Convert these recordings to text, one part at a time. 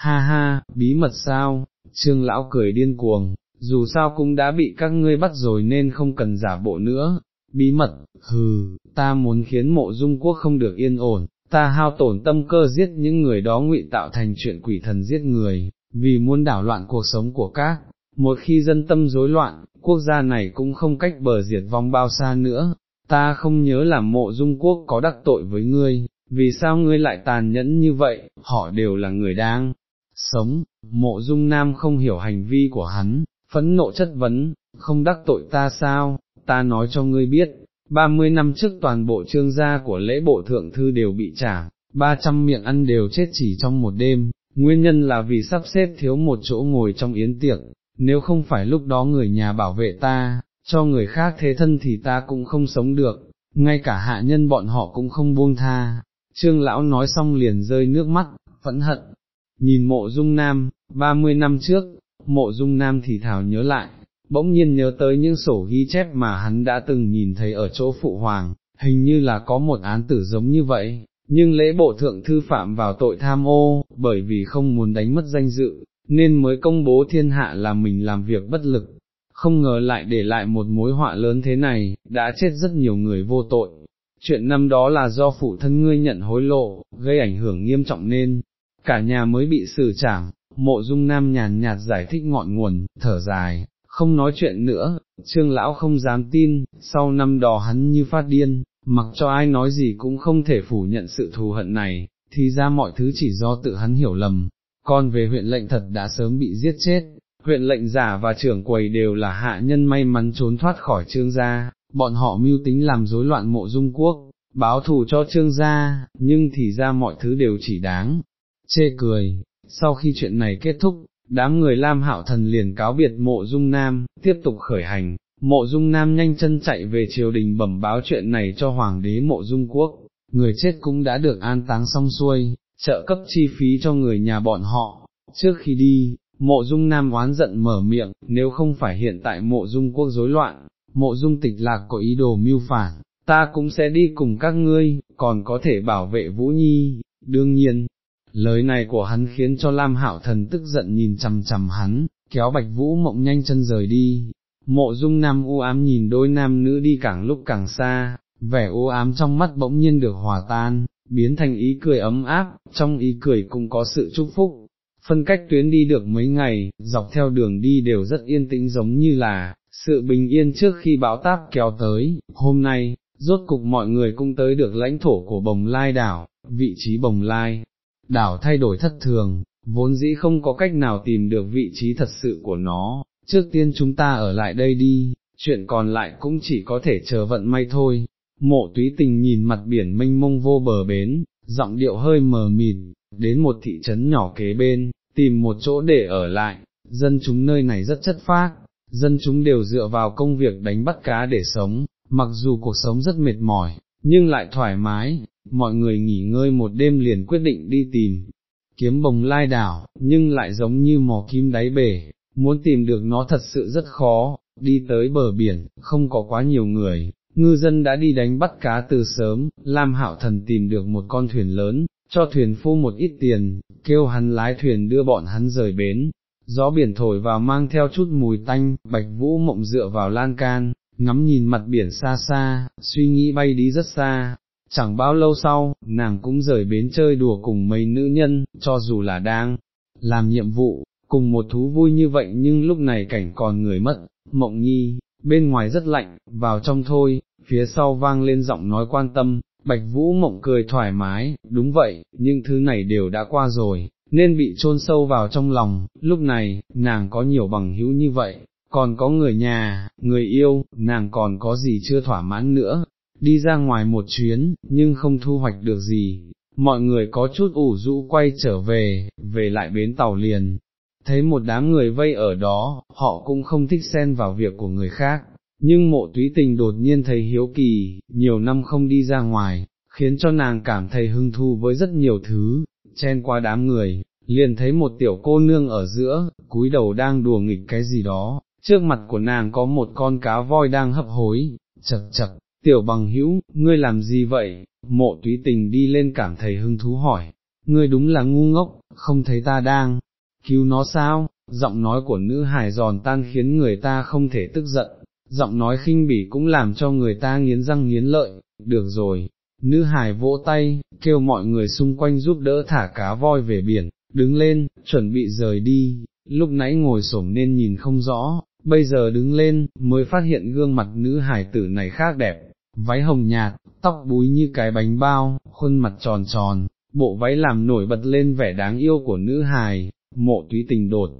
ha ha, bí mật sao, trương lão cười điên cuồng, dù sao cũng đã bị các ngươi bắt rồi nên không cần giả bộ nữa, bí mật, hừ, ta muốn khiến mộ dung quốc không được yên ổn, ta hao tổn tâm cơ giết những người đó ngụy tạo thành chuyện quỷ thần giết người, vì muốn đảo loạn cuộc sống của các, một khi dân tâm rối loạn, quốc gia này cũng không cách bờ diệt vong bao xa nữa, ta không nhớ là mộ dung quốc có đắc tội với ngươi, vì sao ngươi lại tàn nhẫn như vậy, họ đều là người đang sống, mộ dung nam không hiểu hành vi của hắn, phẫn nộ chất vấn, không đắc tội ta sao, ta nói cho ngươi biết, 30 năm trước toàn bộ trương gia của lễ bộ thượng thư đều bị trả, 300 miệng ăn đều chết chỉ trong một đêm, nguyên nhân là vì sắp xếp thiếu một chỗ ngồi trong yến tiệc, nếu không phải lúc đó người nhà bảo vệ ta, cho người khác thế thân thì ta cũng không sống được, ngay cả hạ nhân bọn họ cũng không buông tha. Trương lão nói xong liền rơi nước mắt, phẫn hận, nhìn mộ dung nam, 30 năm trước, mộ dung nam thì thảo nhớ lại, bỗng nhiên nhớ tới những sổ ghi chép mà hắn đã từng nhìn thấy ở chỗ phụ hoàng, hình như là có một án tử giống như vậy, nhưng lễ bộ thượng thư phạm vào tội tham ô, bởi vì không muốn đánh mất danh dự, nên mới công bố thiên hạ là mình làm việc bất lực, không ngờ lại để lại một mối họa lớn thế này, đã chết rất nhiều người vô tội. Chuyện năm đó là do phụ thân ngươi nhận hối lộ, gây ảnh hưởng nghiêm trọng nên, cả nhà mới bị xử trảm, mộ dung nam nhàn nhạt giải thích ngọn nguồn, thở dài, không nói chuyện nữa, trương lão không dám tin, sau năm đó hắn như phát điên, mặc cho ai nói gì cũng không thể phủ nhận sự thù hận này, thì ra mọi thứ chỉ do tự hắn hiểu lầm, còn về huyện lệnh thật đã sớm bị giết chết, huyện lệnh giả và trưởng quầy đều là hạ nhân may mắn trốn thoát khỏi trương gia, bọn họ mưu tính làm rối loạn mộ dung quốc, báo thù cho trương gia, nhưng thì ra mọi thứ đều chỉ đáng, chê cười, sau khi chuyện này kết thúc, đám người Lam Hạo Thần liền cáo biệt mộ dung nam, tiếp tục khởi hành, mộ dung nam nhanh chân chạy về triều đình bẩm báo chuyện này cho hoàng đế mộ dung quốc, người chết cũng đã được an táng xong xuôi, trợ cấp chi phí cho người nhà bọn họ, trước khi đi, mộ dung nam oán giận mở miệng, nếu không phải hiện tại mộ dung quốc rối loạn, mộ dung tịch lạc có ý đồ mưu phản, ta cũng sẽ đi cùng các ngươi, còn có thể bảo vệ Vũ Nhi, đương nhiên, lời này của hắn khiến cho Lam Hạo Thần tức giận nhìn chằm chằm hắn, kéo Bạch Vũ Mộng nhanh chân rời đi. Mộ dung nam u ám nhìn đôi nam nữ đi càng lúc càng xa, vẻ u ám trong mắt bỗng nhiên được hòa tan, biến thành ý cười ấm áp, trong ý cười cũng có sự chúc phúc. Phân cách tuyến đi được mấy ngày, dọc theo đường đi đều rất yên tĩnh giống như là, sự bình yên trước khi bão táp kéo tới, hôm nay, rốt cục mọi người cũng tới được lãnh thổ của bồng lai đảo, vị trí bồng lai, đảo thay đổi thất thường, vốn dĩ không có cách nào tìm được vị trí thật sự của nó, trước tiên chúng ta ở lại đây đi, chuyện còn lại cũng chỉ có thể chờ vận may thôi. Mộ túy tình nhìn mặt biển mênh mông vô bờ bến, giọng điệu hơi mờ mịt, đến một thị trấn nhỏ kế bên, tìm một chỗ để ở lại, dân chúng nơi này rất chất phác, dân chúng đều dựa vào công việc đánh bắt cá để sống, mặc dù cuộc sống rất mệt mỏi, nhưng lại thoải mái, mọi người nghỉ ngơi một đêm liền quyết định đi tìm, kiếm bồng lai đảo, nhưng lại giống như mò kim đáy bể, muốn tìm được nó thật sự rất khó, đi tới bờ biển, không có quá nhiều người, ngư dân đã đi đánh bắt cá từ sớm, Lam Hạo Thần tìm được một con thuyền lớn, cho thuyền phu một ít tiền, kêu hắn lái thuyền đưa bọn hắn rời bến. Gió biển thổi vào mang theo chút mùi tanh, bạch vũ mộng dựa vào lan can, ngắm nhìn mặt biển xa xa, suy nghĩ bay đi rất xa, chẳng bao lâu sau, nàng cũng rời bến chơi đùa cùng mấy nữ nhân, cho dù là đang làm nhiệm vụ, cùng một thú vui như vậy nhưng lúc này cảnh còn người mất, mộng nhi, bên ngoài rất lạnh, vào trong thôi, phía sau vang lên giọng nói quan tâm, bạch vũ mộng cười thoải mái, đúng vậy, nhưng thứ này đều đã qua rồi, nên bị chôn sâu vào trong lòng, lúc này, nàng có nhiều bằng hữu như vậy, còn có người nhà, người yêu, nàng còn có gì chưa thỏa mãn nữa, đi ra ngoài một chuyến, nhưng không thu hoạch được gì, mọi người có chút ủ rũ quay trở về, về lại bến tàu liền, thấy một đám người vây ở đó, họ cũng không thích xen vào việc của người khác, nhưng mộ túy tình đột nhiên thấy hiếu kỳ, nhiều năm không đi ra ngoài, khiến cho nàng cảm thấy hưng thu với rất nhiều thứ, chen qua đám người, liền thấy một tiểu cô nương ở giữa, cúi đầu đang đùa nghịch cái gì đó, trước mặt của nàng có một con cá voi đang hấp hối, chật chật, tiểu bằng hữu, ngươi làm gì vậy, mộ túy tình đi lên cảm thấy hứng thú hỏi, ngươi đúng là ngu ngốc, không thấy ta đang, cứu nó sao, giọng nói của nữ hài giòn tan khiến người ta không thể tức giận, giọng nói khinh bỉ cũng làm cho người ta nghiến răng nghiến lợi, được rồi, nữ hài vỗ tay, kêu mọi người xung quanh giúp đỡ thả cá voi về biển, đứng lên, chuẩn bị rời đi, lúc nãy ngồi xổm nên nhìn không rõ, bây giờ đứng lên, mới phát hiện gương mặt nữ hải tử này khác đẹp, váy hồng nhạt, tóc búi như cái bánh bao, khuôn mặt tròn tròn, bộ váy làm nổi bật lên vẻ đáng yêu của nữ hài, mộ túy tình đột.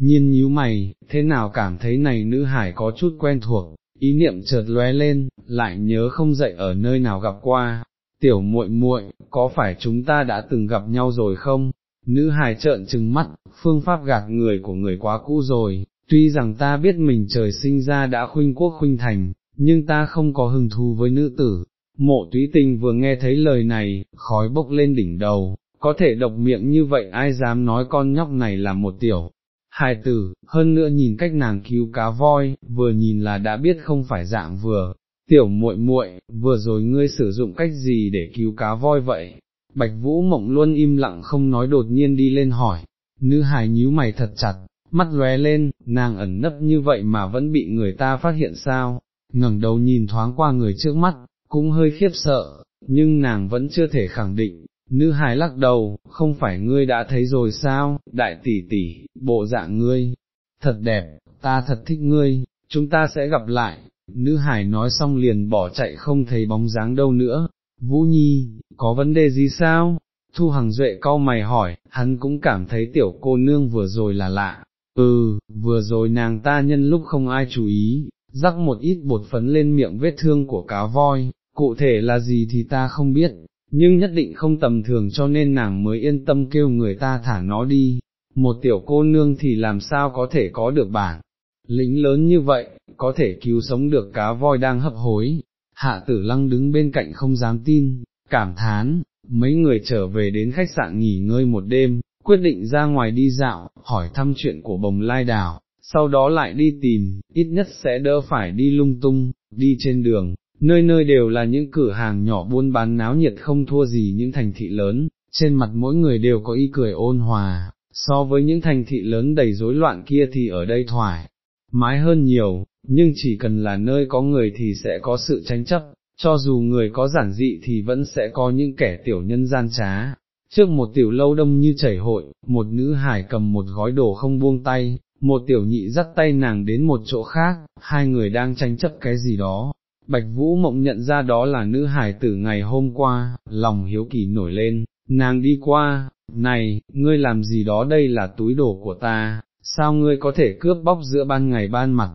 Nhiên nhíu mày, thế nào cảm thấy này nữ hải có chút quen thuộc, ý niệm chợt lóe lên, lại nhớ không dậy ở nơi nào gặp qua, tiểu muội muội, có phải chúng ta đã từng gặp nhau rồi không? Nữ hài trợn trừng mắt, phương pháp gạt người của người quá cũ rồi, tuy rằng ta biết mình trời sinh ra đã khuynh quốc khuynh thành, nhưng ta không có hứng thú với nữ tử. Mộ túy tình vừa nghe thấy lời này, khói bốc lên đỉnh đầu, có thể độc miệng như vậy ai dám nói con nhóc này là một tiểu. Hài tử, hơn nữa nhìn cách nàng cứu cá voi, vừa nhìn là đã biết không phải dạng vừa, tiểu muội muội, vừa rồi ngươi sử dụng cách gì để cứu cá voi vậy? Bạch Vũ Mộng luôn im lặng không nói đột nhiên đi lên hỏi, nữ hài nhíu mày thật chặt, mắt lóe lên, nàng ẩn nấp như vậy mà vẫn bị người ta phát hiện sao, ngẩng đầu nhìn thoáng qua người trước mắt, cũng hơi khiếp sợ, nhưng nàng vẫn chưa thể khẳng định, nữ hài lắc đầu, không phải ngươi đã thấy rồi sao, đại tỷ tỷ, bộ dạng ngươi, thật đẹp, ta thật thích ngươi, chúng ta sẽ gặp lại, nữ hải nói xong liền bỏ chạy không thấy bóng dáng đâu nữa, Vũ Nhi, có vấn đề gì sao? Thu Hằng Duệ cau mày hỏi, hắn cũng cảm thấy tiểu cô nương vừa rồi là lạ, ừ, vừa rồi nàng ta nhân lúc không ai chú ý, rắc một ít bột phấn lên miệng vết thương của cá voi, cụ thể là gì thì ta không biết, nhưng nhất định không tầm thường cho nên nàng mới yên tâm kêu người ta thả nó đi, một tiểu cô nương thì làm sao có thể có được bản lính lớn như vậy, có thể cứu sống được cá voi đang hấp hối. Hạ tử lăng đứng bên cạnh không dám tin, cảm thán, mấy người trở về đến khách sạn nghỉ ngơi một đêm, quyết định ra ngoài đi dạo, hỏi thăm chuyện của bồng lai đảo, sau đó lại đi tìm, ít nhất sẽ đỡ phải đi lung tung, đi trên đường, nơi nơi đều là những cửa hàng nhỏ buôn bán náo nhiệt không thua gì những thành thị lớn, trên mặt mỗi người đều có ý cười ôn hòa, so với những thành thị lớn đầy rối loạn kia thì ở đây thoải mái hơn nhiều, nhưng chỉ cần là nơi có người thì sẽ có sự tranh chấp, cho dù người có giản dị thì vẫn sẽ có những kẻ tiểu nhân gian trá. Trước một tiểu lâu đông như chảy hội, một nữ hải cầm một gói đồ không buông tay, một tiểu nhị dắt tay nàng đến một chỗ khác, hai người đang tranh chấp cái gì đó. Bạch Vũ Mộng nhận ra đó là nữ hải tử ngày hôm qua, lòng hiếu kỳ nổi lên, nàng đi qua, này, ngươi làm gì đó đây là túi đồ của ta, sao ngươi có thể cướp bóc giữa ban ngày ban mặt,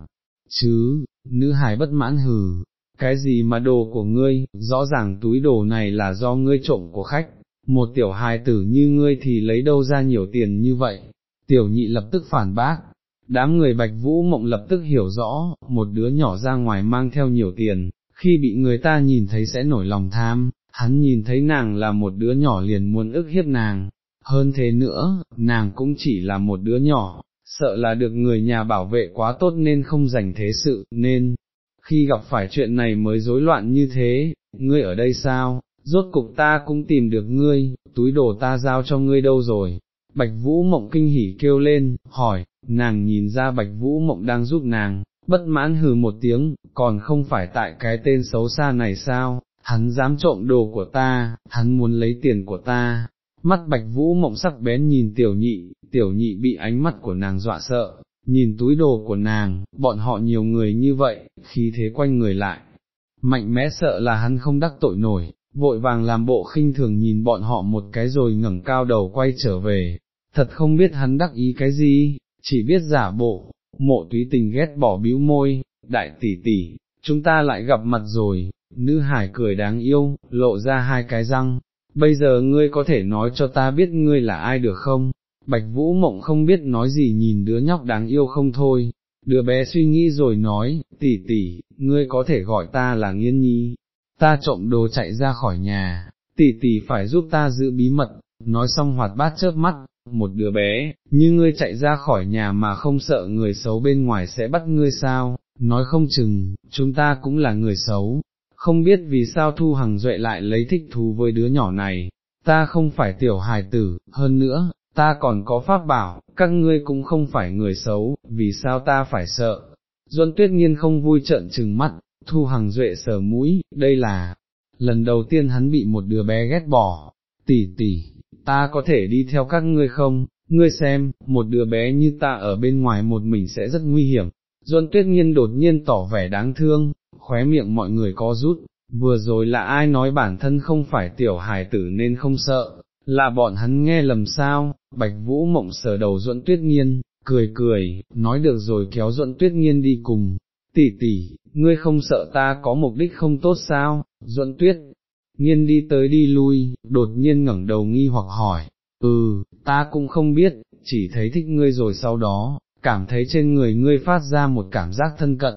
chứ, nữ hải bất mãn hừ, cái gì mà đồ của ngươi, rõ ràng túi đồ này là do ngươi trộm của khách, một tiểu hài tử như ngươi thì lấy đâu ra nhiều tiền như vậy, tiểu nhị lập tức phản bác, đám người bạch vũ mộng lập tức hiểu rõ, một đứa nhỏ ra ngoài mang theo nhiều tiền, khi bị người ta nhìn thấy sẽ nổi lòng tham, hắn nhìn thấy nàng là một đứa nhỏ liền muốn ức hiếp nàng, hơn thế nữa, nàng cũng chỉ là một đứa nhỏ, sợ là được người nhà bảo vệ quá tốt nên không dành thế sự, nên, khi gặp phải chuyện này mới rối loạn như thế, ngươi ở đây sao, rốt cục ta cũng tìm được ngươi, túi đồ ta giao cho ngươi đâu rồi. Bạch Vũ Mộng kinh hỉ kêu lên, hỏi, nàng nhìn ra Bạch Vũ Mộng đang giúp nàng, bất mãn hừ một tiếng, còn không phải tại cái tên xấu xa này sao, hắn dám trộm đồ của ta, hắn muốn lấy tiền của ta, Mắt bạch vũ mộng sắc bén nhìn tiểu nhị, tiểu nhị bị ánh mắt của nàng dọa sợ, nhìn túi đồ của nàng, bọn họ nhiều người như vậy, khí thế quanh người lại, mạnh mẽ sợ là hắn không đắc tội nổi, vội vàng làm bộ khinh thường nhìn bọn họ một cái rồi ngẩng cao đầu quay trở về, thật không biết hắn đắc ý cái gì, chỉ biết giả bộ, mộ túy tình ghét bỏ bĩu môi, đại tỷ tỷ, chúng ta lại gặp mặt rồi, nữ hải cười đáng yêu, lộ ra hai cái răng, bây giờ ngươi có thể nói cho ta biết ngươi là ai được không? Bạch Vũ Mộng không biết nói gì nhìn đứa nhóc đáng yêu không thôi, đứa bé suy nghĩ rồi nói, tỷ tỷ, ngươi có thể gọi ta là nghiên nhi, ta trộm đồ chạy ra khỏi nhà, tỷ tỷ phải giúp ta giữ bí mật, nói xong hoạt bát chớp mắt, một đứa bé, như ngươi chạy ra khỏi nhà mà không sợ người xấu bên ngoài sẽ bắt ngươi sao, nói không chừng, chúng ta cũng là người xấu, không biết vì sao Thu Hằng Duệ lại lấy thích thú với đứa nhỏ này, ta không phải tiểu hài tử, hơn nữa, ta còn có pháp bảo, các ngươi cũng không phải người xấu, vì sao ta phải sợ. Duân tuyết nhiên không vui trợn trừng mắt, thu hàng duệ sờ mũi, đây là, lần đầu tiên hắn bị một đứa bé ghét bỏ, tỷ tỷ, ta có thể đi theo các ngươi không, ngươi xem, một đứa bé như ta ở bên ngoài một mình sẽ rất nguy hiểm. Duân tuyết nhiên đột nhiên tỏ vẻ đáng thương, khóe miệng mọi người có rút, vừa rồi là ai nói bản thân không phải tiểu hài tử nên không sợ, là bọn hắn nghe lầm sao, bạch vũ mộng sờ đầu duẫn tuyết nhiên cười cười, nói được rồi kéo duẫn tuyết nhiên đi cùng, tỷ tỷ, ngươi không sợ ta có mục đích không tốt sao, duẫn tuyết, nghiên đi tới đi lui, đột nhiên ngẩng đầu nghi hoặc hỏi, ừ, ta cũng không biết, chỉ thấy thích ngươi rồi sau đó, cảm thấy trên người ngươi phát ra một cảm giác thân cận,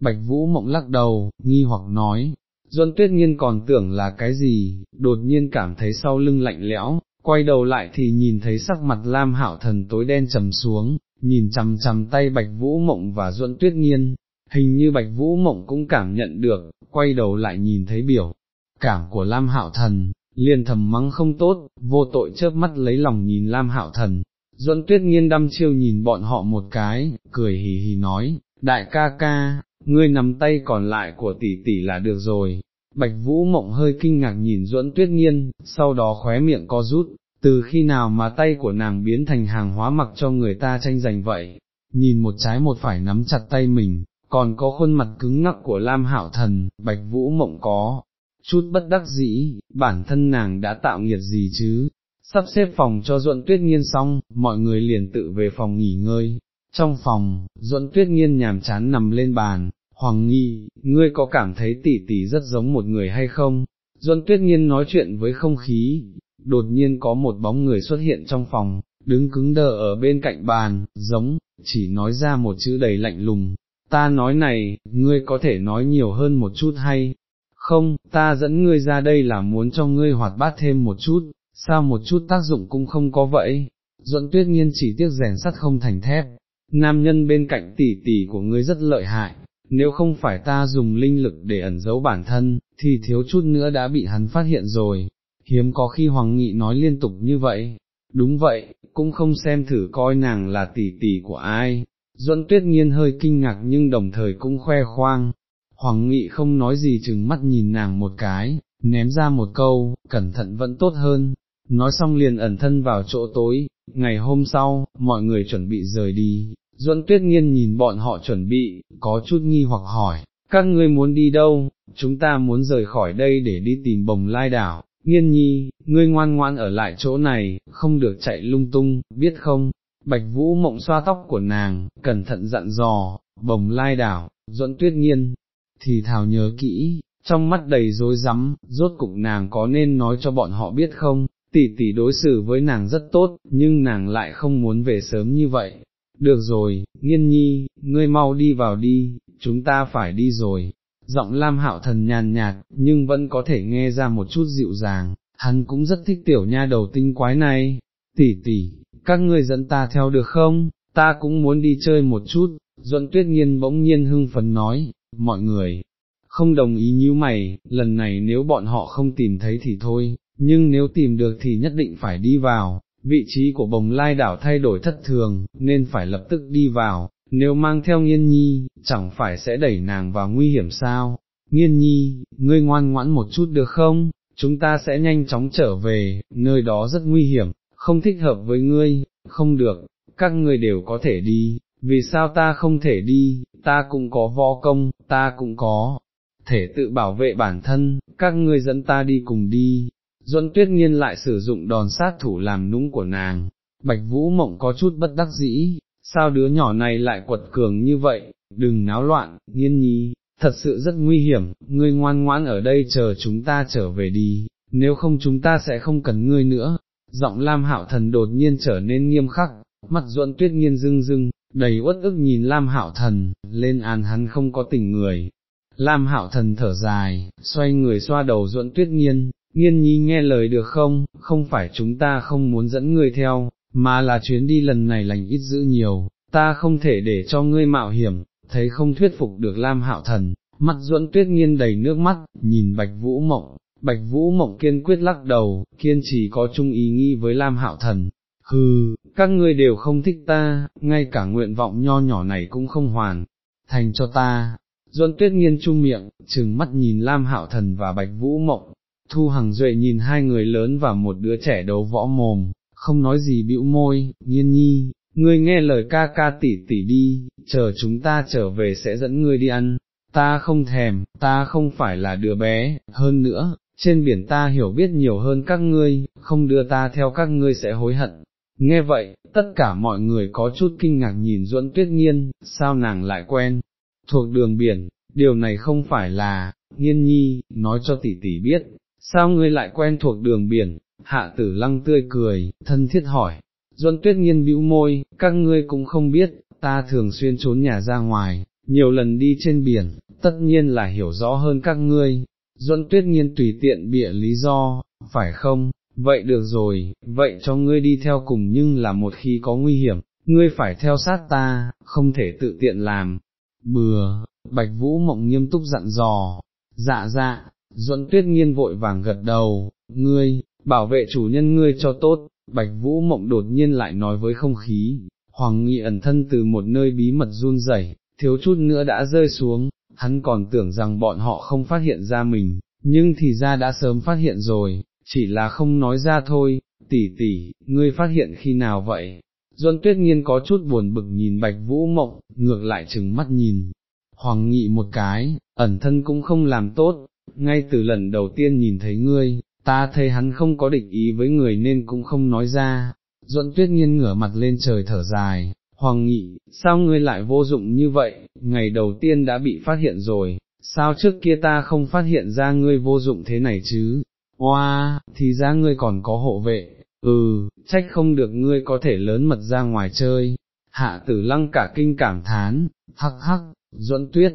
bạch vũ mộng lắc đầu, nghi hoặc nói, Duân tuyết nhiên còn tưởng là cái gì, đột nhiên cảm thấy sau lưng lạnh lẽo, quay đầu lại thì nhìn thấy sắc mặt lam Hảo thần tối đen trầm xuống, nhìn chằm chằm tay bạch vũ mộng và duẫn tuyết nhiên, hình như bạch vũ mộng cũng cảm nhận được, quay đầu lại nhìn thấy biểu, cảm của lam hạo thần, liền thầm mắng không tốt, vô tội chớp mắt lấy lòng nhìn lam hạo thần. Duẫn tuyết nghiên đăm chiêu nhìn bọn họ một cái, cười hì hì nói, đại ca ca, ngươi nắm tay còn lại của tỷ tỷ là được rồi. Bạch Vũ Mộng hơi kinh ngạc nhìn Duẫn Tuyết Nghiên, sau đó khóe miệng co rút, từ khi nào mà tay của nàng biến thành hàng hóa mặc cho người ta tranh giành vậy, nhìn một trái một phải nắm chặt tay mình, còn có khuôn mặt cứng ngắc của Lam Hảo Thần, Bạch Vũ Mộng có, chút bất đắc dĩ, bản thân nàng đã tạo nghiệt gì chứ, sắp xếp phòng cho Duẫn Tuyết Nghiên xong, mọi người liền tự về phòng nghỉ ngơi, trong phòng, Duẫn Tuyết Nghiên nhàm chán nằm lên bàn, Hoàng Nghi, ngươi có cảm thấy tỷ tỷ rất giống một người hay không? Duẫn Tuyết Nghiên nói chuyện với không khí, đột nhiên có một bóng người xuất hiện trong phòng, đứng cứng đờ ở bên cạnh bàn, giống, chỉ nói ra một chữ đầy lạnh lùng. Ta nói này, ngươi có thể nói nhiều hơn một chút hay? Không, ta dẫn ngươi ra đây là muốn cho ngươi hoạt bát thêm một chút, sao một chút tác dụng cũng không có vậy? Duẫn tuyết nhiên chỉ tiếc rèn sắt không thành thép, nam nhân bên cạnh tỷ tỷ của ngươi rất lợi hại, nếu không phải ta dùng linh lực để ẩn giấu bản thân, thì thiếu chút nữa đã bị hắn phát hiện rồi, hiếm có khi Hoàng Nghị nói liên tục như vậy, đúng vậy, cũng không xem thử coi nàng là tỷ tỷ của ai, Duẫn tuyết Nhiên hơi kinh ngạc nhưng đồng thời cũng khoe khoang, Hoàng Nghị không nói gì chừng mắt nhìn nàng một cái, ném ra một câu, cẩn thận vẫn tốt hơn, nói xong liền ẩn thân vào chỗ tối, ngày hôm sau, mọi người chuẩn bị rời đi, Duẫn tuyết nghiên nhìn bọn họ chuẩn bị, có chút nghi hoặc hỏi, các ngươi muốn đi đâu, chúng ta muốn rời khỏi đây để đi tìm bồng lai đảo, nghiên nhi, ngươi ngoan ngoan ở lại chỗ này, không được chạy lung tung, biết không? Bạch Vũ mộng xoa tóc của nàng, cẩn thận dặn dò, bồng lai đảo, duẫn tuyết nghiên, thì thảo nhớ kỹ, trong mắt đầy rối rắm, rốt cục nàng có nên nói cho bọn họ biết không, tỷ tỷ đối xử với nàng rất tốt, nhưng nàng lại không muốn về sớm như vậy, được rồi, nghiên nhi, ngươi mau đi vào đi, chúng ta phải đi rồi. Giọng Lam Hạo Thần nhàn nhạt, nhưng vẫn có thể nghe ra một chút dịu dàng, hắn cũng rất thích tiểu nha đầu tinh quái này. Tỷ tỷ, các ngươi dẫn ta theo được không? Ta cũng muốn đi chơi một chút. Duẫn Tuyết nhiên bỗng nhiên hưng phấn nói, mọi người, không đồng ý như mày, lần này nếu bọn họ không tìm thấy thì thôi, nhưng nếu tìm được thì nhất định phải đi vào, vị trí của bồng lai đảo thay đổi thất thường, nên phải lập tức đi vào, nếu mang theo nghiên nhi, chẳng phải sẽ đẩy nàng vào nguy hiểm sao, nghiên nhi, ngươi ngoan ngoãn một chút được không, chúng ta sẽ nhanh chóng trở về, nơi đó rất nguy hiểm, không thích hợp với ngươi, không được, các ngươi đều có thể đi, vì sao ta không thể đi, ta cũng có võ công, ta cũng có, thể tự bảo vệ bản thân, các ngươi dẫn ta đi cùng đi, Duẫn tuyết nghiên lại sử dụng đòn sát thủ làm nũng của nàng, bạch vũ mộng có chút bất đắc dĩ, sao đứa nhỏ này lại quật cường như vậy, đừng náo loạn, nghiên nhi, thật sự rất nguy hiểm, ngươi ngoan ngoãn ở đây chờ chúng ta trở về đi, nếu không chúng ta sẽ không cần ngươi nữa. Giọng Lam Hạo Thần đột nhiên trở nên nghiêm khắc, mặt Duẫn Tuyết Nghiên rưng rưng, đầy uất ức nhìn Lam Hạo Thần, lên án hắn không có tình người. Lam Hạo Thần thở dài, xoay người xoa đầu Duẫn Tuyết Nghiên, nghiên nhi nghe lời được không, không phải chúng ta không muốn dẫn ngươi theo, mà là chuyến đi lần này lành ít dữ nhiều, ta không thể để cho ngươi mạo hiểm, thấy không thuyết phục được Lam Hạo Thần, mắt duẫn tuyết nghiên đầy nước mắt, nhìn bạch vũ mộng, Bạch Vũ Mộng kiên quyết lắc đầu, kiên trì có chung ý nghĩ với Lam Hạo Thần. Hừ, các ngươi đều không thích ta, ngay cả nguyện vọng nho nhỏ này cũng không hoàn, thành cho ta. Duân tuyết nghiên chung miệng, trừng mắt nhìn Lam Hạo Thần và Bạch Vũ Mộng, Thu Hằng Duệ nhìn hai người lớn và một đứa trẻ đấu võ mồm, không nói gì bĩu môi, nghiên nhi, ngươi nghe lời ca ca tỷ tỷ đi, chờ chúng ta trở về sẽ dẫn ngươi đi ăn, ta không thèm, ta không phải là đứa bé, hơn nữa, trên biển ta hiểu biết nhiều hơn các ngươi, không đưa ta theo các ngươi sẽ hối hận. Nghe vậy, tất cả mọi người có chút kinh ngạc nhìn Duẫn Tuyết Nghiên, sao nàng lại quen, thuộc đường biển, điều này không phải là, nghiên nhi, nói cho tỷ tỷ biết, sao ngươi lại quen thuộc đường biển, hạ tử lăng tươi cười, thân thiết hỏi, Duẫn Tuyết Nghiên bĩu môi, các ngươi cũng không biết, ta thường xuyên trốn nhà ra ngoài, nhiều lần đi trên biển, tất nhiên là hiểu rõ hơn các ngươi, Duẫn tuyết nghiên tùy tiện bịa lý do, phải không, vậy được rồi, vậy cho ngươi đi theo cùng nhưng là một khi có nguy hiểm, ngươi phải theo sát ta, không thể tự tiện làm, bừa, bạch vũ mộng nghiêm túc dặn dò, dạ dạ, Duẫn tuyết nghiên vội vàng gật đầu, ngươi, bảo vệ chủ nhân ngươi cho tốt, bạch vũ mộng đột nhiên lại nói với không khí, hoàng nghị ẩn thân từ một nơi bí mật run rẩy, thiếu chút nữa đã rơi xuống, hắn còn tưởng rằng bọn họ không phát hiện ra mình, nhưng thì ra đã sớm phát hiện rồi, chỉ là không nói ra thôi, tỷ tỷ, ngươi phát hiện khi nào vậy? Duân tuyết nghiên có chút buồn bực nhìn bạch vũ mộng, ngược lại chừng mắt nhìn, hoàng nghị một cái, ẩn thân cũng không làm tốt, ngay từ lần đầu tiên nhìn thấy ngươi, ta thấy hắn không có định ý với người nên cũng không nói ra, Duẫn tuyết nghiên ngửa mặt lên trời thở dài, Hoàng nghị, sao ngươi lại vô dụng như vậy, ngày đầu tiên đã bị phát hiện rồi, sao trước kia ta không phát hiện ra ngươi vô dụng thế này chứ, oa, thì ra ngươi còn có hộ vệ, ừ, trách không được ngươi có thể lớn mật ra ngoài chơi, hạ tử lăng cả kinh cảm thán, hắc hắc, duẫn tuyết,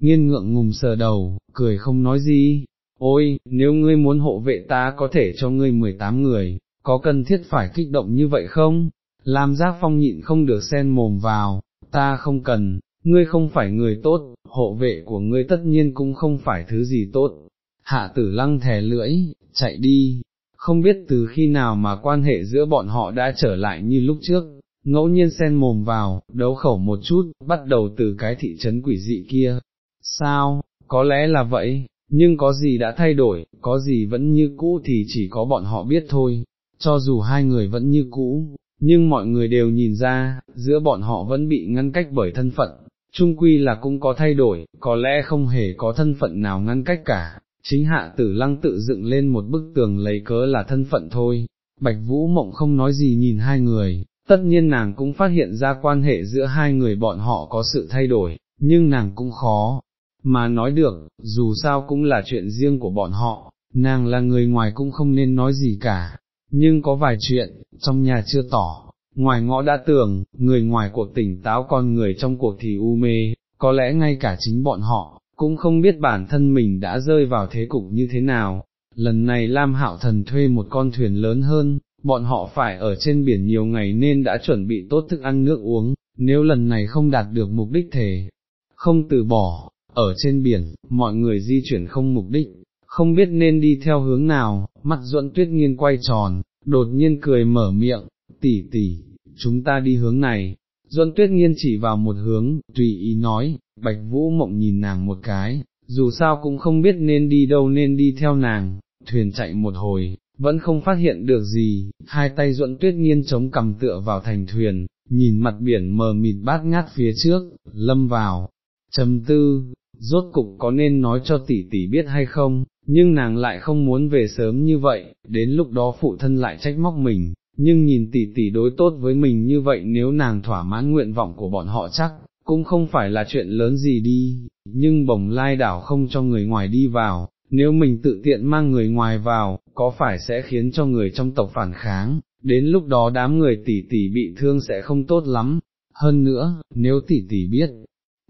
nghiên ngượng ngùng sờ đầu, cười không nói gì, ôi, nếu ngươi muốn hộ vệ ta có thể cho ngươi 18 người, có cần thiết phải kích động như vậy không? Lam Giác Phong nhịn không được sen mồm vào, ta không cần, ngươi không phải người tốt, hộ vệ của ngươi tất nhiên cũng không phải thứ gì tốt. Hạ tử lăng thè lưỡi, chạy đi, không biết từ khi nào mà quan hệ giữa bọn họ đã trở lại như lúc trước, ngẫu nhiên sen mồm vào, đấu khẩu một chút, bắt đầu từ cái thị trấn quỷ dị kia. Sao, có lẽ là vậy, nhưng có gì đã thay đổi, có gì vẫn như cũ thì chỉ có bọn họ biết thôi, cho dù hai người vẫn như cũ, nhưng mọi người đều nhìn ra, giữa bọn họ vẫn bị ngăn cách bởi thân phận, trung quy là cũng có thay đổi, có lẽ không hề có thân phận nào ngăn cách cả, chính hạ tử lăng tự dựng lên một bức tường lấy cớ là thân phận thôi, bạch vũ mộng không nói gì nhìn hai người, tất nhiên nàng cũng phát hiện ra quan hệ giữa hai người bọn họ có sự thay đổi, nhưng nàng cũng khó, mà nói được, dù sao cũng là chuyện riêng của bọn họ, nàng là người ngoài cũng không nên nói gì cả, nhưng có vài chuyện, trong nhà chưa tỏ, ngoài ngõ đã tưởng, người ngoài cuộc tỉnh táo con người trong cuộc thì u mê, có lẽ ngay cả chính bọn họ, cũng không biết bản thân mình đã rơi vào thế cục như thế nào. Lần này Lam Hạo Thần thuê một con thuyền lớn hơn, bọn họ phải ở trên biển nhiều ngày nên đã chuẩn bị tốt thức ăn nước uống, nếu lần này không đạt được mục đích thề, không từ bỏ, ở trên biển, mọi người di chuyển không mục đích, không biết nên đi theo hướng nào, mắt duẫn tuyết nghiên quay tròn, đột nhiên cười mở miệng, tỷ tỷ, chúng ta đi hướng này, duẫn tuyết nghiên chỉ vào một hướng, tùy ý nói, bạch vũ mộng nhìn nàng một cái, dù sao cũng không biết nên đi đâu nên đi theo nàng, thuyền chạy một hồi, vẫn không phát hiện được gì, hai tay duẫn tuyết nghiên chống cầm tựa vào thành thuyền, nhìn mặt biển mờ mịt bát ngát phía trước, lâm vào, trầm tư, rốt cục có nên nói cho tỷ tỷ biết hay không, nhưng nàng lại không muốn về sớm như vậy, đến lúc đó phụ thân lại trách móc mình, nhưng nhìn tỷ tỷ đối tốt với mình như vậy nếu nàng thỏa mãn nguyện vọng của bọn họ chắc, cũng không phải là chuyện lớn gì đi, nhưng bồng lai đảo không cho người ngoài đi vào, nếu mình tự tiện mang người ngoài vào, có phải sẽ khiến cho người trong tộc phản kháng, đến lúc đó đám người tỷ tỷ bị thương sẽ không tốt lắm, hơn nữa, nếu tỷ tỷ biết,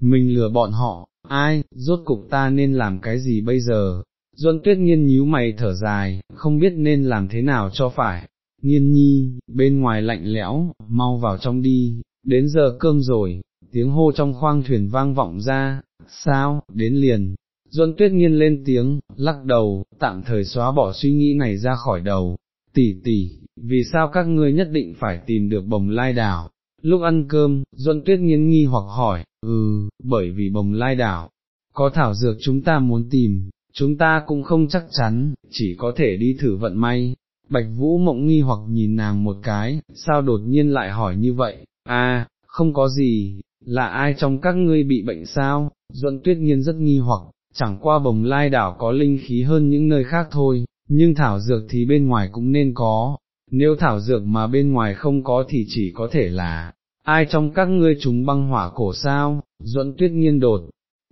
mình lừa bọn họ, ai, rốt cục ta nên làm cái gì bây giờ, Duân tuyết nghiên nhíu mày thở dài, không biết nên làm thế nào cho phải, nghiên nhi, bên ngoài lạnh lẽo, mau vào trong đi, đến giờ cơm rồi, tiếng hô trong khoang thuyền vang vọng ra, sao, đến liền, Duân tuyết nghiên lên tiếng, lắc đầu, tạm thời xóa bỏ suy nghĩ này ra khỏi đầu, tỷ tỷ, vì sao các ngươi nhất định phải tìm được bồng lai đảo? Lúc ăn cơm, Duân tuyết nghiên nghi hoặc hỏi, ừ, bởi vì bồng lai đảo, có thảo dược chúng ta muốn tìm, chúng ta cũng không chắc chắn, chỉ có thể đi thử vận may. Bạch Vũ mộng nghi hoặc nhìn nàng một cái, sao đột nhiên lại hỏi như vậy, à, không có gì, là ai trong các ngươi bị bệnh sao, Duẫn tuyết Nhiên rất nghi hoặc, chẳng qua bồng lai đảo có linh khí hơn những nơi khác thôi, nhưng thảo dược thì bên ngoài cũng nên có, nếu thảo dược mà bên ngoài không có thì chỉ có thể là, ai trong các ngươi chúng băng hỏa cổ sao, Duẫn tuyết Nhiên đột,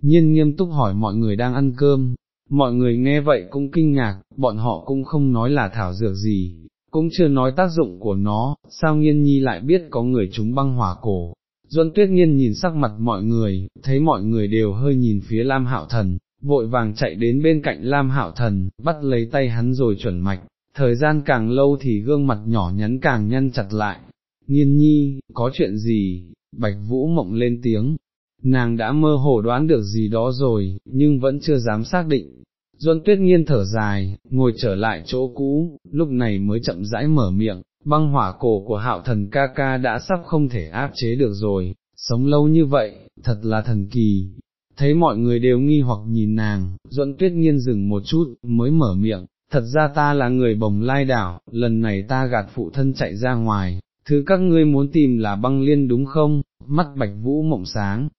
nhiên nghiêm túc hỏi mọi người đang ăn cơm, mọi người nghe vậy cũng kinh ngạc, bọn họ cũng không nói là thảo dược gì, cũng chưa nói tác dụng của nó, sao nghiên nhi lại biết có người chúng băng hỏa cổ. Duân tuyết nghiên nhìn sắc mặt mọi người, thấy mọi người đều hơi nhìn phía Lam Hạo Thần, vội vàng chạy đến bên cạnh Lam Hạo Thần, bắt lấy tay hắn rồi chuẩn mạch, thời gian càng lâu thì gương mặt nhỏ nhắn càng nhăn chặt lại. Nghiên nhi, có chuyện gì? Bạch Vũ mộng lên tiếng, nàng đã mơ hồ đoán được gì đó rồi, nhưng vẫn chưa dám xác định. Duân tuyết nghiên thở dài, ngồi trở lại chỗ cũ, lúc này mới chậm rãi mở miệng, băng hỏa cổ của hạo thần ca ca đã sắp không thể áp chế được rồi, sống lâu như vậy, thật là thần kỳ. Thấy mọi người đều nghi hoặc nhìn nàng, Duẫn tuyết nghiên dừng một chút, mới mở miệng, thật ra ta là người bồng lai đảo, lần này ta gạt phụ thân chạy ra ngoài, thứ các ngươi muốn tìm là băng liên đúng không, mắt bạch vũ mộng sáng,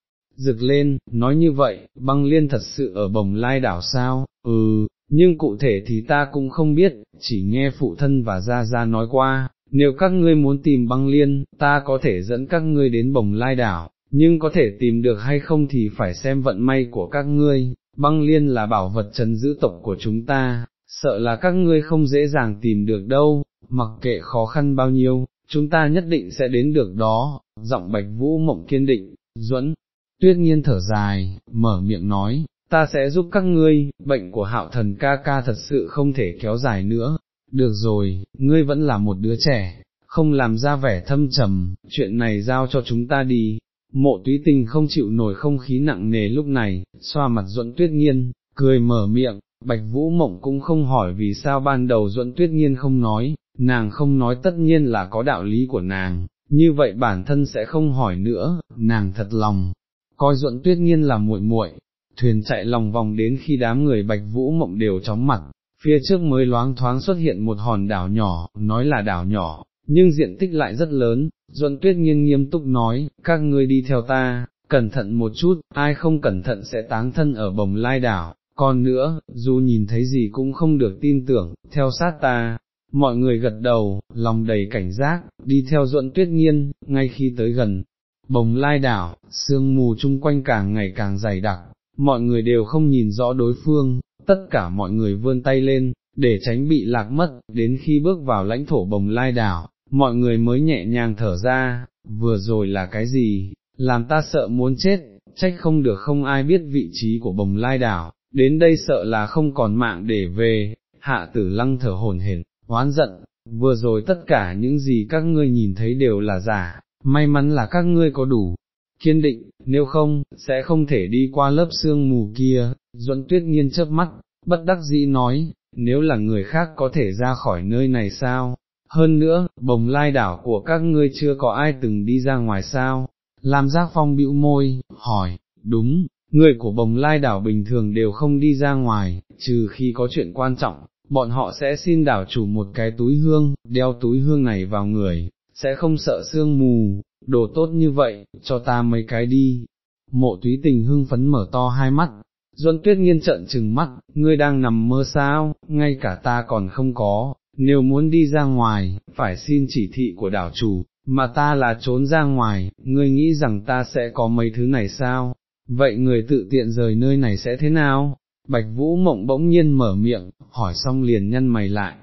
rực lên, nói như vậy, băng liên thật sự ở bồng lai đảo sao, ừ, nhưng cụ thể thì ta cũng không biết, chỉ nghe phụ thân và gia gia nói qua, nếu các ngươi muốn tìm băng liên, ta có thể dẫn các ngươi đến bồng lai đảo, nhưng có thể tìm được hay không thì phải xem vận may của các ngươi, băng liên là bảo vật trấn giữ tộc của chúng ta, sợ là các ngươi không dễ dàng tìm được đâu, mặc kệ khó khăn bao nhiêu, chúng ta nhất định sẽ đến được đó, giọng bạch vũ mộng kiên định, duẫn, tuyết nhiên thở dài, mở miệng nói, ta sẽ giúp các ngươi, bệnh của hạo thần ca ca thật sự không thể kéo dài nữa, được rồi, ngươi vẫn là một đứa trẻ, không làm ra vẻ thâm trầm, chuyện này giao cho chúng ta đi. Mộ túy tình không chịu nổi không khí nặng nề lúc này, xoa mặt duẫn tuyết nhiên, cười mở miệng, Bạch Vũ Mộng cũng không hỏi vì sao ban đầu Duẫn Tuyết Nhiên không nói, nàng không nói tất nhiên là có đạo lý của nàng, như vậy bản thân sẽ không hỏi nữa, nàng thật lòng, coi Duẫn Tuyết Nhiên là muội muội. Thuyền chạy lòng vòng đến khi đám người Bạch Vũ Mộng đều chóng mặt, phía trước mới loáng thoáng xuất hiện một hòn đảo nhỏ, nói là đảo nhỏ, nhưng diện tích lại rất lớn, Duẫn Tuyết Nhiên nghiêm túc nói, các ngươi đi theo ta, cẩn thận một chút, ai không cẩn thận sẽ táng thân ở bồng lai đảo, còn nữa, dù nhìn thấy gì cũng không được tin tưởng, theo sát ta, mọi người gật đầu, lòng đầy cảnh giác, đi theo duẫn tuyết nghiên, ngay khi tới gần, bồng lai đảo, sương mù chung quanh càng ngày càng dày đặc, mọi người đều không nhìn rõ đối phương, tất cả mọi người vươn tay lên, để tránh bị lạc mất, đến khi bước vào lãnh thổ bồng lai đảo, mọi người mới nhẹ nhàng thở ra, vừa rồi là cái gì, làm ta sợ muốn chết, trách không được không ai biết vị trí của bồng lai đảo, đến đây sợ là không còn mạng để về, hạ tử lăng thở hồn hển, hoán giận, vừa rồi tất cả những gì các ngươi nhìn thấy đều là giả, may mắn là các ngươi có đủ kiên định, nếu không, sẽ không thể đi qua lớp sương mù kia, duẫn tuyết nghiên chớp mắt, bất đắc dĩ nói, nếu là người khác có thể ra khỏi nơi này sao? Hơn nữa, bồng lai đảo của các ngươi chưa có ai từng đi ra ngoài sao? Làm giác phong bĩu môi, hỏi, đúng, người của bồng lai đảo bình thường đều không đi ra ngoài, trừ khi có chuyện quan trọng, bọn họ sẽ xin đảo chủ một cái túi hương, đeo túi hương này vào người, sẽ không sợ sương mù, đồ tốt như vậy, cho ta mấy cái đi. Mộ túy tình hưng phấn mở to hai mắt, Duân tuyết nghiên trận trừng mắt, ngươi đang nằm mơ sao, ngay cả ta còn không có, nếu muốn đi ra ngoài, phải xin chỉ thị của đảo chủ, mà ta là trốn ra ngoài, ngươi nghĩ rằng ta sẽ có mấy thứ này sao, vậy người tự tiện rời nơi này sẽ thế nào? Bạch Vũ Mộng bỗng nhiên mở miệng, hỏi xong liền nhăn mày lại,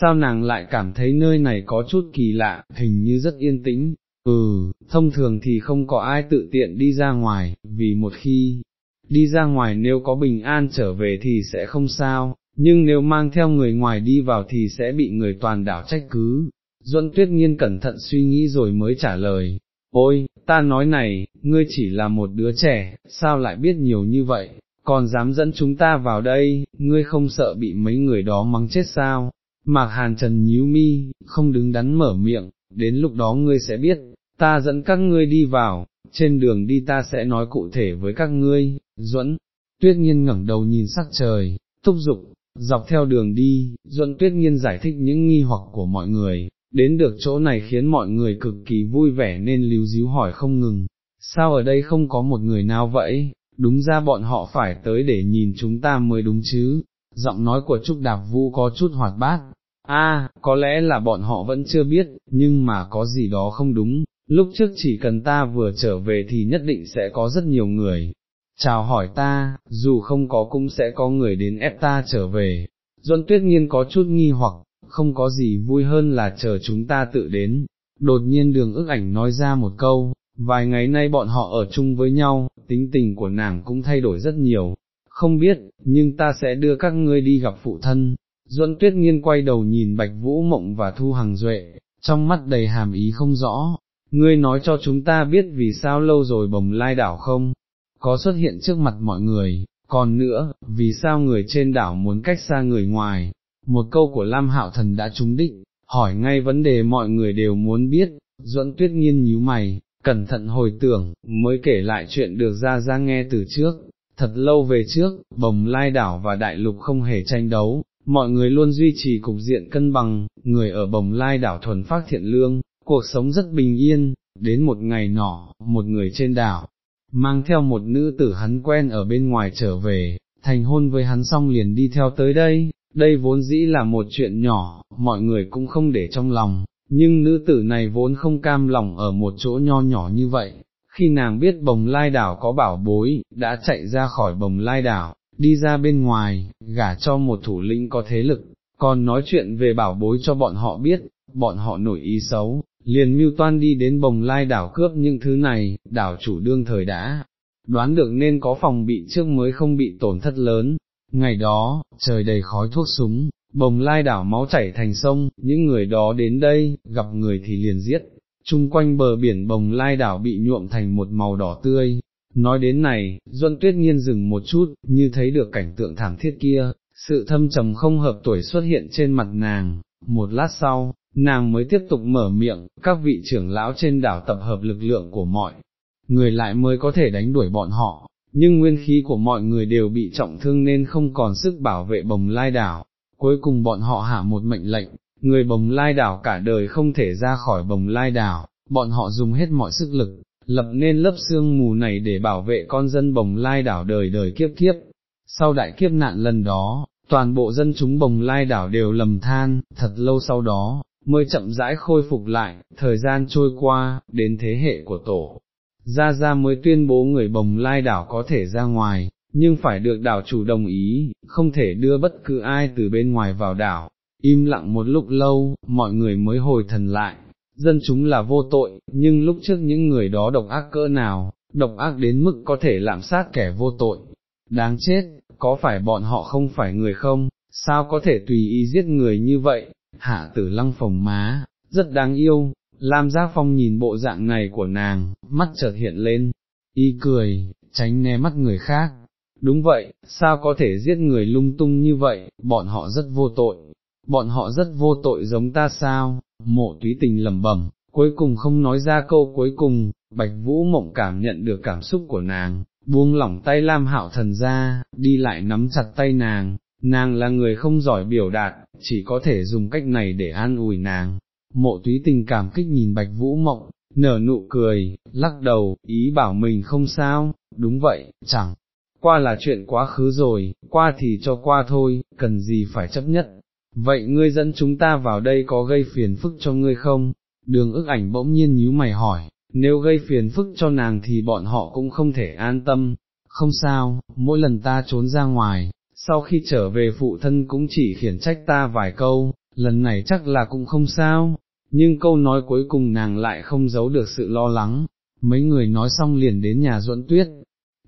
sao nàng lại cảm thấy nơi này có chút kỳ lạ, hình như rất yên tĩnh, ừ, thông thường thì không có ai tự tiện đi ra ngoài, vì một khi đi ra ngoài nếu có bình an trở về thì sẽ không sao, nhưng nếu mang theo người ngoài đi vào thì sẽ bị người toàn đảo trách cứ. Duẫn Tuyết Nhiên cẩn thận suy nghĩ rồi mới trả lời, ôi, ta nói này, ngươi chỉ là một đứa trẻ, sao lại biết nhiều như vậy, còn dám dẫn chúng ta vào đây, ngươi không sợ bị mấy người đó mắng chết sao, mạc hàn trần nhíu mi, không đứng đắn mở miệng, đến lúc đó ngươi sẽ biết, ta dẫn các ngươi đi vào, trên đường đi ta sẽ nói cụ thể với các ngươi, duẫn, tuyết nhiên ngẩng đầu nhìn sắc trời, thúc giục, dọc theo đường đi, duẫn tuyết nhiên giải thích những nghi hoặc của mọi người, đến được chỗ này khiến mọi người cực kỳ vui vẻ nên lưu díu hỏi không ngừng, sao ở đây không có một người nào vậy, đúng ra bọn họ phải tới để nhìn chúng ta mới đúng chứ, giọng nói của Trúc Đạp Vũ có chút hoạt bát, a có lẽ là bọn họ vẫn chưa biết, nhưng mà có gì đó không đúng, lúc trước chỉ cần ta vừa trở về thì nhất định sẽ có rất nhiều người. Chào hỏi ta, dù không có cũng sẽ có người đến ép ta trở về. Duân tuyết nhiên có chút nghi hoặc, không có gì vui hơn là chờ chúng ta tự đến. Đột nhiên đường ức ảnh nói ra một câu, vài ngày nay bọn họ ở chung với nhau, tính tình của nàng cũng thay đổi rất nhiều. Không biết, nhưng ta sẽ đưa các ngươi đi gặp phụ thân. Duẫn tuyết nhiên quay đầu nhìn Bạch Vũ Mộng và Thu Hằng Duệ, trong mắt đầy hàm ý không rõ, ngươi nói cho chúng ta biết vì sao lâu rồi bồng lai đảo không, có xuất hiện trước mặt mọi người, còn nữa, vì sao người trên đảo muốn cách xa người ngoài, một câu của Lam Hạo Thần đã trúng định, hỏi ngay vấn đề mọi người đều muốn biết, duẫn tuyết nghiên nhíu mày, cẩn thận hồi tưởng, mới kể lại chuyện được ra ra nghe từ trước, thật lâu về trước, bồng lai đảo và đại lục không hề tranh đấu, mọi người luôn duy trì cục diện cân bằng, người ở bồng lai đảo thuần phát thiện lương, cuộc sống rất bình yên, đến một ngày nọ, một người trên đảo, mang theo một nữ tử hắn quen ở bên ngoài trở về, thành hôn với hắn xong liền đi theo tới đây, đây vốn dĩ là một chuyện nhỏ, mọi người cũng không để trong lòng, nhưng nữ tử này vốn không cam lòng ở một chỗ nho nhỏ như vậy, khi nàng biết bồng lai đảo có bảo bối, đã chạy ra khỏi bồng lai đảo, đi ra bên ngoài, gả cho một thủ lĩnh có thế lực, còn nói chuyện về bảo bối cho bọn họ biết, bọn họ nổi ý xấu, liền mưu toan đi đến bồng lai đảo cướp những thứ này, đảo chủ đương thời đã, đoán được nên có phòng bị trước mới không bị tổn thất lớn. Ngày đó, trời đầy khói thuốc súng, bồng lai đảo máu chảy thành sông, những người đó đến đây, gặp người thì liền giết, chung quanh bờ biển bồng lai đảo bị nhuộm thành một màu đỏ tươi. Nói đến này, Duân Tuyết Nhiên dừng một chút, như thấy được cảnh tượng thảm thiết kia, sự thâm trầm không hợp tuổi xuất hiện trên mặt nàng, một lát sau, nàng mới tiếp tục mở miệng, các vị trưởng lão trên đảo tập hợp lực lượng của mọi người lại mới có thể đánh đuổi bọn họ, nhưng nguyên khí của mọi người đều bị trọng thương nên không còn sức bảo vệ bồng lai đảo, cuối cùng bọn họ hạ một mệnh lệnh, người bồng lai đảo cả đời không thể ra khỏi bồng lai đảo, bọn họ dùng hết mọi sức lực, lập nên lớp xương mù này để bảo vệ con dân bồng lai đảo đời đời kiếp kiếp. Sau đại kiếp nạn lần đó, toàn bộ dân chúng bồng lai đảo đều lầm than, thật lâu sau đó, mới chậm rãi khôi phục lại, thời gian trôi qua, đến thế hệ của tổ. Gia Gia mới tuyên bố người bồng lai đảo có thể ra ngoài, nhưng phải được đảo chủ đồng ý, không thể đưa bất cứ ai từ bên ngoài vào đảo. Im lặng một lúc lâu, mọi người mới hồi thần lại, dân chúng là vô tội, nhưng lúc trước những người đó độc ác cỡ nào, độc ác đến mức có thể lạm sát kẻ vô tội. Đáng chết, có phải bọn họ không phải người không, sao có thể tùy ý giết người như vậy, hạ tử lăng phồng má, rất đáng yêu, Lam Giác Phong nhìn bộ dạng này của nàng, mắt chợt hiện lên, y cười, tránh né mắt người khác. Đúng vậy, sao có thể giết người lung tung như vậy, bọn họ rất vô tội, bọn họ rất vô tội giống ta sao, mộ túy tình lầm bẩm, cuối cùng không nói ra câu cuối cùng, Bạch Vũ Mộng cảm nhận được cảm xúc của nàng, buông lỏng tay Lam Hạo Thần ra, đi lại nắm chặt tay nàng, nàng là người không giỏi biểu đạt, chỉ có thể dùng cách này để an ủi nàng. Mộ túy tình cảm kích nhìn Bạch Vũ Mộng, nở nụ cười, lắc đầu, ý bảo mình không sao, đúng vậy, chẳng, qua là chuyện quá khứ rồi, qua thì cho qua thôi, cần gì phải chấp nhất. Vậy ngươi dẫn chúng ta vào đây có gây phiền phức cho ngươi không? Đường ức ảnh bỗng nhiên nhíu mày hỏi, nếu gây phiền phức cho nàng thì bọn họ cũng không thể an tâm, không sao, mỗi lần ta trốn ra ngoài, sau khi trở về phụ thân cũng chỉ khiển trách ta vài câu, lần này chắc là cũng không sao, nhưng câu nói cuối cùng nàng lại không giấu được sự lo lắng, mấy người nói xong liền đến nhà duẫn tuyết,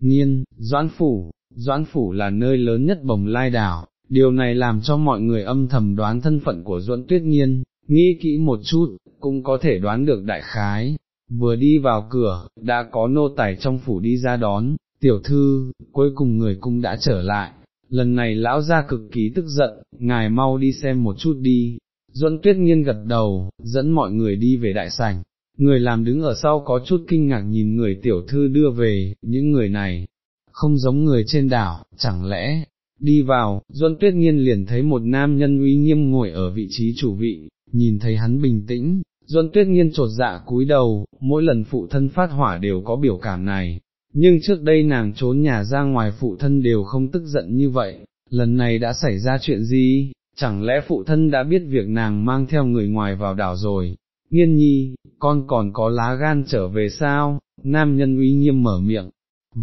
nhiên, doãn phủ, doãn phủ là nơi lớn nhất bồng lai đảo, điều này làm cho mọi người âm thầm đoán thân phận của duẫn tuyết Nhiên, nghĩ kỹ một chút, cũng có thể đoán được đại khái. Vừa đi vào cửa, đã có nô tài trong phủ đi ra đón, tiểu thư, cuối cùng người cũng đã trở lại, lần này lão ra cực kỳ tức giận, ngài mau đi xem một chút đi, Duẫn tuyết Nhiên gật đầu, dẫn mọi người đi về đại sảnh, người làm đứng ở sau có chút kinh ngạc nhìn người tiểu thư đưa về, những người này, không giống người trên đảo, chẳng lẽ, đi vào, Duân tuyết nghiên liền thấy một nam nhân uy nghiêm ngồi ở vị trí chủ vị, nhìn thấy hắn bình tĩnh, Duân tuyết nghiên trột dạ cúi đầu, mỗi lần phụ thân phát hỏa đều có biểu cảm này, nhưng trước đây nàng trốn nhà ra ngoài phụ thân đều không tức giận như vậy, lần này đã xảy ra chuyện gì, chẳng lẽ phụ thân đã biết việc nàng mang theo người ngoài vào đảo rồi, nghiên nhi, con còn có lá gan trở về sao, nam nhân uy nghiêm mở miệng,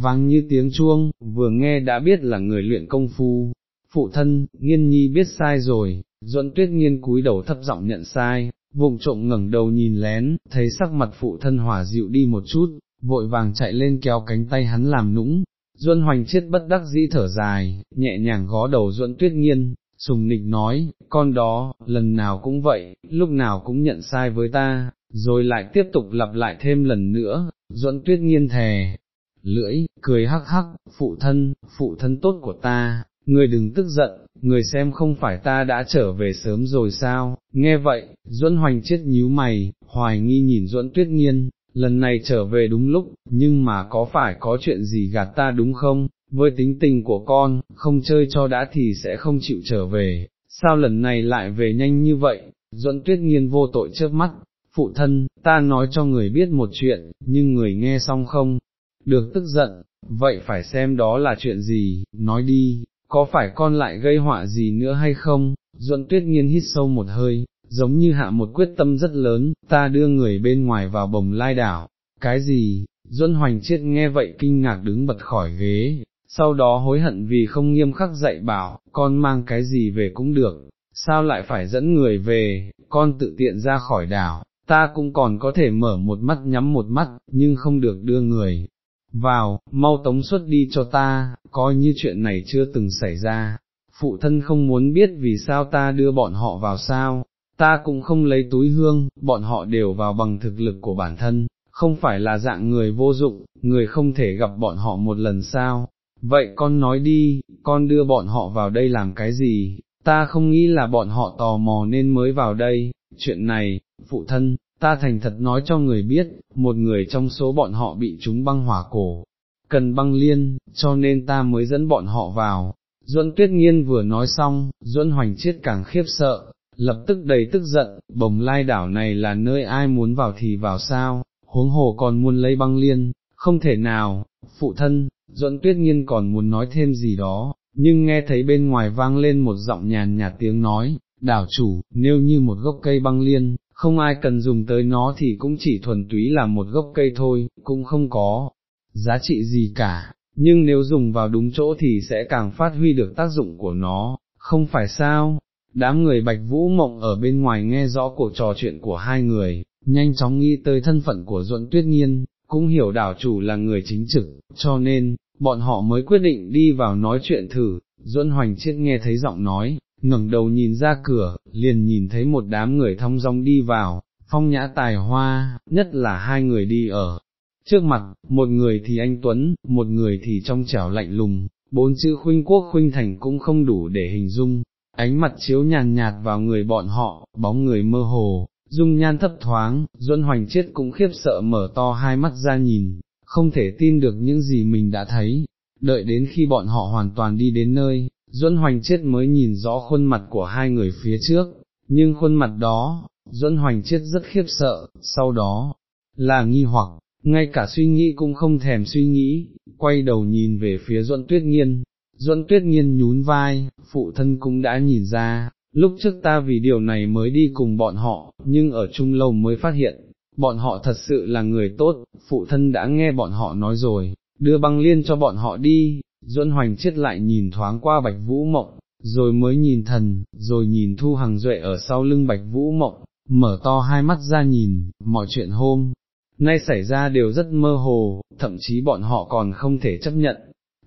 vang như tiếng chuông, vừa nghe đã biết là người luyện công phu, phụ thân, nghiên nhi biết sai rồi, duẫn tuyết nghiên cúi đầu thấp giọng nhận sai, vùng trộm ngẩng đầu nhìn lén, thấy sắc mặt phụ thân hỏa dịu đi một chút, vội vàng chạy lên kéo cánh tay hắn làm nũng, Duân hoành chết bất đắc dĩ thở dài, nhẹ nhàng gó đầu duẫn tuyết nghiên, sùng nịch nói, con đó, lần nào cũng vậy, lúc nào cũng nhận sai với ta, rồi lại tiếp tục lặp lại thêm lần nữa, duẫn tuyết nghiên thề lưỡi, cười hắc hắc, phụ thân, phụ thân tốt của ta, người đừng tức giận, người xem không phải ta đã trở về sớm rồi sao, nghe vậy, duẫn hoành chết nhíu mày, hoài nghi nhìn duẫn tuyết nghiên, lần này trở về đúng lúc, nhưng mà có phải có chuyện gì gạt ta đúng không, với tính tình của con, không chơi cho đã thì sẽ không chịu trở về, sao lần này lại về nhanh như vậy, duẫn tuyết nghiên vô tội trước mắt, phụ thân, ta nói cho người biết một chuyện, nhưng người nghe xong không, được tức giận, vậy phải xem đó là chuyện gì, nói đi, có phải con lại gây họa gì nữa hay không, duẫn tuyết nghiên hít sâu một hơi, giống như hạ một quyết tâm rất lớn, ta đưa người bên ngoài vào bồng lai đảo, cái gì, duẫn hoành chết nghe vậy kinh ngạc đứng bật khỏi ghế, sau đó hối hận vì không nghiêm khắc dạy bảo, con mang cái gì về cũng được, sao lại phải dẫn người về, con tự tiện ra khỏi đảo, ta cũng còn có thể mở một mắt nhắm một mắt, nhưng không được đưa người vào, mau tống xuất đi cho ta, coi như chuyện này chưa từng xảy ra, phụ thân không muốn biết vì sao ta đưa bọn họ vào sao, ta cũng không lấy túi hương, bọn họ đều vào bằng thực lực của bản thân, không phải là dạng người vô dụng, người không thể gặp bọn họ một lần sao, vậy con nói đi, con đưa bọn họ vào đây làm cái gì, ta không nghĩ là bọn họ tò mò nên mới vào đây, chuyện này, phụ thân, ta thành thật nói cho người biết, một người trong số bọn họ bị chúng băng hỏa cổ, cần băng liên, cho nên ta mới dẫn bọn họ vào. Duẫn Tuyết Nghiên vừa nói xong, Duẫn Hoành Chiết càng khiếp sợ, lập tức đầy tức giận, bồng lai đảo này là nơi ai muốn vào thì vào sao, huống hồ còn muốn lấy băng liên, không thể nào, phụ thân, Duẫn tuyết nghiên còn muốn nói thêm gì đó, nhưng nghe thấy bên ngoài vang lên một giọng nhàn nhạt tiếng nói, đảo chủ, nêu như một gốc cây băng liên, không ai cần dùng tới nó thì cũng chỉ thuần túy là một gốc cây thôi, cũng không có giá trị gì cả, nhưng nếu dùng vào đúng chỗ thì sẽ càng phát huy được tác dụng của nó, không phải sao? Đám người bạch vũ mộng ở bên ngoài nghe rõ cuộc trò chuyện của hai người, nhanh chóng nghĩ tới thân phận của duẫn tuyết nhiên, cũng hiểu đảo chủ là người chính trực, cho nên, bọn họ mới quyết định đi vào nói chuyện thử, Duẫn Hoành Chiết nghe thấy giọng nói, ngẩng đầu nhìn ra cửa, liền nhìn thấy một đám người thong dong đi vào, phong nhã tài hoa, nhất là hai người đi ở. Trước mặt, một người thì anh Tuấn, một người thì trong trẻo lạnh lùng, bốn chữ khuynh quốc khuynh thành cũng không đủ để hình dung, ánh mặt chiếu nhàn nhạt vào người bọn họ, bóng người mơ hồ, dung nhan thấp thoáng, Duẫn Hoành Chiết cũng khiếp sợ mở to hai mắt ra nhìn, không thể tin được những gì mình đã thấy, đợi đến khi bọn họ hoàn toàn đi đến nơi, Duẫn Hoành Chiết mới nhìn rõ khuôn mặt của hai người phía trước, nhưng khuôn mặt đó, Duẫn Hoành Chiết rất khiếp sợ, sau đó, là nghi hoặc, ngay cả suy nghĩ cũng không thèm suy nghĩ, quay đầu nhìn về phía Duẫn Tuyết Nghiên, Duẫn Tuyết Nghiên nhún vai, phụ thân cũng đã nhìn ra, lúc trước ta vì điều này mới đi cùng bọn họ, nhưng ở chung lâu mới phát hiện, bọn họ thật sự là người tốt, phụ thân đã nghe bọn họ nói rồi, đưa băng liên cho bọn họ đi, Duẫn Hoành chết lại nhìn thoáng qua Bạch Vũ Mộng, rồi mới nhìn thần, rồi nhìn Thu Hằng Duệ ở sau lưng Bạch Vũ Mộng, mở to hai mắt ra nhìn, mọi chuyện hôm nay xảy ra đều rất mơ hồ, thậm chí bọn họ còn không thể chấp nhận.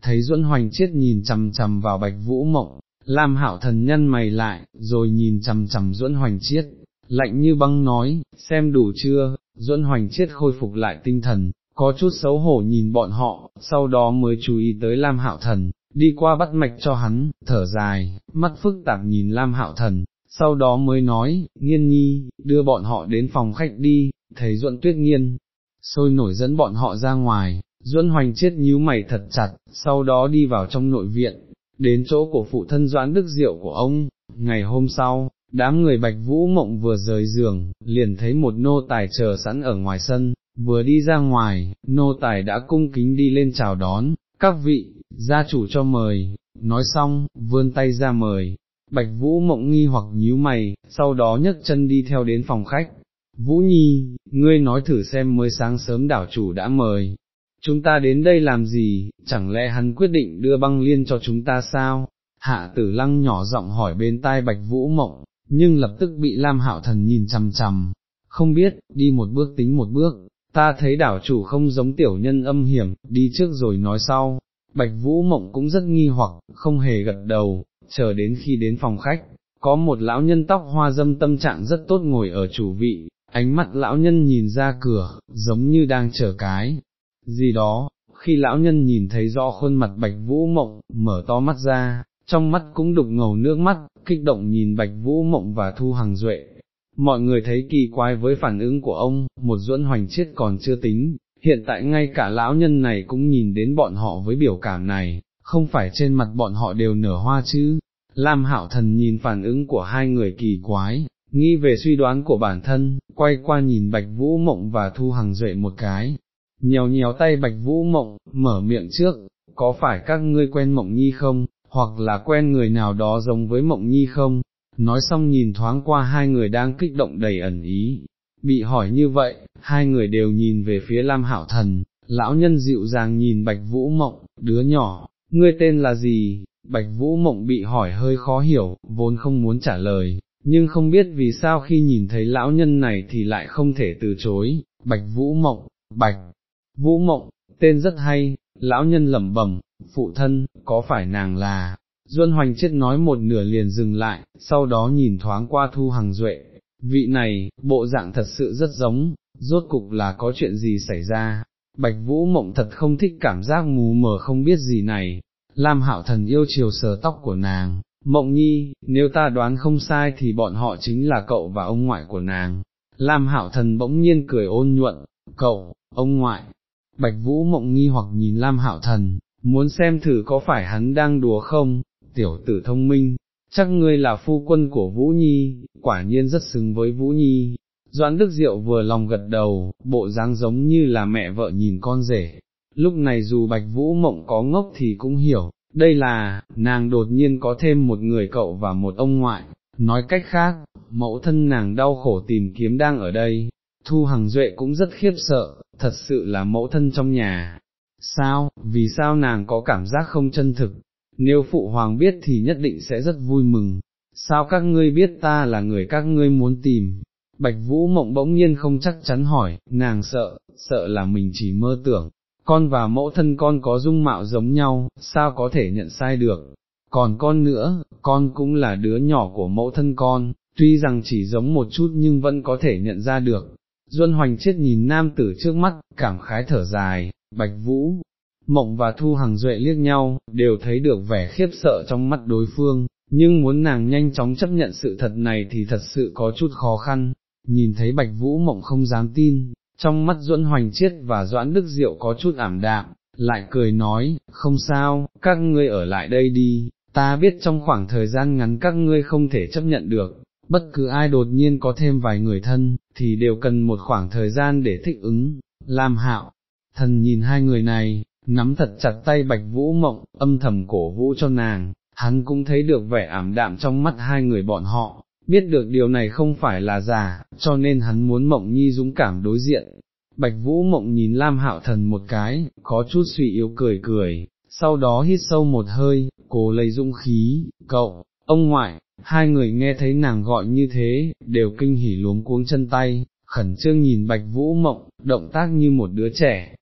Thấy Duẫn Hoành chết nhìn chằm chằm vào Bạch Vũ Mộng, Lam Hạo thần nhân mày lại, rồi nhìn chằm chằm Duẫn Hoành Chiết, lạnh như băng nói, xem đủ chưa, Duẫn Hoành Chiết khôi phục lại tinh thần, có chút xấu hổ nhìn bọn họ, sau đó mới chú ý tới Lam Hạo Thần, đi qua bắt mạch cho hắn, thở dài, mắt phức tạp nhìn Lam Hạo Thần, sau đó mới nói, nghiên nhi, đưa bọn họ đến phòng khách đi, thấy duẫn tuyết nghiên, sôi nổi dẫn bọn họ ra ngoài, duẫn hoành chết nhíu mày thật chặt, sau đó đi vào trong nội viện, đến chỗ của phụ thân doãn đức diệu của ông, ngày hôm sau, đám người bạch vũ mộng vừa rời giường, liền thấy một nô tài chờ sẵn ở ngoài sân, vừa đi ra ngoài, nô tài đã cung kính đi lên chào đón, các vị, gia chủ cho mời, nói xong, vươn tay ra mời, bạch vũ mộng nghi hoặc nhíu mày, sau đó nhấc chân đi theo đến phòng khách, Vũ Nhi, ngươi nói thử xem mới sáng sớm đảo chủ đã mời, chúng ta đến đây làm gì, chẳng lẽ hắn quyết định đưa băng liên cho chúng ta sao? Hạ tử lăng nhỏ giọng hỏi bên tai bạch vũ mộng, nhưng lập tức bị Lam Hạo Thần nhìn chằm chằm, không biết, đi một bước tính một bước, ta thấy đảo chủ không giống tiểu nhân âm hiểm, đi trước rồi nói sau, bạch vũ mộng cũng rất nghi hoặc, không hề gật đầu, chờ đến khi đến phòng khách, có một lão nhân tóc hoa dâm tâm trạng rất tốt ngồi ở chủ vị, ánh mắt lão nhân nhìn ra cửa, giống như đang chờ cái, gì đó, khi lão nhân nhìn thấy rõ khuôn mặt bạch vũ mộng, mở to mắt ra, trong mắt cũng đục ngầu nước mắt, kích động nhìn bạch vũ mộng và thu hàng duệ. Mọi người thấy kỳ quái với phản ứng của ông, một duẫn hoành chết còn chưa tính, hiện tại ngay cả lão nhân này cũng nhìn đến bọn họ với biểu cảm này, không phải trên mặt bọn họ đều nở hoa chứ. Lam hạo thần nhìn phản ứng của hai người kỳ quái, nghi về suy đoán của bản thân, quay qua nhìn bạch vũ mộng và thu hằng duệ một cái, nhéo nhéo tay bạch vũ mộng, mở miệng trước, có phải các ngươi quen mộng nhi không, hoặc là quen người nào đó giống với mộng nhi không, nói xong nhìn thoáng qua hai người đang kích động đầy ẩn ý, bị hỏi như vậy, hai người đều nhìn về phía Lam Hảo Thần, lão nhân dịu dàng nhìn Bạch Vũ Mộng, đứa nhỏ, ngươi tên là gì, Bạch Vũ Mộng bị hỏi hơi khó hiểu, vốn không muốn trả lời, nhưng không biết vì sao khi nhìn thấy lão nhân này thì lại không thể từ chối, Bạch Vũ Mộng, Bạch Vũ Mộng, tên rất hay, lão nhân lẩm bẩm, phụ thân, có phải nàng là, Duân Hoành chết nói một nửa liền dừng lại, sau đó nhìn thoáng qua Thu Hằng Duệ, vị này, bộ dạng thật sự rất giống, rốt cục là có chuyện gì xảy ra, Bạch Vũ Mộng thật không thích cảm giác mù mờ không biết gì này, Lam Hạo Thần yêu chiều sờ tóc của nàng, Mộng Nhi, nếu ta đoán không sai thì bọn họ chính là cậu và ông ngoại của nàng. Lam Hạo Thần bỗng nhiên cười ôn nhuận, cậu, ông ngoại, Bạch Vũ mộng nghi hoặc nhìn Lam Hạo Thần, muốn xem thử có phải hắn đang đùa không, tiểu tử thông minh, chắc ngươi là phu quân của Vũ Nhi, quả nhiên rất xứng với Vũ Nhi. Doãn Đức Diệu vừa lòng gật đầu, bộ dáng giống như là mẹ vợ nhìn con rể. Lúc này dù Bạch Vũ Mộng có ngốc thì cũng hiểu, đây là, nàng đột nhiên có thêm một người cậu và một ông ngoại, nói cách khác, mẫu thân nàng đau khổ tìm kiếm đang ở đây, Thu Hằng Duệ cũng rất khiếp sợ, thật sự là mẫu thân trong nhà. Sao, vì sao nàng có cảm giác không chân thực, nếu phụ hoàng biết thì nhất định sẽ rất vui mừng, sao các ngươi biết ta là người các ngươi muốn tìm? Bạch Vũ Mộng bỗng nhiên không chắc chắn hỏi, nàng sợ, sợ là mình chỉ mơ tưởng, con và mẫu thân con có dung mạo giống nhau, sao có thể nhận sai được, còn con nữa, con cũng là đứa nhỏ của mẫu thân con, tuy rằng chỉ giống một chút nhưng vẫn có thể nhận ra được, Duân hoành chết nhìn nam tử trước mắt, cảm khái thở dài, bạch vũ, mộng và thu hằng duệ liếc nhau, đều thấy được vẻ khiếp sợ trong mắt đối phương, nhưng muốn nàng nhanh chóng chấp nhận sự thật này thì thật sự có chút khó khăn, nhìn thấy bạch vũ mộng không dám tin, trong mắt duẫn hoành Chiết và doãn đức diệu có chút ảm đạm, lại cười nói, không sao, các ngươi ở lại đây đi, ta biết trong khoảng thời gian ngắn các ngươi không thể chấp nhận được, bất cứ ai đột nhiên có thêm vài người thân, thì đều cần một khoảng thời gian để thích ứng, Lam Hạo, thần nhìn hai người này, nắm thật chặt tay Bạch Vũ Mộng, âm thầm cổ vũ cho nàng, hắn cũng thấy được vẻ ảm đạm trong mắt hai người bọn họ, biết được điều này không phải là giả, cho nên hắn muốn Mộng Nhi dũng cảm đối diện. Bạch Vũ Mộng nhìn Lam Hạo Thần một cái, có chút suy yếu cười cười, sau đó hít sâu một hơi, cố lấy dũng khí, cậu, ông ngoại, hai người nghe thấy nàng gọi như thế, đều kinh hỉ luống cuống chân tay, khẩn trương nhìn bạch vũ mộng, động tác như một đứa trẻ,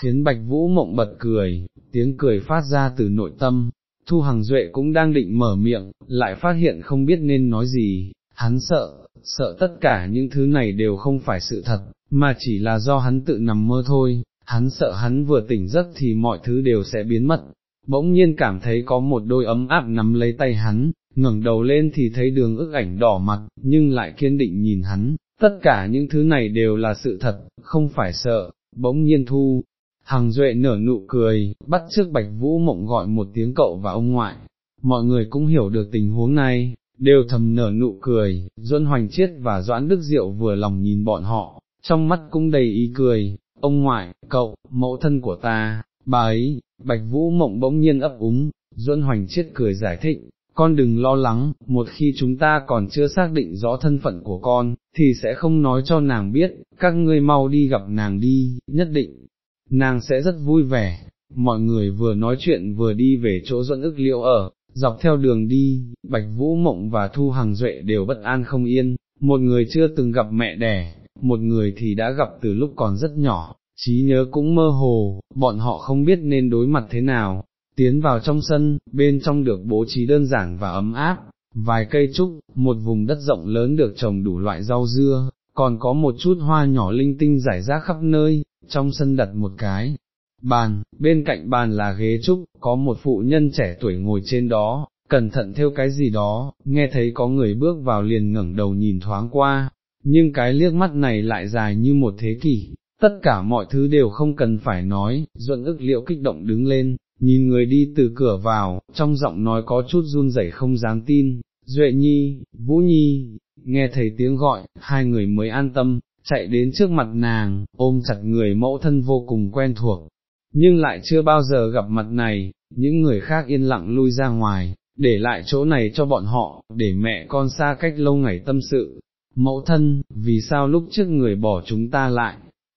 khiến bạch vũ mộng bật cười, tiếng cười phát ra từ nội tâm, thu hằng duệ cũng đang định mở miệng, lại phát hiện không biết nên nói gì, hắn sợ, sợ tất cả những thứ này đều không phải sự thật, mà chỉ là do hắn tự nằm mơ thôi, hắn sợ hắn vừa tỉnh giấc thì mọi thứ đều sẽ biến mất, bỗng nhiên cảm thấy có một đôi ấm áp nắm lấy tay hắn, ngẩng đầu lên thì thấy đường ức ảnh đỏ mặt, nhưng lại kiên định nhìn hắn, tất cả những thứ này đều là sự thật, không phải sợ, bỗng nhiên thu. Hằng Duệ nở nụ cười, bắt trước Bạch Vũ Mộng gọi một tiếng cậu và ông ngoại, mọi người cũng hiểu được tình huống này, đều thầm nở nụ cười, Duân Hoành Chiết và Doãn Đức Diệu vừa lòng nhìn bọn họ, trong mắt cũng đầy ý cười, ông ngoại, cậu, mẫu thân của ta, bà ấy, Bạch Vũ Mộng bỗng nhiên ấp úng, Duân Hoành Chiết cười giải thích, con đừng lo lắng, một khi chúng ta còn chưa xác định rõ thân phận của con, thì sẽ không nói cho nàng biết, các ngươi mau đi gặp nàng đi, nhất định, nàng sẽ rất vui vẻ. Mọi người vừa nói chuyện vừa đi về chỗ dẫn ức liệu ở, dọc theo đường đi, Bạch Vũ Mộng và Thu Hằng Duệ đều bất an không yên, một người chưa từng gặp mẹ đẻ, một người thì đã gặp từ lúc còn rất nhỏ, trí nhớ cũng mơ hồ, bọn họ không biết nên đối mặt thế nào, tiến vào trong sân, bên trong được bố trí đơn giản và ấm áp, vài cây trúc, một vùng đất rộng lớn được trồng đủ loại rau dưa, còn có một chút hoa nhỏ linh tinh rải rác khắp nơi, trong sân đặt một cái. Bàn, bên cạnh bàn là ghế trúc, có một phụ nhân trẻ tuổi ngồi trên đó, cẩn thận theo cái gì đó, nghe thấy có người bước vào liền ngẩng đầu nhìn thoáng qua, nhưng cái liếc mắt này lại dài như một thế kỷ, tất cả mọi thứ đều không cần phải nói, duận ức liệu kích động đứng lên, nhìn người đi từ cửa vào, trong giọng nói có chút run rẩy không dám tin, Duệ Nhi, Vũ Nhi, nghe thấy tiếng gọi, hai người mới an tâm, chạy đến trước mặt nàng, ôm chặt người mẫu thân vô cùng quen thuộc, nhưng lại chưa bao giờ gặp mặt này, những người khác yên lặng lui ra ngoài, để lại chỗ này cho bọn họ, để mẹ con xa cách lâu ngày tâm sự. Mẫu thân, vì sao lúc trước người bỏ chúng ta lại?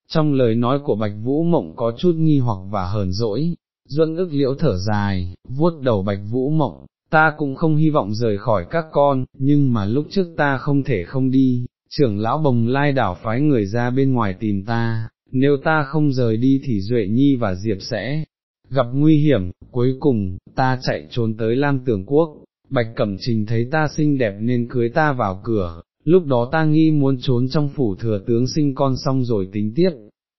Trong lời nói của Bạch Vũ Mộng có chút nghi hoặc và hờn dỗi, Duân ức liễu thở dài, vuốt đầu Bạch Vũ Mộng, ta cũng không hy vọng rời khỏi các con, nhưng mà lúc trước ta không thể không đi, trưởng lão bồng lai đảo phái người ra bên ngoài tìm ta, nếu ta không rời đi thì Duệ Nhi và Diệp sẽ gặp nguy hiểm, cuối cùng, ta chạy trốn tới Lam Tường Quốc, Bạch Cẩm Trình thấy ta xinh đẹp nên cưới ta vào cửa, lúc đó ta nghi muốn trốn trong phủ thừa tướng sinh con xong rồi tính tiếp,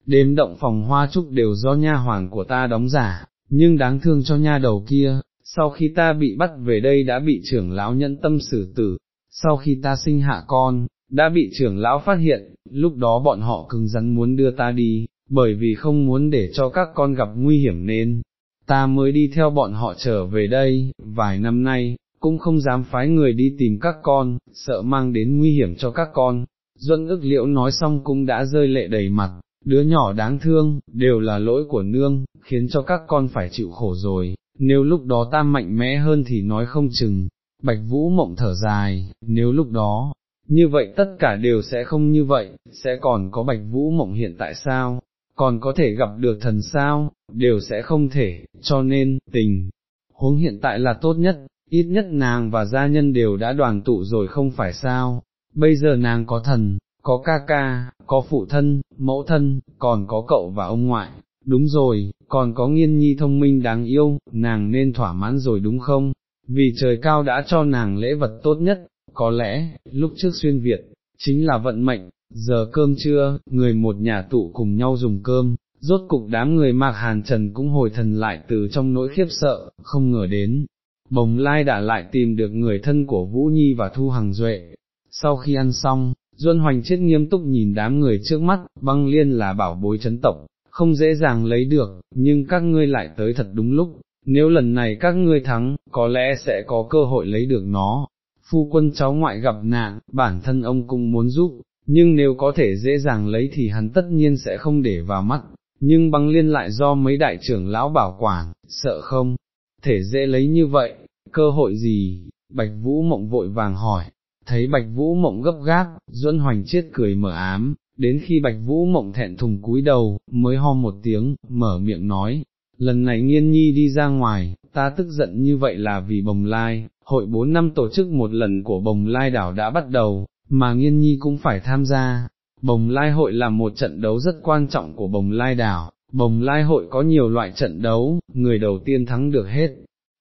đêm động phòng hoa trúc đều do nha hoàng của ta đóng giả, nhưng đáng thương cho nha đầu kia, sau khi ta bị bắt về đây đã bị trưởng lão nhẫn tâm xử tử, sau khi ta sinh hạ con, đã bị trưởng lão phát hiện, lúc đó bọn họ cứng rắn muốn đưa ta đi, bởi vì không muốn để cho các con gặp nguy hiểm nên, ta mới đi theo bọn họ trở về đây, vài năm nay, cũng không dám phái người đi tìm các con, sợ mang đến nguy hiểm cho các con. Duân ức liễu nói xong cũng đã rơi lệ đầy mặt, đứa nhỏ đáng thương, đều là lỗi của nương, khiến cho các con phải chịu khổ rồi, nếu lúc đó ta mạnh mẽ hơn thì nói không chừng, bạch vũ mộng thở dài, nếu lúc đó, như vậy tất cả đều sẽ không như vậy, sẽ còn có bạch vũ mộng hiện tại sao, còn có thể gặp được thần sao, đều sẽ không thể, cho nên, tình, huống hiện tại là tốt nhất, ít nhất nàng và gia nhân đều đã đoàn tụ rồi không phải sao, bây giờ nàng có thần, có ca ca, có phụ thân, mẫu thân, còn có cậu và ông ngoại, đúng rồi, còn có nghiên nhi thông minh đáng yêu, nàng nên thỏa mãn rồi đúng không, vì trời cao đã cho nàng lễ vật tốt nhất, có lẽ, lúc trước xuyên Việt, chính là vận mệnh, giờ cơm trưa, người một nhà tụ cùng nhau dùng cơm, rốt cục đám người mạc hàn trần cũng hồi thần lại từ trong nỗi khiếp sợ, không ngờ đến, bồng lai đã lại tìm được người thân của Vũ Nhi và Thu Hằng Duệ. Sau khi ăn xong, Duân Hoành chết nghiêm túc nhìn đám người trước mắt, băng liên là bảo bối chấn tộc, không dễ dàng lấy được, nhưng các ngươi lại tới thật đúng lúc, nếu lần này các ngươi thắng, có lẽ sẽ có cơ hội lấy được nó. Phu quân cháu ngoại gặp nạn, bản thân ông cũng muốn giúp, nhưng nếu có thể dễ dàng lấy thì hắn tất nhiên sẽ không để vào mắt, nhưng băng liên lại do mấy đại trưởng lão bảo quản, sợ không, thể dễ lấy như vậy, cơ hội gì, Bạch Vũ Mộng vội vàng hỏi, thấy Bạch Vũ Mộng gấp gáp, Duân Hoành chết cười mở ám, đến khi Bạch Vũ Mộng thẹn thùng cúi đầu, mới ho một tiếng, mở miệng nói, lần này nghiên nhi đi ra ngoài, ta tức giận như vậy là vì bồng lai, hội 4 năm tổ chức một lần của bồng lai đảo đã bắt đầu, mà nghiên nhi cũng phải tham gia. Bồng Lai hội là một trận đấu rất quan trọng của Bồng Lai đảo, Bồng Lai hội có nhiều loại trận đấu, người đầu tiên thắng được hết,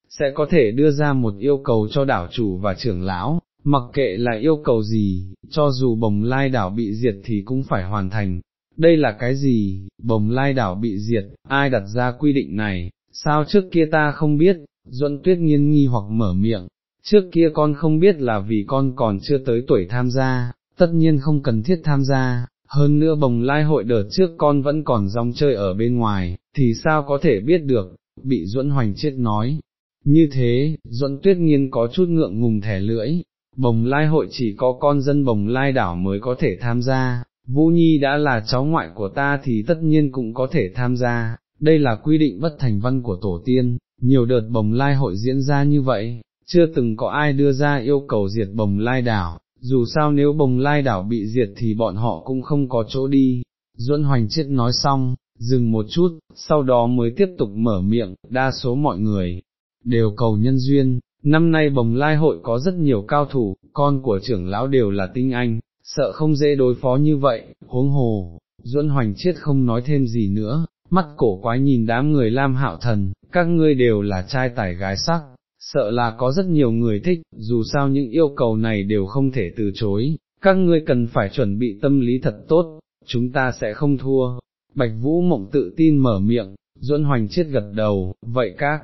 sẽ có thể đưa ra một yêu cầu cho đảo chủ và trưởng lão, mặc kệ là yêu cầu gì, cho dù Bồng Lai đảo bị diệt thì cũng phải hoàn thành. đây là cái gì, bồng lai đảo bị diệt, ai đặt ra quy định này, sao trước kia ta không biết, duẫn tuyết nghiên nghi hoặc mở miệng, trước kia con không biết là vì con còn chưa tới tuổi tham gia, tất nhiên không cần thiết tham gia, hơn nữa bồng lai hội đợt trước con vẫn còn rong chơi ở bên ngoài, thì sao có thể biết được, bị duẫn hoành chết nói. Như thế, duẫn tuyết nghiên có chút ngượng ngùng thẻ lưỡi, bồng lai hội chỉ có con dân bồng lai đảo mới có thể tham gia, Vũ Nhi đã là cháu ngoại của ta thì tất nhiên cũng có thể tham gia, đây là quy định bất thành văn của tổ tiên, nhiều đợt bồng lai hội diễn ra như vậy, chưa từng có ai đưa ra yêu cầu diệt bồng lai đảo, dù sao nếu bồng lai đảo bị diệt thì bọn họ cũng không có chỗ đi. Duẫn Hoành Chiết nói xong, dừng một chút, sau đó mới tiếp tục mở miệng, đa số mọi người, đều cầu nhân duyên, năm nay bồng lai hội có rất nhiều cao thủ, con của trưởng lão đều là tinh anh, sợ không dễ đối phó như vậy, huống hồ, Duẫn Hoành Chiết không nói thêm gì nữa, mắt cổ quái nhìn đám người Lam Hạo Thần, các ngươi đều là trai tài gái sắc, sợ là có rất nhiều người thích, dù sao những yêu cầu này đều không thể từ chối, các ngươi cần phải chuẩn bị tâm lý thật tốt, chúng ta sẽ không thua. Bạch Vũ Mộng tự tin mở miệng, Duẫn Hoành Chiết gật đầu, vậy các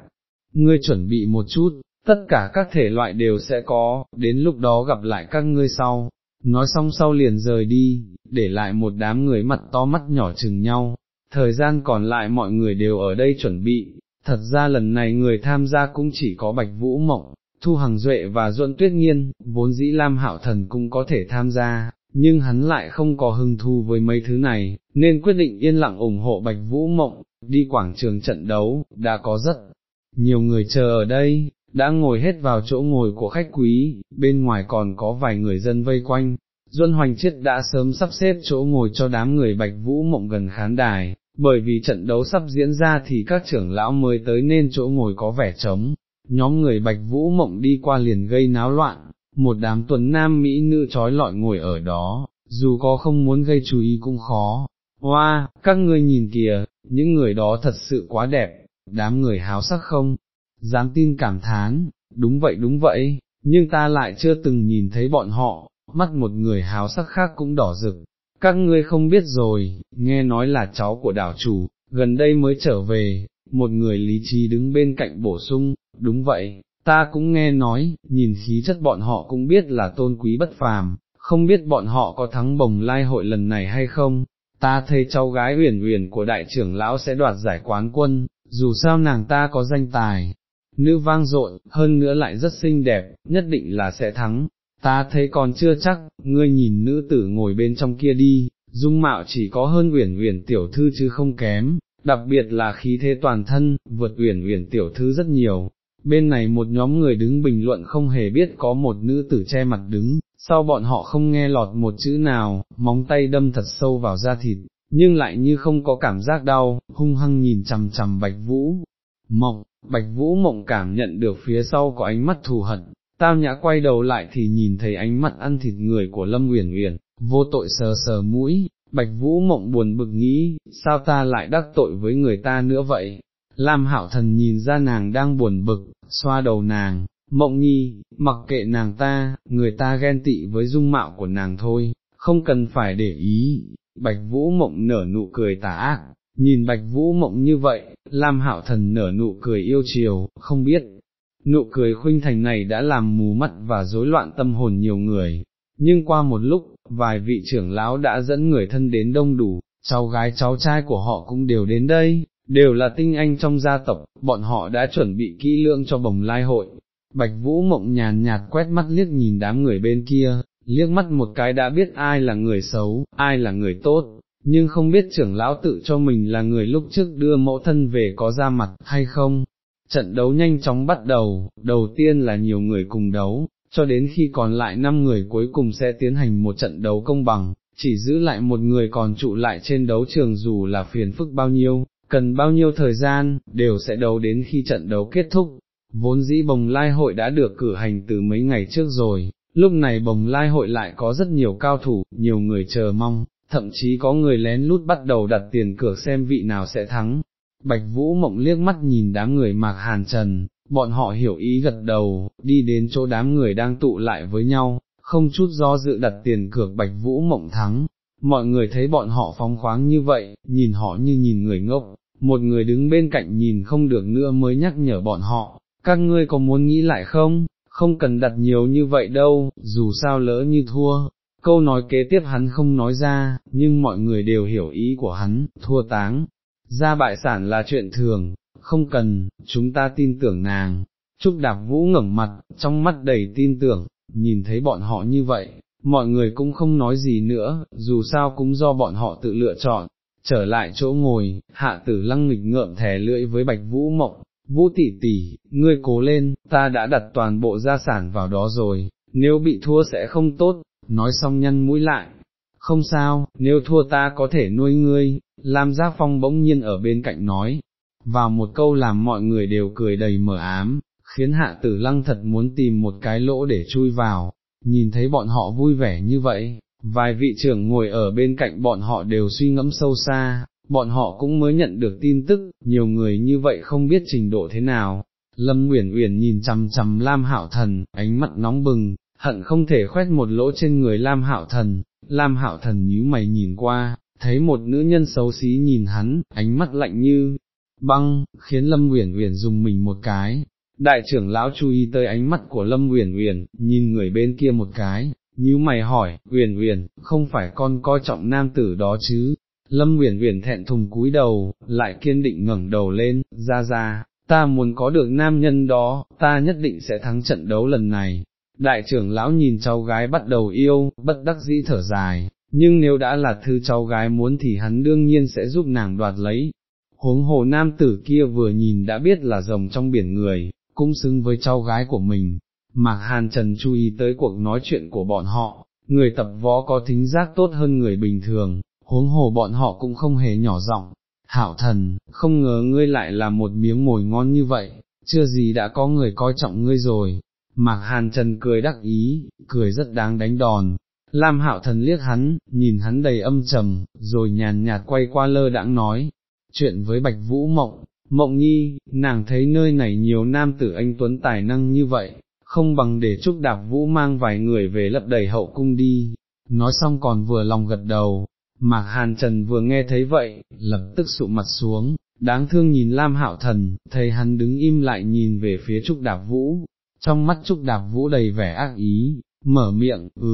ngươi chuẩn bị một chút, tất cả các thể loại đều sẽ có, đến lúc đó gặp lại các ngươi sau, nói xong sau liền rời đi, để lại một đám người mặt to mắt nhỏ chừng nhau, thời gian còn lại mọi người đều ở đây chuẩn bị, thật ra lần này người tham gia cũng chỉ có Bạch Vũ Mộng, Thu Hằng Duệ và Duẫn Tuyết nhiên vốn dĩ Lam Hạo Thần cũng có thể tham gia, nhưng hắn lại không có hứng thu với mấy thứ này, nên quyết định yên lặng ủng hộ Bạch Vũ Mộng, đi quảng trường trận đấu, đã có rất nhiều người chờ ở đây, đã ngồi hết vào chỗ ngồi của khách quý, bên ngoài còn có vài người dân vây quanh. Duân Hoành Chiết đã sớm sắp xếp chỗ ngồi cho đám người Bạch Vũ Mộng gần khán đài, bởi vì trận đấu sắp diễn ra thì các trưởng lão mới tới nên chỗ ngồi có vẻ trống, nhóm người Bạch Vũ Mộng đi qua liền gây náo loạn, một đám tuấn nam mỹ nữ trói lọi ngồi ở đó, dù có không muốn gây chú ý cũng khó. Hoa, wow, các ngươi nhìn kìa, những người đó thật sự quá đẹp, đám người háo sắc không, dám tin cảm thán, đúng vậy đúng vậy, nhưng ta lại chưa từng nhìn thấy bọn họ, mắt một người háo sắc khác cũng đỏ rực. Các ngươi không biết rồi, nghe nói là cháu của đảo chủ, gần đây mới trở về, một người lý trí đứng bên cạnh bổ sung, đúng vậy, ta cũng nghe nói, nhìn khí chất bọn họ cũng biết là tôn quý bất phàm, không biết bọn họ có thắng bồng lai hội lần này hay không, ta thấy cháu gái uyển uyển của đại trưởng lão sẽ đoạt giải quán quân, dù sao nàng ta có danh tài, nữ vang dội, hơn nữa lại rất xinh đẹp, nhất định là sẽ thắng, ta thấy còn chưa chắc, ngươi nhìn nữ tử ngồi bên trong kia đi, dung mạo chỉ có hơn uyển uyển tiểu thư chứ không kém, đặc biệt là khí thế toàn thân, vượt uyển uyển tiểu thư rất nhiều. Bên này một nhóm người đứng bình luận không hề biết có một nữ tử che mặt đứng, sau bọn họ không nghe lọt một chữ nào, móng tay đâm thật sâu vào da thịt, nhưng lại như không có cảm giác đau, hung hăng nhìn chằm chằm bạch vũ. Mộng, Bạch Vũ mộng cảm nhận được phía sau có ánh mắt thù hận, Tam Nhã quay đầu lại thì nhìn thấy ánh mắt ăn thịt người của Lâm Uyển Uyển, vô tội sờ sờ mũi, Bạch Vũ mộng buồn bực nghĩ, sao ta lại đắc tội với người ta nữa vậy? Lam Hạo Thần nhìn ra nàng đang buồn bực, xoa đầu nàng, mộng nhi, mặc kệ nàng ta, người ta ghen tị với dung mạo của nàng thôi, không cần phải để ý. Bạch Vũ mộng nở nụ cười tà ác, Nhìn bạch vũ mộng như vậy, Lam Hạo Thần nở nụ cười yêu chiều, không biết, nụ cười khuynh thành này đã làm mù mắt và rối loạn tâm hồn nhiều người, nhưng qua một lúc, vài vị trưởng lão đã dẫn người thân đến đông đủ, cháu gái cháu trai của họ cũng đều đến đây, đều là tinh anh trong gia tộc, bọn họ đã chuẩn bị kỹ lưỡng cho bồng lai hội. Bạch Vũ mộng nhàn nhạt quét mắt liếc nhìn đám người bên kia, liếc mắt một cái đã biết ai là người xấu, ai là người tốt, nhưng không biết trưởng lão tự cho mình là người lúc trước đưa mẫu thân về có ra mặt hay không. Trận đấu nhanh chóng bắt đầu, đầu tiên là nhiều người cùng đấu, cho đến khi còn lại 5 người cuối cùng sẽ tiến hành một trận đấu công bằng, chỉ giữ lại một người còn trụ lại trên đấu trường dù là phiền phức bao nhiêu, cần bao nhiêu thời gian, đều sẽ đấu đến khi trận đấu kết thúc. Vốn dĩ bồng lai hội đã được cử hành từ mấy ngày trước rồi, lúc này bồng lai hội lại có rất nhiều cao thủ, nhiều người chờ mong, thậm chí có người lén lút bắt đầu đặt tiền cược xem vị nào sẽ thắng. Bạch Vũ mộng liếc mắt nhìn đám người mạc hàn trần, bọn họ hiểu ý gật đầu, đi đến chỗ đám người đang tụ lại với nhau, không chút do dự đặt tiền cược Bạch Vũ mộng thắng. mọi người thấy bọn họ phóng khoáng như vậy, nhìn họ như nhìn người ngốc, một người đứng bên cạnh nhìn không được nữa mới nhắc nhở bọn họ, các ngươi có muốn nghĩ lại không, không cần đặt nhiều như vậy đâu, dù sao lỡ như thua. Câu nói kế tiếp hắn không nói ra, nhưng mọi người đều hiểu ý của hắn, thua táng. Ra bại sản là chuyện thường, không cần, chúng ta tin tưởng nàng. Trúc Đạp Vũ ngẩng mặt, trong mắt đầy tin tưởng, nhìn thấy bọn họ như vậy, mọi người cũng không nói gì nữa, dù sao cũng do bọn họ tự lựa chọn. Trở lại chỗ ngồi, hạ tử lăng nghịch ngợm thè lưỡi với Bạch Vũ Mộng, Vũ tỷ tỷ, ngươi cố lên, ta đã đặt toàn bộ gia sản vào đó rồi, nếu bị thua sẽ không tốt, nói xong nhăn mũi lại. Không sao, nếu thua ta có thể nuôi ngươi, Lam Giác Phong bỗng nhiên ở bên cạnh nói, vào một câu làm mọi người đều cười đầy mờ ám, khiến hạ tử lăng thật muốn tìm một cái lỗ để chui vào, nhìn thấy bọn họ vui vẻ như vậy, vài vị trưởng ngồi ở bên cạnh bọn họ đều suy ngẫm sâu xa, bọn họ cũng mới nhận được tin tức, nhiều người như vậy không biết trình độ thế nào. Lâm Uyển Uyển nhìn chằm chằm Lam Hạo Thần, ánh mắt nóng bừng, hận không thể khoét một lỗ trên người Lam Hạo Thần. Lam Hạo Thần nhíu mày nhìn qua, thấy một nữ nhân xấu xí nhìn hắn, ánh mắt lạnh như băng, khiến Lâm Uyển Uyển dùng mình một cái. Đại trưởng lão chú ý tới ánh mắt của Lâm Uyển Uyển, nhìn người bên kia một cái, nhíu mày hỏi, Uyển Uyển, không phải con coi trọng nam tử đó chứ? Lâm Uyển Uyển thẹn thùng cúi đầu, lại kiên định ngẩng đầu lên, ra ra, ta muốn có được nam nhân đó, ta nhất định sẽ thắng trận đấu lần này. Đại trưởng lão nhìn cháu gái bắt đầu yêu, bất đắc dĩ thở dài, nhưng nếu đã là thư cháu gái muốn thì hắn đương nhiên sẽ giúp nàng đoạt lấy. Huống hồ nam tử kia vừa nhìn đã biết là rồng trong biển người, cũng xứng với cháu gái của mình. Mạc Hàn Trần chú ý tới cuộc nói chuyện của bọn họ, người tập võ có thính giác tốt hơn người bình thường, huống hồ bọn họ cũng không hề nhỏ giọng. Hảo thần, không ngờ ngươi lại là một miếng mồi ngon như vậy, chưa gì đã có người coi trọng ngươi rồi. Mạc Hàn Trần cười đắc ý, cười rất đáng đánh đòn. Lam Hạo Thần liếc hắn, nhìn hắn đầy âm trầm, rồi nhàn nhạt quay qua lơ đãng nói, chuyện với Bạch Vũ Mộng, Mộng Nhi, nàng thấy nơi này nhiều nam tử anh Tuấn tài năng như vậy, không bằng để Trúc Đạp Vũ mang vài người về lấp đầy hậu cung đi, nói xong còn vừa lòng gật đầu, Mạc Hàn Trần vừa nghe thấy vậy, lập tức sụ mặt xuống, đáng thương nhìn Lam Hạo Thần, thấy hắn đứng im lại nhìn về phía Trúc Đạp Vũ, trong mắt Trúc Đạp Vũ đầy vẻ ác ý, mở miệng, ừ,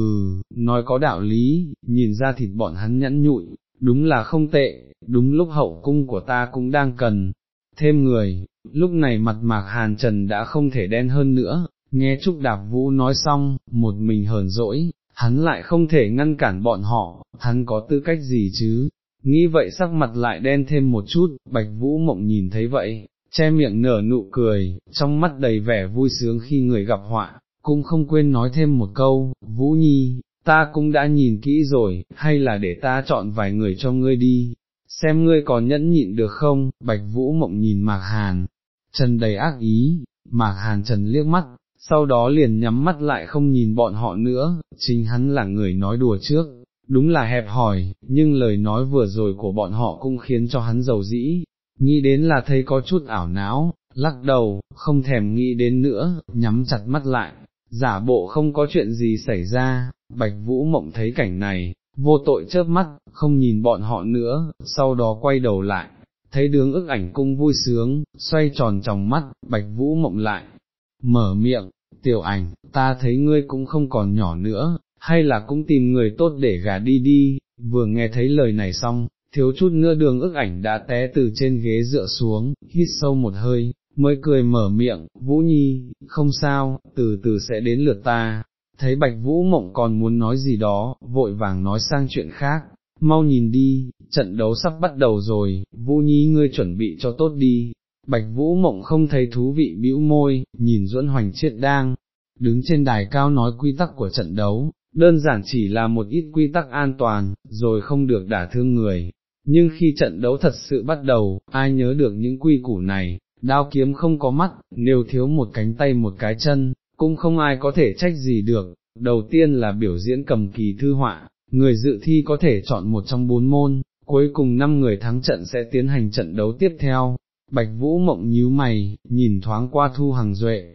nói có đạo lý, nhìn ra thịt bọn hắn nhẫn nhụi, đúng là không tệ, đúng lúc hậu cung của ta cũng đang cần, thêm người, lúc này mặt Mạc Hàn Trần đã không thể đen hơn nữa, nghe Trúc Đạp Vũ nói xong, một mình hờn dỗi, hắn lại không thể ngăn cản bọn họ, hắn có tư cách gì chứ, nghĩ vậy sắc mặt lại đen thêm một chút, bạch vũ mộng nhìn thấy vậy, che miệng nở nụ cười, trong mắt đầy vẻ vui sướng khi người gặp họa, cũng không quên nói thêm một câu, Vũ Nhi, ta cũng đã nhìn kỹ rồi, hay là để ta chọn vài người cho ngươi đi, xem ngươi còn nhẫn nhịn được không, Bạch Vũ Mộng nhìn Mạc Hàn, Trần đầy ác ý, Mạc Hàn Trần liếc mắt, sau đó liền nhắm mắt lại không nhìn bọn họ nữa, chính hắn là người nói đùa trước, đúng là hẹp hòi, nhưng lời nói vừa rồi của bọn họ cũng khiến cho hắn giàu dĩ, nghĩ đến là thấy có chút ảo não, lắc đầu, không thèm nghĩ đến nữa, nhắm chặt mắt lại, giả bộ không có chuyện gì xảy ra, bạch vũ mộng thấy cảnh này, vô tội chớp mắt, không nhìn bọn họ nữa, sau đó quay đầu lại, thấy đường ức ảnh cung vui sướng, xoay tròn trong mắt, bạch vũ mộng lại, mở miệng, tiểu ảnh, ta thấy ngươi cũng không còn nhỏ nữa, hay là cũng tìm người tốt để gả đi đi, vừa nghe thấy lời này xong, thiếu chút nữa đường ức ảnh đã té từ trên ghế dựa xuống, hít sâu một hơi, mới cười mở miệng, Vũ Nhi, không sao, từ từ sẽ đến lượt ta, thấy Bạch Vũ Mộng còn muốn nói gì đó, vội vàng nói sang chuyện khác, mau nhìn đi, trận đấu sắp bắt đầu rồi, Vũ Nhi ngươi chuẩn bị cho tốt đi, Bạch Vũ Mộng không thấy thú vị bĩu môi, nhìn Duẫn Hoành triệt đang, đứng trên đài cao nói quy tắc của trận đấu, đơn giản chỉ là một ít quy tắc an toàn, rồi không được đả thương người. Nhưng khi trận đấu thật sự bắt đầu, ai nhớ được những quy củ này, đao kiếm không có mắt, nếu thiếu một cánh tay một cái chân, cũng không ai có thể trách gì được. Đầu tiên là biểu diễn cầm kỳ thư họa, người dự thi có thể chọn một trong bốn môn, cuối cùng năm người thắng trận sẽ tiến hành trận đấu tiếp theo. Bạch Vũ mộng nhíu mày, nhìn thoáng qua Thu Hằng Duệ,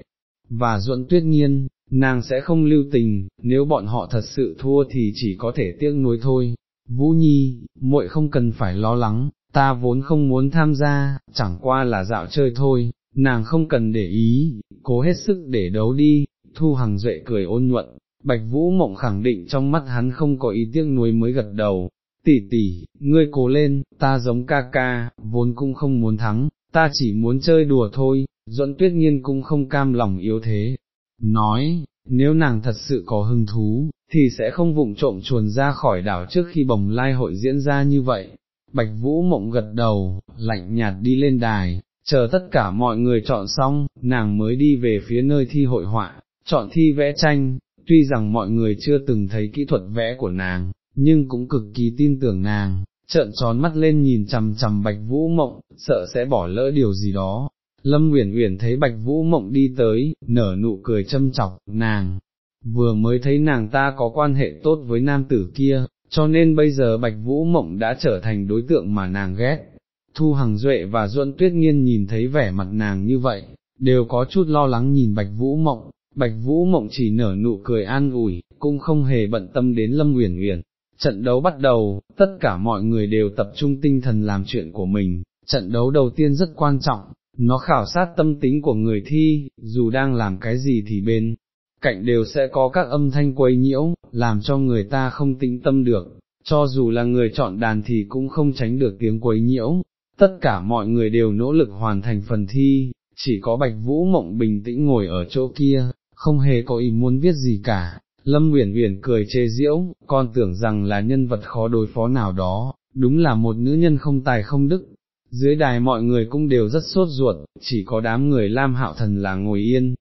và Duẫn Tuyết Nhiên, nàng sẽ không lưu tình, nếu bọn họ thật sự thua thì chỉ có thể tiếc nuối thôi. Vũ Nhi, muội không cần phải lo lắng, ta vốn không muốn tham gia, chẳng qua là dạo chơi thôi, nàng không cần để ý, cố hết sức để đấu đi, Thu Hằng Duệ cười ôn nhuận, Bạch Vũ Mộng khẳng định trong mắt hắn không có ý tiếc nuối mới gật đầu, tỷ tỷ, ngươi cố lên, ta giống ca ca, vốn cũng không muốn thắng, ta chỉ muốn chơi đùa thôi, duẫn tuyết nhiên cũng không cam lòng yếu thế, nói, nếu nàng thật sự có hứng thú, thì sẽ không vụng trộm chuồn ra khỏi đảo trước khi bồng lai hội diễn ra như vậy. Bạch Vũ Mộng gật đầu, lạnh nhạt đi lên đài, chờ tất cả mọi người chọn xong, nàng mới đi về phía nơi thi hội họa, chọn thi vẽ tranh, tuy rằng mọi người chưa từng thấy kỹ thuật vẽ của nàng, nhưng cũng cực kỳ tin tưởng nàng, trợn tròn mắt lên nhìn chằm chằm Bạch Vũ Mộng, sợ sẽ bỏ lỡ điều gì đó. Lâm Uyển Uyển thấy Bạch Vũ Mộng đi tới, nở nụ cười châm chọc, nàng, vừa mới thấy nàng ta có quan hệ tốt với nam tử kia, cho nên bây giờ Bạch Vũ Mộng đã trở thành đối tượng mà nàng ghét. Thu Hằng Duệ và Duẫn Tuyết Nghiên nhìn thấy vẻ mặt nàng như vậy, đều có chút lo lắng nhìn Bạch Vũ Mộng, Bạch Vũ Mộng chỉ nở nụ cười an ủi, cũng không hề bận tâm đến Lâm Uyển Uyển. Trận đấu bắt đầu, tất cả mọi người đều tập trung tinh thần làm chuyện của mình, trận đấu đầu tiên rất quan trọng, nó khảo sát tâm tính của người thi, dù đang làm cái gì thì bên cạnh đều sẽ có các âm thanh quấy nhiễu, làm cho người ta không tĩnh tâm được, cho dù là người chọn đàn thì cũng không tránh được tiếng quấy nhiễu, tất cả mọi người đều nỗ lực hoàn thành phần thi, chỉ có Bạch Vũ Mộng bình tĩnh ngồi ở chỗ kia, không hề có ý muốn viết gì cả. Lâm Uyển Uyển cười chê diễu, con tưởng rằng là nhân vật khó đối phó nào đó, đúng là một nữ nhân không tài không đức. Dưới đài mọi người cũng đều rất sốt ruột, chỉ có đám người Lam Hạo Thần là ngồi yên,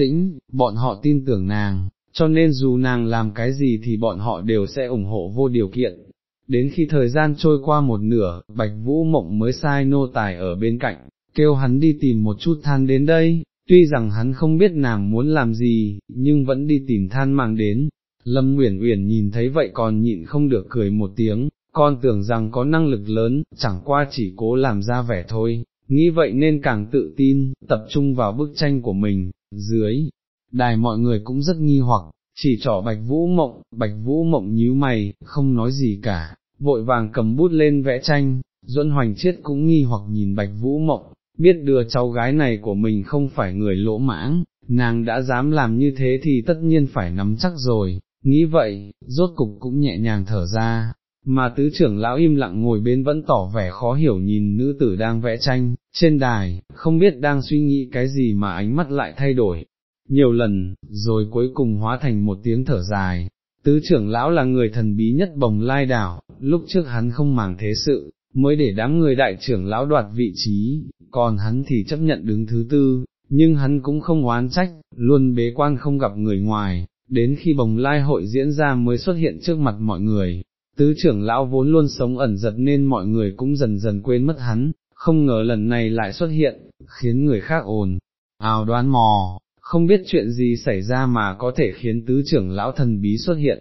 tĩnh, bọn họ tin tưởng nàng, cho nên dù nàng làm cái gì thì bọn họ đều sẽ ủng hộ vô điều kiện. Đến khi thời gian trôi qua một nửa, Bạch Vũ Mộng mới sai nô tài ở bên cạnh, kêu hắn đi tìm một chút than đến đây, tuy rằng hắn không biết nàng muốn làm gì, nhưng vẫn đi tìm than mang đến. Lâm Uyển Uyển nhìn thấy vậy còn nhịn không được cười một tiếng, con tưởng rằng có năng lực lớn, chẳng qua chỉ cố làm ra vẻ thôi, nghĩ vậy nên càng tự tin, tập trung vào bức tranh của mình, dưới, đài mọi người cũng rất nghi hoặc, chỉ trỏ bạch vũ mộng, bạch vũ mộng nhíu mày, không nói gì cả, vội vàng cầm bút lên vẽ tranh, duẫn hoành chiết cũng nghi hoặc nhìn bạch vũ mộng, biết đưa cháu gái này của mình không phải người lỗ mãng, nàng đã dám làm như thế thì tất nhiên phải nắm chắc rồi, nghĩ vậy, rốt cục cũng nhẹ nhàng thở ra, mà tứ trưởng lão im lặng ngồi bên vẫn tỏ vẻ khó hiểu nhìn nữ tử đang vẽ tranh, trên đài, không biết đang suy nghĩ cái gì mà ánh mắt lại thay đổi, nhiều lần, rồi cuối cùng hóa thành một tiếng thở dài. Tứ trưởng lão là người thần bí nhất bồng lai đảo, lúc trước hắn không màng thế sự, mới để đám người đại trưởng lão đoạt vị trí, còn hắn thì chấp nhận đứng thứ tư, nhưng hắn cũng không oán trách, luôn bế quan không gặp người ngoài, đến khi bồng lai hội diễn ra mới xuất hiện trước mặt mọi người, tứ trưởng lão vốn luôn sống ẩn giật nên mọi người cũng dần dần quên mất hắn, không ngờ lần này lại xuất hiện, khiến người khác ồn, ào đoán mò, không biết chuyện gì xảy ra mà có thể khiến tứ trưởng lão thần bí xuất hiện.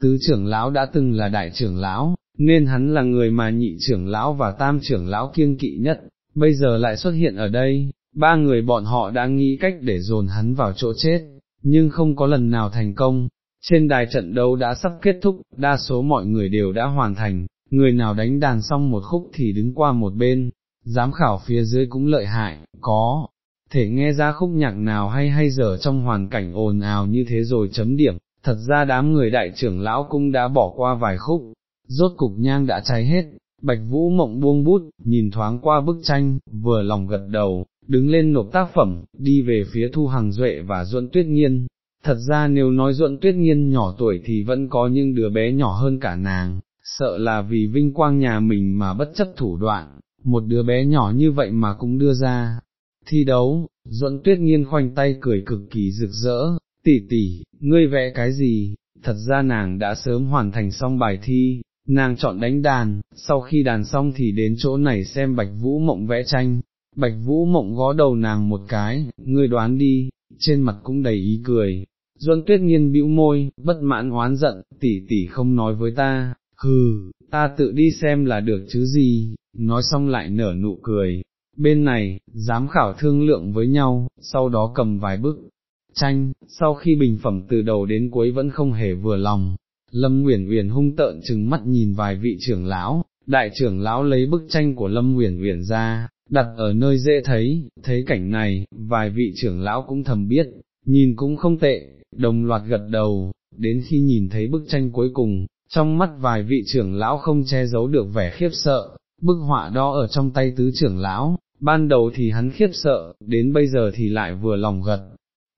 Tứ trưởng lão đã từng là đại trưởng lão, nên hắn là người mà nhị trưởng lão và tam trưởng lão kiêng kỵ nhất, bây giờ lại xuất hiện ở đây, ba người bọn họ đã nghĩ cách để dồn hắn vào chỗ chết, nhưng không có lần nào thành công, trên đài trận đấu đã sắp kết thúc, đa số mọi người đều đã hoàn thành, người nào đánh đàn xong một khúc thì đứng qua một bên, giám khảo phía dưới cũng lợi hại, có, thể nghe ra khúc nhạc nào hay hay dở trong hoàn cảnh ồn ào như thế rồi chấm điểm, thật ra đám người đại trưởng lão cũng đã bỏ qua vài khúc, rốt cục nhang đã cháy hết, bạch vũ mộng buông bút, nhìn thoáng qua bức tranh, vừa lòng gật đầu, đứng lên nộp tác phẩm, đi về phía thu hàng duệ và duẫn tuyết nhiên. Thật ra nếu nói duẫn tuyết nghiên nhỏ tuổi thì vẫn có những đứa bé nhỏ hơn cả nàng, sợ là vì vinh quang nhà mình mà bất chấp thủ đoạn, một đứa bé nhỏ như vậy mà cũng đưa ra. Thi đấu, duẫn tuyết nghiên khoanh tay cười cực kỳ rực rỡ, tỷ tỷ, ngươi vẽ cái gì, thật ra nàng đã sớm hoàn thành xong bài thi, nàng chọn đánh đàn, sau khi đàn xong thì đến chỗ này xem bạch vũ mộng vẽ tranh, bạch vũ mộng gó đầu nàng một cái, ngươi đoán đi, trên mặt cũng đầy ý cười, Duân tuyết nghiên bĩu môi, bất mãn oán giận, tỷ tỷ không nói với ta, hừ, ta tự đi xem là được chứ gì, nói xong lại nở nụ cười. Bên này, giám khảo thương lượng với nhau, sau đó cầm vài bức tranh, sau khi bình phẩm từ đầu đến cuối vẫn không hề vừa lòng, Lâm Nguyễn Uyển hung tợn chừng mắt nhìn vài vị trưởng lão, đại trưởng lão lấy bức tranh của Lâm Nguyễn Uyển ra, đặt ở nơi dễ thấy, thấy cảnh này, vài vị trưởng lão cũng thầm biết, nhìn cũng không tệ, đồng loạt gật đầu, đến khi nhìn thấy bức tranh cuối cùng, trong mắt vài vị trưởng lão không che giấu được vẻ khiếp sợ, bức họa đó ở trong tay tứ trưởng lão, ban đầu thì hắn khiếp sợ, đến bây giờ thì lại vừa lòng gật.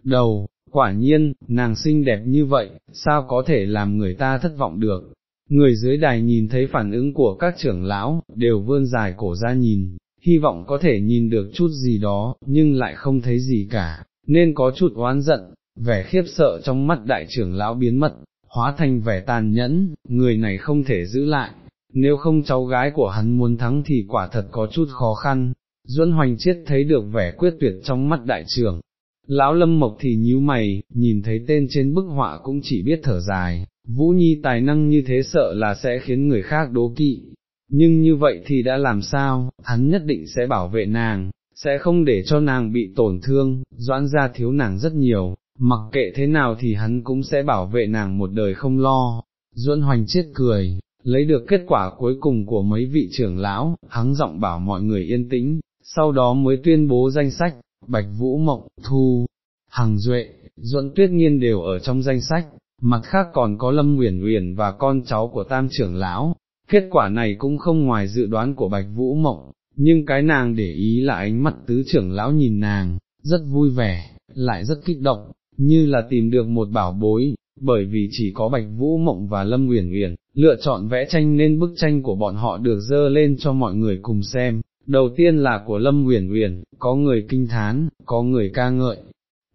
Đầu, quả nhiên, nàng xinh đẹp như vậy, sao có thể làm người ta thất vọng được. Người dưới đài nhìn thấy phản ứng của các trưởng lão, đều vươn dài cổ ra nhìn, hy vọng có thể nhìn được chút gì đó, nhưng lại không thấy gì cả, nên có chút oán giận, vẻ khiếp sợ trong mắt đại trưởng lão biến mất, hóa thành vẻ tàn nhẫn, người này không thể giữ lại, nếu không cháu gái của hắn muốn thắng thì quả thật có chút khó khăn. Duẫn Hoành Chiết thấy được vẻ quyết tuyệt trong mắt đại trưởng, lão lâm mộc thì nhíu mày, nhìn thấy tên trên bức họa cũng chỉ biết thở dài, Vũ Nhi tài năng như thế sợ là sẽ khiến người khác đố kỵ, nhưng như vậy thì đã làm sao, hắn nhất định sẽ bảo vệ nàng, sẽ không để cho nàng bị tổn thương, doãn ra thiếu nàng rất nhiều, mặc kệ thế nào thì hắn cũng sẽ bảo vệ nàng một đời không lo. Duẫn hoành chết cười, lấy được kết quả cuối cùng của mấy vị trưởng lão, hắn giọng bảo mọi người yên tĩnh, sau đó mới tuyên bố danh sách, Bạch Vũ Mộng, Thu, Hằng Duệ, Duẫn Tuyết Nghiên đều ở trong danh sách, mặt khác còn có Lâm Uyển Uyển và con cháu của tam trưởng lão, kết quả này cũng không ngoài dự đoán của Bạch Vũ Mộng, nhưng cái nàng để ý là ánh mặt tứ trưởng lão nhìn nàng, rất vui vẻ, lại rất kích động, như là tìm được một bảo bối, bởi vì chỉ có Bạch Vũ Mộng và Lâm Uyển Uyển lựa chọn vẽ tranh nên bức tranh của bọn họ được dơ lên cho mọi người cùng xem. Đầu tiên là của Lâm Uyển Uyển, có người kinh thán, có người ca ngợi.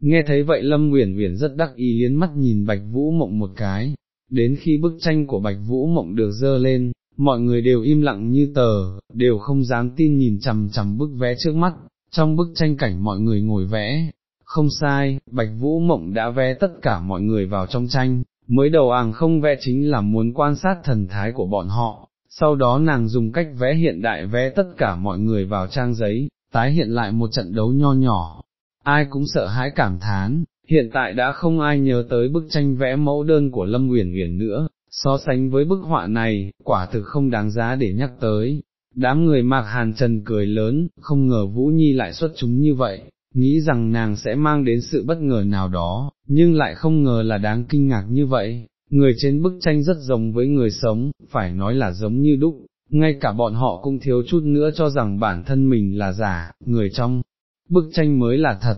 Nghe thấy vậy Lâm Uyển Uyển rất đắc ý liến mắt nhìn Bạch Vũ Mộng một cái, đến khi bức tranh của Bạch Vũ Mộng được dơ lên, mọi người đều im lặng như tờ, đều không dám tin nhìn chằm chằm bức vẽ trước mắt, trong bức tranh cảnh mọi người ngồi vẽ, không sai, Bạch Vũ Mộng đã vẽ tất cả mọi người vào trong tranh, mới đầu àng không vẽ chính là muốn quan sát thần thái của bọn họ, sau đó nàng dùng cách vẽ hiện đại vẽ tất cả mọi người vào trang giấy, tái hiện lại một trận đấu nho nhỏ, ai cũng sợ hãi cảm thán, hiện tại đã không ai nhớ tới bức tranh vẽ mẫu đơn của Lâm Uyển Uyển nữa, so sánh với bức họa này, quả thực không đáng giá để nhắc tới. Đám người mạc hàn trần cười lớn, không ngờ Vũ Nhi lại xuất chúng như vậy, nghĩ rằng nàng sẽ mang đến sự bất ngờ nào đó, nhưng lại không ngờ là đáng kinh ngạc như vậy. Người trên bức tranh rất giống với người sống, phải nói là giống như đúc, ngay cả bọn họ cũng thiếu chút nữa cho rằng bản thân mình là giả, người trong bức tranh mới là thật,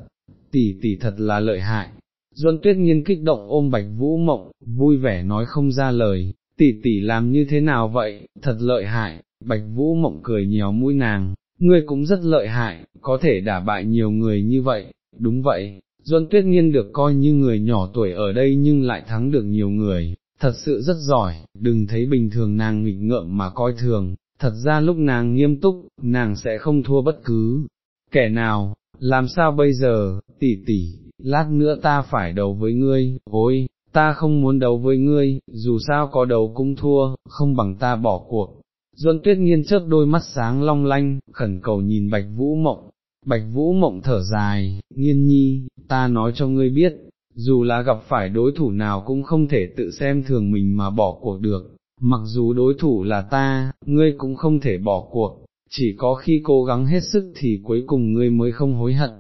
tỷ tỷ thật là lợi hại, Duân tuyết nhiên kích động ôm bạch vũ mộng, vui vẻ nói không ra lời, tỷ tỷ làm như thế nào vậy, thật lợi hại, bạch vũ mộng cười nhéo mũi nàng, ngươi cũng rất lợi hại, có thể đả bại nhiều người như vậy, đúng vậy, Duân tuyết nhiên được coi như người nhỏ tuổi ở đây nhưng lại thắng được nhiều người, thật sự rất giỏi, đừng thấy bình thường nàng nghịch ngợm mà coi thường, thật ra lúc nàng nghiêm túc, nàng sẽ không thua bất cứ kẻ nào, làm sao bây giờ, tỷ tỷ, lát nữa ta phải đấu với ngươi, ôi, ta không muốn đấu với ngươi, dù sao có đấu cũng thua, không bằng ta bỏ cuộc. Duân tuyết nghiên chớp đôi mắt sáng long lanh, khẩn cầu nhìn bạch vũ mộng, bạch vũ mộng thở dài, nghiên nhi, ta nói cho ngươi biết, dù là gặp phải đối thủ nào cũng không thể tự xem thường mình mà bỏ cuộc được, mặc dù đối thủ là ta, ngươi cũng không thể bỏ cuộc, chỉ có khi cố gắng hết sức thì cuối cùng ngươi mới không hối hận.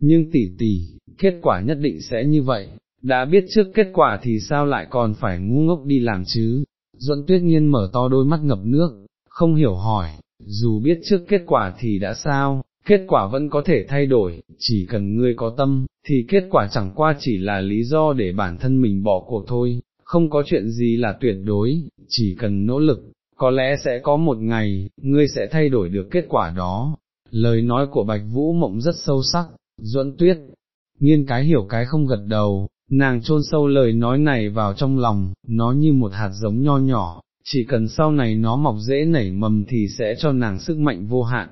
Nhưng tỷ tỷ, kết quả nhất định sẽ như vậy, đã biết trước kết quả thì sao lại còn phải ngu ngốc đi làm chứ, Duẫn tuyết nhiên mở to đôi mắt ngập nước, không hiểu hỏi, dù biết trước kết quả thì đã sao, kết quả vẫn có thể thay đổi, chỉ cần ngươi có tâm, thì kết quả chẳng qua chỉ là lý do để bản thân mình bỏ cuộc thôi, không có chuyện gì là tuyệt đối, chỉ cần nỗ lực, có lẽ sẽ có một ngày, ngươi sẽ thay đổi được kết quả đó. Lời nói của Bạch Vũ Mộng rất sâu sắc, duẫn tuyết, nghiên cái hiểu cái không gật đầu, nàng chôn sâu lời nói này vào trong lòng, nó như một hạt giống nho nhỏ, chỉ cần sau này nó mọc dễ nảy mầm thì sẽ cho nàng sức mạnh vô hạn.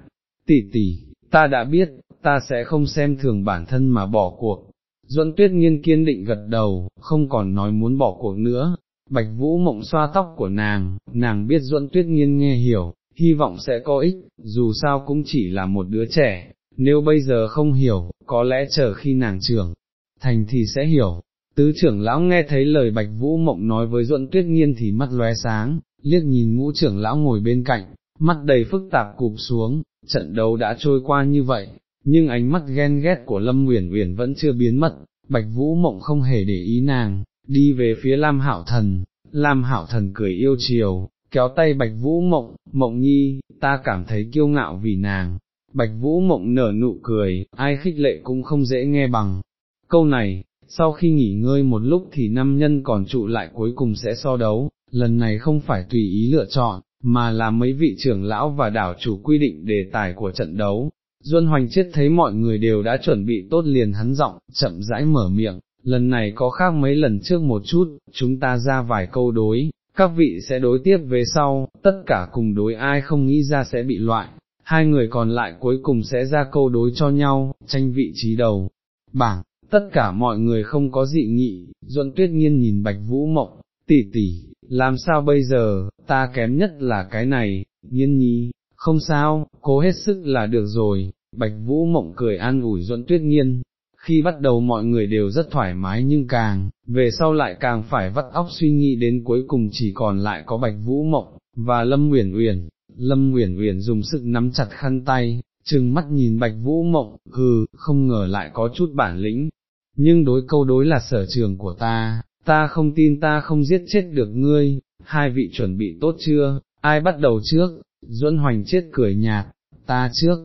Tỷ tỷ, ta đã biết, ta sẽ không xem thường bản thân mà bỏ cuộc. Duẫn tuyết nghiên kiên định gật đầu, không còn nói muốn bỏ cuộc nữa, Bạch Vũ mộng xoa tóc của nàng, nàng biết Duẫn Tuyết Nghiên nghe hiểu, hy vọng sẽ có ích, dù sao cũng chỉ là một đứa trẻ, nếu bây giờ không hiểu, có lẽ chờ khi nàng trưởng thành thì sẽ hiểu. Tứ trưởng lão nghe thấy lời Bạch Vũ Mộng nói với Duẫn Tuyết Nghiên thì mắt lóe sáng, liếc nhìn ngũ trưởng lão ngồi bên cạnh, mắt đầy phức tạp cụp xuống, trận đấu đã trôi qua như vậy, nhưng ánh mắt ghen ghét của Lâm Uyển Uyển vẫn chưa biến mất, Bạch Vũ Mộng không hề để ý nàng, đi về phía Lam hảo Thần, Lam hảo Thần cười yêu chiều, kéo tay Bạch Vũ Mộng, Mộng Nhi, ta cảm thấy kiêu ngạo vì nàng. Bạch Vũ Mộng nở nụ cười, ai khích lệ cũng không dễ nghe bằng. Câu này, sau khi nghỉ ngơi một lúc thì năm nhân còn trụ lại cuối cùng sẽ so đấu, lần này không phải tùy ý lựa chọn, mà là mấy vị trưởng lão và đảo chủ quy định đề tài của trận đấu. Duân Hoành chết thấy mọi người đều đã chuẩn bị tốt liền hắn giọng, chậm rãi mở miệng, lần này có khác mấy lần trước một chút, chúng ta ra vài câu đối, các vị sẽ đối tiếp về sau, tất cả cùng đối ai không nghĩ ra sẽ bị loại, hai người còn lại cuối cùng sẽ ra câu đối cho nhau, tranh vị trí đầu. Bảng, tất cả mọi người không có dị nghị, Duẫn Tuyết Nghiên nhìn Bạch Vũ Mộng, tỷ tỷ, làm sao bây giờ, ta kém nhất là cái này, nghiên nhi, không sao, cố hết sức là được rồi, Bạch Vũ Mộng cười an ủi Duẫn Tuyết Nghiên. Khi bắt đầu mọi người đều rất thoải mái nhưng càng, về sau lại càng phải vắt óc suy nghĩ đến cuối cùng chỉ còn lại có Bạch Vũ Mộng, và Lâm Uyển Uyển. Lâm Uyển Uyển dùng sức nắm chặt khăn tay, trừng mắt nhìn Bạch Vũ Mộng, hừ, không ngờ lại có chút bản lĩnh, nhưng đối câu đối là sở trường của ta, ta không tin ta không giết chết được ngươi, hai vị chuẩn bị tốt chưa, ai bắt đầu trước, Duẫn Hoành chết cười nhạt, ta trước,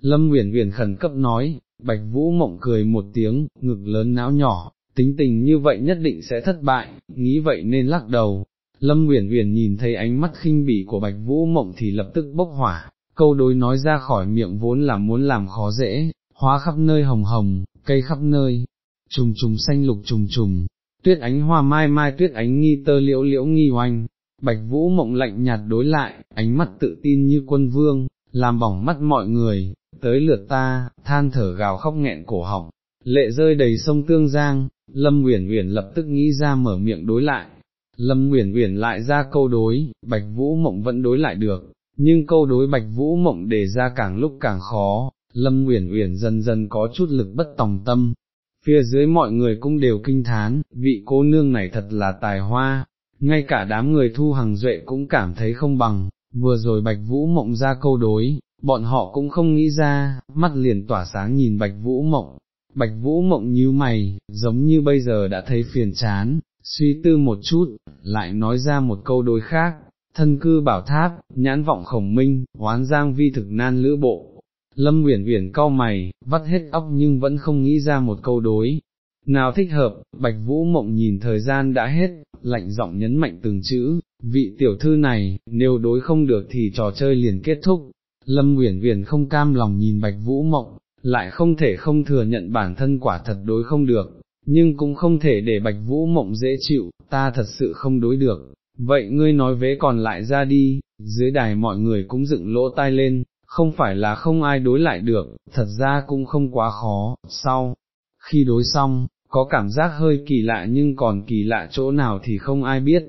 Lâm Uyển Uyển khẩn cấp nói, Bạch Vũ Mộng cười một tiếng, ngực lớn não nhỏ, tính tình như vậy nhất định sẽ thất bại, nghĩ vậy nên lắc đầu. Lâm Uyển Uyển nhìn thấy ánh mắt khinh bỉ của Bạch Vũ Mộng thì lập tức bốc hỏa, câu đối nói ra khỏi miệng vốn là muốn làm khó dễ, hóa khắp nơi hồng hồng, cây khắp nơi, trùng trùng xanh lục trùng trùng, tuyết ánh hoa mai mai tuyết ánh nghi tơ liễu liễu nghi oanh, bạch vũ mộng lạnh nhạt đối lại, ánh mắt tự tin như quân vương, làm bỏng mắt mọi người, tới lượt ta, than thở gào khóc nghẹn cổ họng, lệ rơi đầy sông tương giang, lâm uyển uyển lập tức nghĩ ra mở miệng đối lại. Lâm Uyển Uyển lại ra câu đối, Bạch Vũ Mộng vẫn đối lại được, nhưng câu đối Bạch Vũ Mộng đề ra càng lúc càng khó, Lâm Uyển Uyển dần dần có chút lực bất tòng tâm, phía dưới mọi người cũng đều kinh thán, vị cô nương này thật là tài hoa, ngay cả đám người thu hàng duệ cũng cảm thấy không bằng, vừa rồi Bạch Vũ Mộng ra câu đối, bọn họ cũng không nghĩ ra, mắt liền tỏa sáng nhìn Bạch Vũ Mộng, Bạch Vũ Mộng nhíu mày, giống như bây giờ đã thấy phiền chán, suy tư một chút, lại nói ra một câu đối khác, thân cư bảo tháp, nhãn vọng khổng minh, hoán giang vi thực nan lữ bộ, Lâm Uyển Uyển cau mày, vắt hết óc nhưng vẫn không nghĩ ra một câu đối. Nào thích hợp, Bạch Vũ Mộng nhìn thời gian đã hết, lạnh giọng nhấn mạnh từng chữ, vị tiểu thư này, nếu đối không được thì trò chơi liền kết thúc. Lâm Uyển Uyển không cam lòng nhìn Bạch Vũ Mộng, lại không thể không thừa nhận bản thân quả thật đối không được, nhưng cũng không thể để Bạch Vũ Mộng dễ chịu, ta thật sự không đối được. Vậy ngươi nói vế còn lại ra đi, dưới đài mọi người cũng dựng lỗ tai lên, không phải là không ai đối lại được, thật ra cũng không quá khó, sau, khi đối xong, có cảm giác hơi kỳ lạ nhưng còn kỳ lạ chỗ nào thì không ai biết.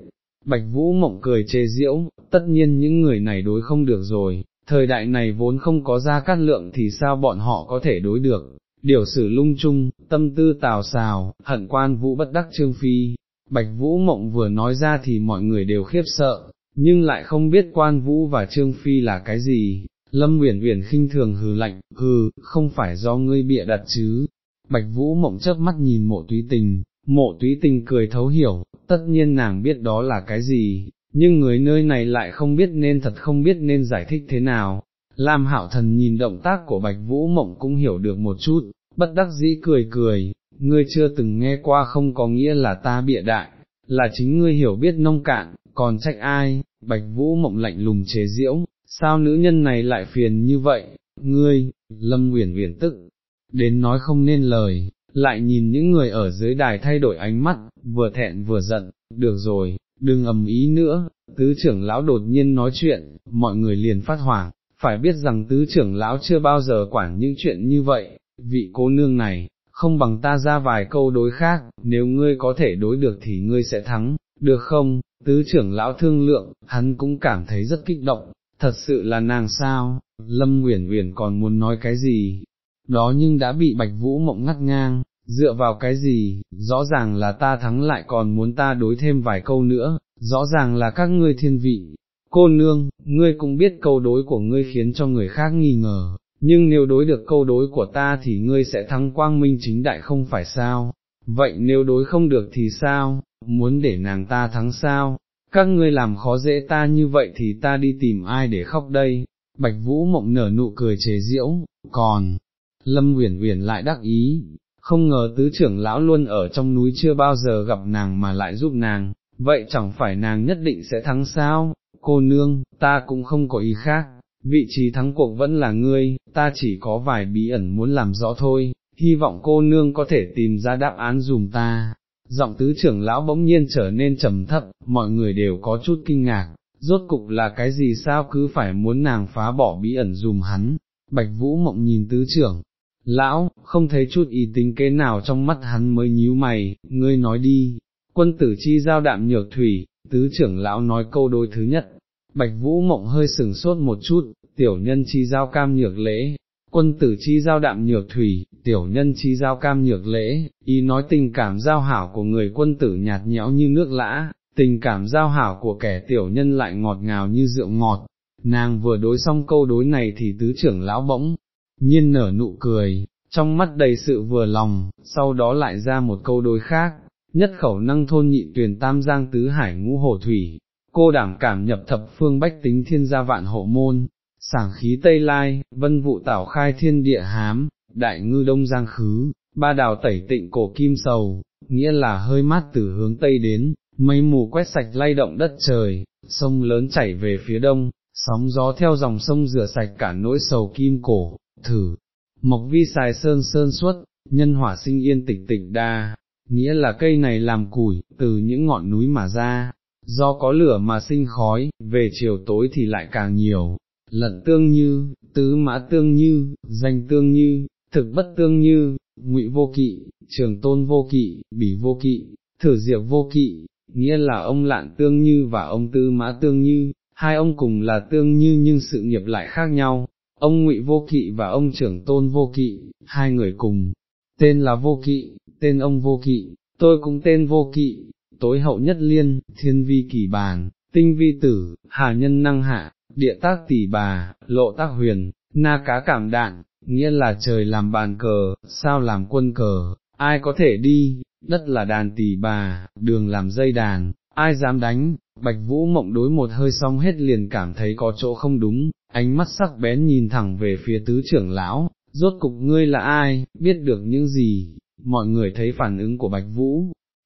Bạch Vũ mộng cười chê diễu, tất nhiên những người này đối không được rồi, thời đại này vốn không có ra cát lượng thì sao bọn họ có thể đối được, điều sử lung chung, tâm tư tào xào, hận quan vũ bất đắc trương phi, Bạch Vũ mộng vừa nói ra thì mọi người đều khiếp sợ, nhưng lại không biết quan vũ và trương phi là cái gì, Lâm Uyển Uyển khinh thường hừ lạnh, hừ, không phải do ngươi bịa đặt chứ. Bạch Vũ mộng chớp mắt nhìn mộ túy tình, mộ túy tình cười thấu hiểu, tất nhiên nàng biết đó là cái gì, nhưng người nơi này lại không biết nên thật không biết nên giải thích thế nào. Lam hạo thần nhìn động tác của Bạch Vũ mộng cũng hiểu được một chút, bất đắc dĩ cười cười, ngươi chưa từng nghe qua không có nghĩa là ta bịa đại, là chính ngươi hiểu biết nông cạn, còn trách ai, Bạch Vũ mộng lạnh lùng chế diễu, sao nữ nhân này lại phiền như vậy, ngươi, lâm uyển uyển tức, đến nói không nên lời, lại nhìn những người ở dưới đài thay đổi ánh mắt, vừa thẹn vừa giận, được rồi, đừng ầm ý nữa, tứ trưởng lão đột nhiên nói chuyện, mọi người liền phát hoảng, phải biết rằng tứ trưởng lão chưa bao giờ quản những chuyện như vậy, vị cô nương này, không bằng ta ra vài câu đối khác, nếu ngươi có thể đối được thì ngươi sẽ thắng, được không, tứ trưởng lão thương lượng, hắn cũng cảm thấy rất kích động, thật sự là nàng sao, Lâm Nguyễn Nguyễn còn muốn nói cái gì, đó nhưng đã bị Bạch Vũ Mộng ngắt ngang, dựa vào cái gì, rõ ràng là ta thắng lại còn muốn ta đối thêm vài câu nữa, rõ ràng là các ngươi thiên vị. Cô nương, ngươi cũng biết câu đối của ngươi khiến cho người khác nghi ngờ, nhưng nếu đối được câu đối của ta thì ngươi sẽ thắng quang minh chính đại không phải sao, vậy nếu đối không được thì sao, muốn để nàng ta thắng sao, các ngươi làm khó dễ ta như vậy thì ta đi tìm ai để khóc đây, bạch vũ mộng nở nụ cười chế diễu, còn, lâm uyển uyển lại đắc ý, không ngờ tứ trưởng lão luôn ở trong núi chưa bao giờ gặp nàng mà lại giúp nàng, vậy chẳng phải nàng nhất định sẽ thắng sao, cô nương, ta cũng không có ý khác, vị trí thắng cuộc vẫn là ngươi, ta chỉ có vài bí ẩn muốn làm rõ thôi, hy vọng cô nương có thể tìm ra đáp án dùm ta. Giọng tứ trưởng lão bỗng nhiên trở nên trầm thấp, mọi người đều có chút kinh ngạc, rốt cục là cái gì sao cứ phải muốn nàng phá bỏ bí ẩn dùm hắn, bạch vũ mộng nhìn tứ trưởng, lão, không thấy chút ý tính kế nào trong mắt hắn mới nhíu mày, ngươi nói đi, quân tử chi giao đạm nhược thủy, tứ trưởng lão nói câu đối thứ nhất, bạch vũ mộng hơi sừng sốt một chút, tiểu nhân chi giao cam nhược lễ, quân tử chi giao đạm nhược thủy, tiểu nhân chi giao cam nhược lễ, ý nói tình cảm giao hảo của người quân tử nhạt nhẽo như nước lã, tình cảm giao hảo của kẻ tiểu nhân lại ngọt ngào như rượu ngọt. Nàng vừa đối xong câu đối này thì tứ trưởng lão bỗng, nhiên nở nụ cười, trong mắt đầy sự vừa lòng, sau đó lại ra một câu đối khác, nhất khẩu năng thôn nhị tuyển tam giang tứ hải ngũ hồ thủy, cô đảm cảm nhập thập phương bách tính thiên gia vạn hộ môn, sảng khí tây lai, vân vụ tảo khai thiên địa hám, đại ngư đông giang khứ, ba đào tẩy tịnh cổ kim sầu, nghĩa là hơi mát từ hướng tây đến, mây mù quét sạch lay động đất trời, sông lớn chảy về phía đông, sóng gió theo dòng sông rửa sạch cả nỗi sầu kim cổ, thử, mộc vi xài sơn sơn suốt, nhân hỏa sinh yên tịch tịch đa, nghĩa là cây này làm củi, từ những ngọn núi mà ra, do có lửa mà sinh khói, về chiều tối thì lại càng nhiều, lận tương như, tứ mã tương như, danh tương như, thực bất tương như, ngụy vô kỵ, trường tôn vô kỵ, bỉ vô kỵ, thử diệp vô kỵ, nghĩa là ông lạn tương như và ông tư mã tương như, hai ông cùng là tương như nhưng sự nghiệp lại khác nhau, ông ngụy vô kỵ và ông trưởng tôn vô kỵ, hai người cùng, tên là vô kỵ, tên ông vô kỵ, tôi cũng tên vô kỵ, tối hậu nhất liên, thiên vi kỳ bàn, tinh vi tử, hà nhân năng hạ, địa tác tỷ bà, lộ tác huyền, na cá cảm đạn, nghĩa là trời làm bàn cờ, sao làm quân cờ, ai có thể đi, đất là đàn tỷ bà, đường làm dây đàn, ai dám đánh, bạch vũ mộng đối một hơi xong hết liền cảm thấy có chỗ không đúng, ánh mắt sắc bén nhìn thẳng về phía tứ trưởng lão, rốt cục ngươi là ai, biết được những gì, mọi người thấy phản ứng của bạch vũ,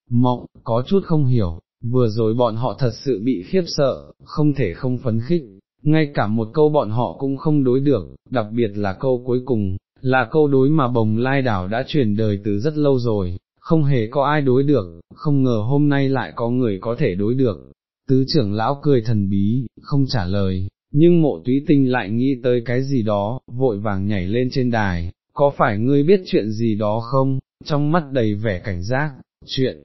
mộng, có chút không hiểu, vừa rồi bọn họ thật sự bị khiếp sợ, không thể không phấn khích, ngay cả một câu bọn họ cũng không đối được, đặc biệt là câu cuối cùng, là câu đối mà bồng lai đảo đã truyền đời từ rất lâu rồi, không hề có ai đối được, không ngờ hôm nay lại có người có thể đối được. Tứ trưởng lão cười thần bí, không trả lời, nhưng mộ túy tinh lại nghĩ tới cái gì đó, vội vàng nhảy lên trên đài, có phải ngươi biết chuyện gì đó không, trong mắt đầy vẻ cảnh giác, chuyện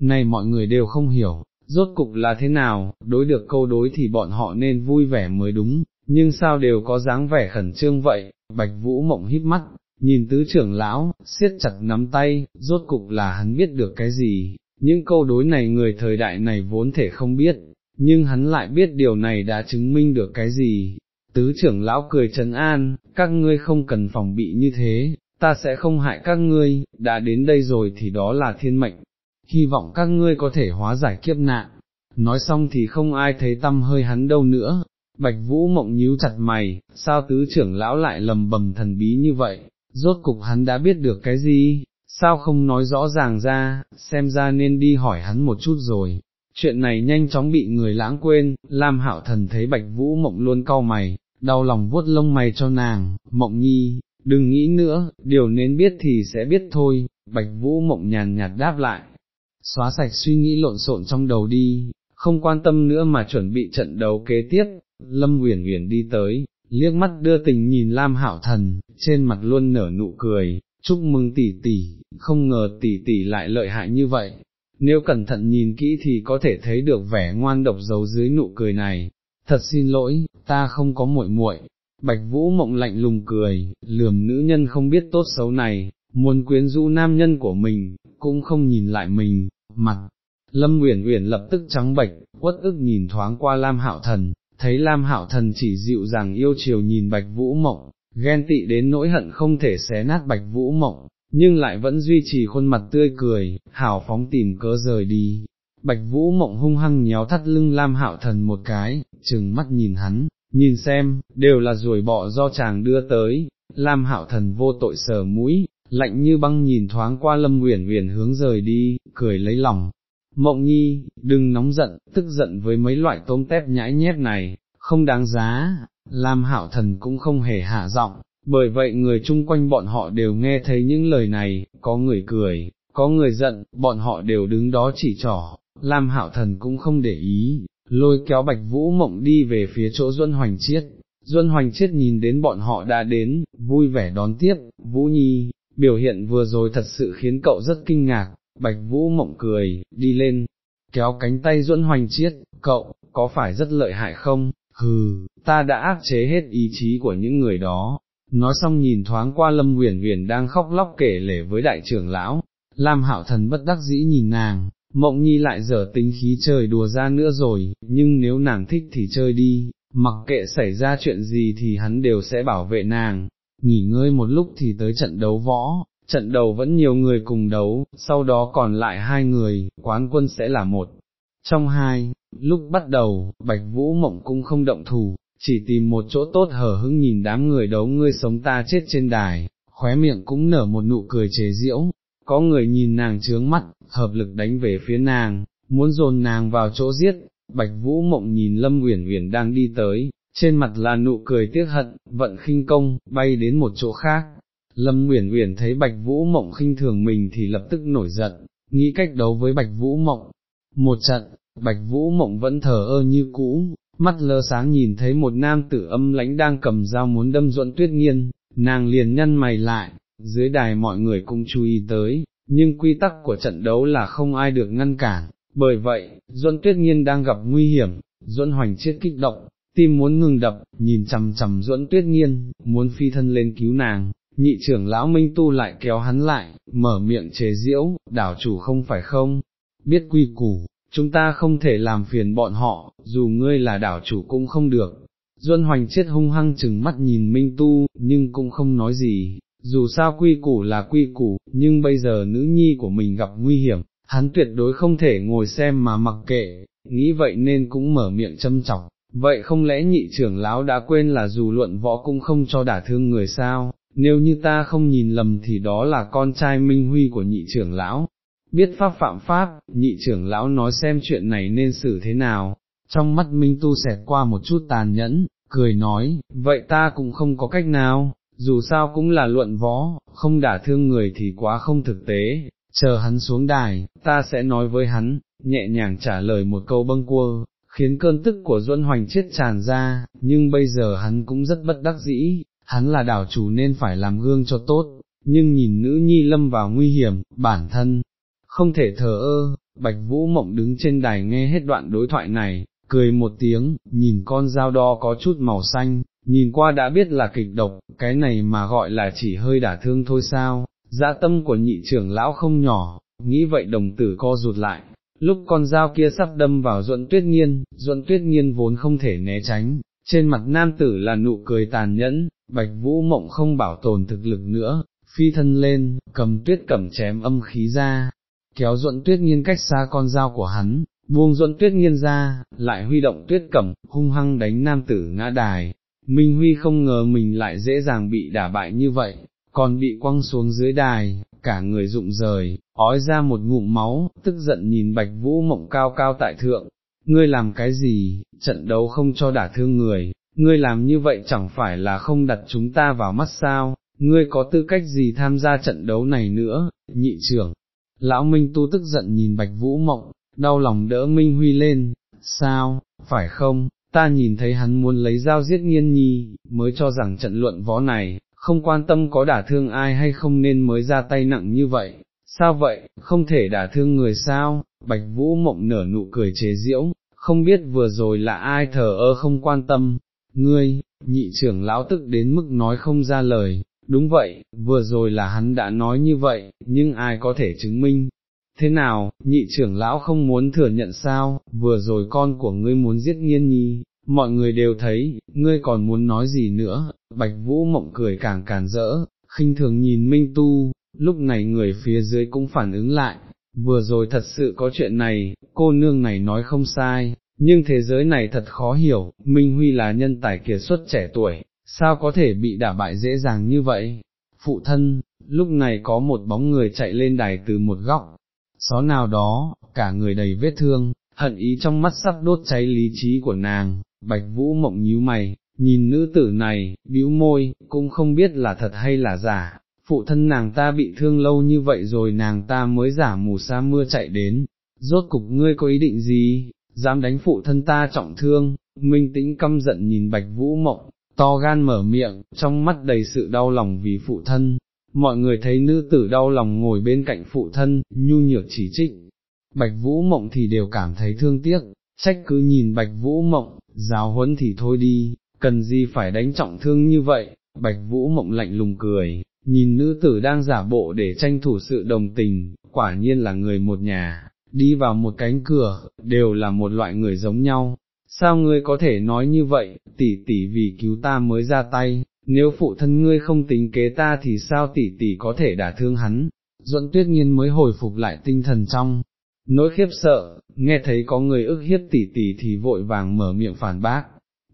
này mọi người đều không hiểu, rốt cục là thế nào, đối được câu đối thì bọn họ nên vui vẻ mới đúng, nhưng sao đều có dáng vẻ khẩn trương vậy, bạch vũ mộng híp mắt, nhìn tứ trưởng lão, siết chặt nắm tay, rốt cục là hắn biết được cái gì, những câu đối này người thời đại này vốn thể không biết, nhưng hắn lại biết điều này đã chứng minh được cái gì. Tứ trưởng lão cười trấn an, các ngươi không cần phòng bị như thế, ta sẽ không hại các ngươi, đã đến đây rồi thì đó là thiên mệnh, hy vọng các ngươi có thể hóa giải kiếp nạn. Nói xong thì không ai thấy tâm hơi hắn đâu nữa, bạch vũ mộng nhíu chặt mày, sao tứ trưởng lão lại lầm bầm thần bí như vậy, rốt cục hắn đã biết được cái gì, sao không nói rõ ràng ra, xem ra nên đi hỏi hắn một chút rồi. Chuyện này nhanh chóng bị người lãng quên, Lam Hạo Thần thấy Bạch Vũ Mộng luôn cau mày, đau lòng vuốt lông mày cho nàng, Mộng Nhi, đừng nghĩ nữa, điều nên biết thì sẽ biết thôi, Bạch Vũ Mộng nhàn nhạt đáp lại, xóa sạch suy nghĩ lộn xộn trong đầu đi, không quan tâm nữa mà chuẩn bị trận đấu kế tiếp, Lâm Uyển Uyển đi tới, liếc mắt đưa tình nhìn Lam Hảo Thần, trên mặt luôn nở nụ cười, chúc mừng tỷ tỷ, không ngờ tỷ tỷ lại lợi hại như vậy. Nếu cẩn thận nhìn kỹ thì có thể thấy được vẻ ngoan độc giấu dưới nụ cười này. Thật xin lỗi, ta không có muội muội. Bạch Vũ mộng lạnh lùng cười, lườm nữ nhân không biết tốt xấu này, muốn quyến rũ nam nhân của mình, cũng không nhìn lại mình, mặt. Lâm Uyển Uyển lập tức trắng bệch, quất ức nhìn thoáng qua Lam Hạo Thần, thấy Lam Hạo Thần chỉ dịu dàng yêu chiều nhìn Bạch Vũ Mộng, ghen tị đến nỗi hận không thể xé nát Bạch Vũ Mộng, nhưng lại vẫn duy trì khuôn mặt tươi cười, hào phóng tìm cớ rời đi. Bạch Vũ Mộng hung hăng nhéo thắt lưng Lam Hạo Thần một cái, chừng mắt nhìn hắn, nhìn xem, đều là ruồi bọ do chàng đưa tới, Lam Hạo Thần vô tội sờ mũi, lạnh như băng nhìn thoáng qua Lâm Uyển Uyển hướng rời đi, cười lấy lòng. Mộng nhi, đừng nóng giận, tức giận với mấy loại tôm tép nhãi nhét này, không đáng giá, Lam Hạo Thần cũng không hề hạ giọng, bởi vậy người chung quanh bọn họ đều nghe thấy những lời này, có người cười, có người giận, bọn họ đều đứng đó chỉ trỏ, Lam Hạo Thần cũng không để ý, lôi kéo Bạch Vũ Mộng đi về phía chỗ Duân Hoành Chiết. Duân Hoành Chiết nhìn đến bọn họ đã đến, vui vẻ đón tiếp, Vũ Nhi, biểu hiện vừa rồi thật sự khiến cậu rất kinh ngạc, Bạch Vũ Mộng cười, đi lên, kéo cánh tay Duẫn Hoành Chiết, cậu, có phải rất lợi hại không? Hừ, ta đã áp chế hết ý chí của những người đó, nói xong nhìn thoáng qua lâm huyền huyền đang khóc lóc kể lể với đại trưởng lão, Lam hạo thần bất đắc dĩ nhìn nàng, mộng nhi lại dở tính khí trời đùa ra nữa rồi, nhưng nếu nàng thích thì chơi đi, mặc kệ xảy ra chuyện gì thì hắn đều sẽ bảo vệ nàng, nghỉ ngơi một lúc thì tới trận đấu võ, trận đầu vẫn nhiều người cùng đấu, sau đó còn lại hai người, quán quân sẽ là một. Trong hai, lúc bắt đầu, Bạch Vũ Mộng cũng không động thủ, chỉ tìm một chỗ tốt hở hững nhìn đám người đấu ngươi sống ta chết trên đài, khóe miệng cũng nở một nụ cười chế giễu. có người nhìn nàng trướng mắt, hợp lực đánh về phía nàng, muốn dồn nàng vào chỗ giết, bạch vũ mộng nhìn lâm uyển uyển đang đi tới, trên mặt là nụ cười tiếc hận, vận khinh công, bay đến một chỗ khác. Lâm Uyển Uyển thấy Bạch Vũ Mộng khinh thường mình thì lập tức nổi giận, nghĩ cách đấu với Bạch Vũ Mộng. Một trận, Bạch Vũ Mộng vẫn thờ ơ như cũ, mắt lơ sáng nhìn thấy một nam tử âm lãnh đang cầm dao muốn đâm duẫn tuyết nghiên, nàng liền nhăn mày lại, dưới đài mọi người cũng chú ý tới, nhưng quy tắc của trận đấu là không ai được ngăn cản, bởi vậy, duẫn tuyết nghiên đang gặp nguy hiểm, duẫn hoành chết kích động, tim muốn ngừng đập, nhìn chầm chầm duẫn tuyết nghiên, muốn phi thân lên cứu nàng. Nhị trưởng lão Minh Tu lại kéo hắn lại, mở miệng chế diễu, đảo chủ không phải không, biết quy củ, chúng ta không thể làm phiền bọn họ, dù ngươi là đảo chủ cũng không được. Duân Hoành chết hung hăng chừng mắt nhìn Minh Tu, nhưng cũng không nói gì, dù sao quy củ là quy củ, nhưng bây giờ nữ nhi của mình gặp nguy hiểm, hắn tuyệt đối không thể ngồi xem mà mặc kệ, nghĩ vậy nên cũng mở miệng châm chọc, vậy không lẽ nhị trưởng lão đã quên là dù luận võ cũng không cho đả thương người sao, nếu như ta không nhìn lầm thì đó là con trai Minh Huy của nhị trưởng lão, biết pháp phạm pháp, nhị trưởng lão nói xem chuyện này nên xử thế nào, trong mắt Minh Tu xẹt qua một chút tàn nhẫn, cười nói, vậy ta cũng không có cách nào, dù sao cũng là luận võ, không đả thương người thì quá không thực tế, chờ hắn xuống đài, ta sẽ nói với hắn, nhẹ nhàng trả lời một câu bâng quơ, khiến cơn tức của Duân Hoành chết tràn ra, nhưng bây giờ hắn cũng rất bất đắc dĩ, hắn là đảo chủ nên phải làm gương cho tốt, nhưng nhìn nữ nhi lâm vào nguy hiểm, bản thân, không thể thờ ơ, Bạch Vũ Mộng đứng trên đài nghe hết đoạn đối thoại này, cười một tiếng, nhìn con dao đo có chút màu xanh, nhìn qua đã biết là kịch độc, cái này mà gọi là chỉ hơi đả thương thôi sao, dạ tâm của nhị trưởng lão không nhỏ, nghĩ vậy đồng tử co rụt lại, lúc con dao kia sắp đâm vào duẫn tuyết nghiên, duẫn tuyết nghiên vốn không thể né tránh, trên mặt nam tử là nụ cười tàn nhẫn, bạch vũ mộng không bảo tồn thực lực nữa, phi thân lên, cầm tuyết cẩm chém âm khí ra, kéo duẫn tuyết nghiên cách xa con dao của hắn, buông duẫn tuyết nghiên ra, lại huy động tuyết cẩm, hung hăng đánh nam tử ngã đài. Minh Huy không ngờ mình lại dễ dàng bị đả bại như vậy, còn bị quăng xuống dưới đài, cả người rụng rời, ói ra một ngụm máu, tức giận nhìn bạch vũ mộng cao cao tại thượng, ngươi làm cái gì, trận đấu không cho đả thương người, ngươi làm như vậy chẳng phải là không đặt chúng ta vào mắt sao, ngươi có tư cách gì tham gia trận đấu này nữa, nhị trưởng, Lão Minh Tu tức giận nhìn Bạch Vũ Mộng, đau lòng đỡ Minh Huy lên, sao, phải không, ta nhìn thấy hắn muốn lấy dao giết nghiên nhi, mới cho rằng trận luận võ này, không quan tâm có đả thương ai hay không nên mới ra tay nặng như vậy, sao vậy, không thể đả thương người sao, Bạch Vũ Mộng nở nụ cười chế diễu, không biết vừa rồi là ai thờ ơ không quan tâm, ngươi, nhị trưởng lão tức đến mức nói không ra lời, đúng vậy, vừa rồi là hắn đã nói như vậy, nhưng ai có thể chứng minh, thế nào, nhị trưởng lão không muốn thừa nhận sao, vừa rồi con của ngươi muốn giết nghiên nhi, mọi người đều thấy, ngươi còn muốn nói gì nữa, bạch vũ mộng cười càng càng rỡ, khinh thường nhìn Minh Tu, lúc này người phía dưới cũng phản ứng lại, vừa rồi thật sự có chuyện này, cô nương này nói không sai, nhưng thế giới này thật khó hiểu, Minh Huy là nhân tài kiệt xuất trẻ tuổi, sao có thể bị đả bại dễ dàng như vậy? Phụ thân, lúc này có một bóng người chạy lên đài từ một góc, xó nào đó, cả người đầy vết thương, hận ý trong mắt sắp đốt cháy lý trí của nàng, bạch vũ mộng nhíu mày, nhìn nữ tử này, bĩu môi, cũng không biết là thật hay là giả, phụ thân nàng ta bị thương lâu như vậy rồi nàng ta mới giả mù sa mưa chạy đến, rốt cục ngươi có ý định gì, dám đánh phụ thân ta trọng thương, minh tĩnh căm giận nhìn bạch vũ mộng, to gan mở miệng, trong mắt đầy sự đau lòng vì phụ thân, mọi người thấy nữ tử đau lòng ngồi bên cạnh phụ thân, nhu nhược chỉ trích, bạch vũ mộng thì đều cảm thấy thương tiếc, trách cứ nhìn bạch vũ mộng, giáo huấn thì thôi đi, cần gì phải đánh trọng thương như vậy, bạch vũ mộng lạnh lùng cười, nhìn nữ tử đang giả bộ để tranh thủ sự đồng tình, quả nhiên là người một nhà, đi vào một cánh cửa, đều là một loại người giống nhau. Sao ngươi có thể nói như vậy, tỷ tỷ vì cứu ta mới ra tay, nếu phụ thân ngươi không tính kế ta thì sao tỷ tỷ có thể đả thương hắn, duẫn tuyết nhiên mới hồi phục lại tinh thần trong, nỗi khiếp sợ, nghe thấy có người ức hiếp tỷ tỷ thì vội vàng mở miệng phản bác,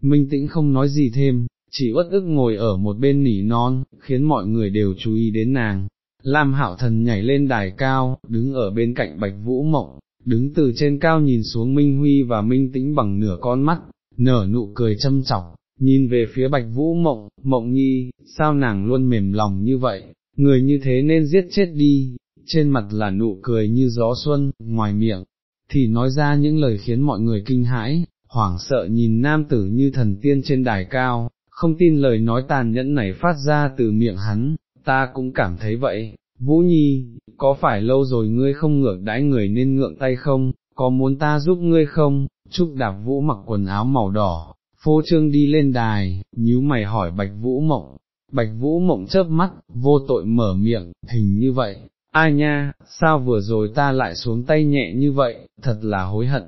minh tĩnh không nói gì thêm, chỉ uất ức ngồi ở một bên nỉ non, khiến mọi người đều chú ý đến nàng. Lam hạo thần nhảy lên đài cao, đứng ở bên cạnh bạch vũ mộng, đứng từ trên cao nhìn xuống Minh Huy và Minh Tĩnh bằng nửa con mắt, nở nụ cười châm chọc, nhìn về phía bạch vũ mộng, mộng nhi, sao nàng luôn mềm lòng như vậy, người như thế nên giết chết đi, trên mặt là nụ cười như gió xuân, ngoài miệng, thì nói ra những lời khiến mọi người kinh hãi, hoảng sợ nhìn nam tử như thần tiên trên đài cao, không tin lời nói tàn nhẫn này phát ra từ miệng hắn, ta cũng cảm thấy vậy, Vũ Nhi, có phải lâu rồi ngươi không ngược đãi người nên ngượng tay không, có muốn ta giúp ngươi không, Trúc Đạp Vũ mặc quần áo màu đỏ, phô trương đi lên đài, nhíu mày hỏi Bạch Vũ Mộng, Bạch Vũ Mộng chớp mắt, vô tội mở miệng, hình như vậy, ai nha, sao vừa rồi ta lại xuống tay nhẹ như vậy, thật là hối hận,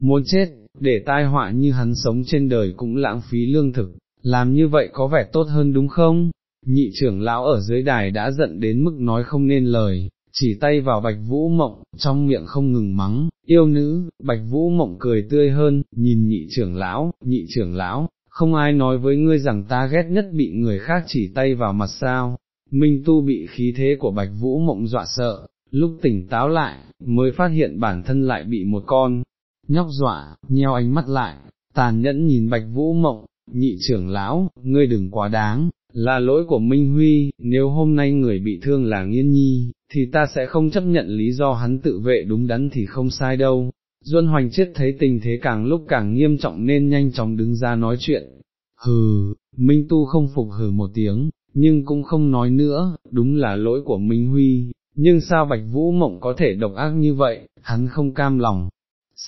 muốn chết, để tai họa như hắn sống trên đời cũng lãng phí lương thực, làm như vậy có vẻ tốt hơn đúng không? Nhị trưởng lão ở dưới đài đã giận đến mức nói không nên lời, chỉ tay vào bạch vũ mộng, trong miệng không ngừng mắng, yêu nữ, bạch vũ mộng cười tươi hơn, nhìn nhị trưởng lão, nhị trưởng lão, không ai nói với ngươi rằng ta ghét nhất bị người khác chỉ tay vào mặt sao, Minh Tu bị khí thế của bạch vũ mộng dọa sợ, lúc tỉnh táo lại, mới phát hiện bản thân lại bị một con, nhóc dọa, nheo ánh mắt lại, tàn nhẫn nhìn bạch vũ mộng, nhị trưởng lão, ngươi đừng quá đáng, là lỗi của Minh Huy, nếu hôm nay người bị thương là nghiên nhi, thì ta sẽ không chấp nhận lý do hắn tự vệ đúng đắn thì không sai đâu. Duân Hoành chết thấy tình thế càng lúc càng nghiêm trọng nên nhanh chóng đứng ra nói chuyện. Hừ, Minh Tu không phục hừ một tiếng, nhưng cũng không nói nữa, đúng là lỗi của Minh Huy, nhưng sao Bạch Vũ Mộng có thể độc ác như vậy, hắn không cam lòng.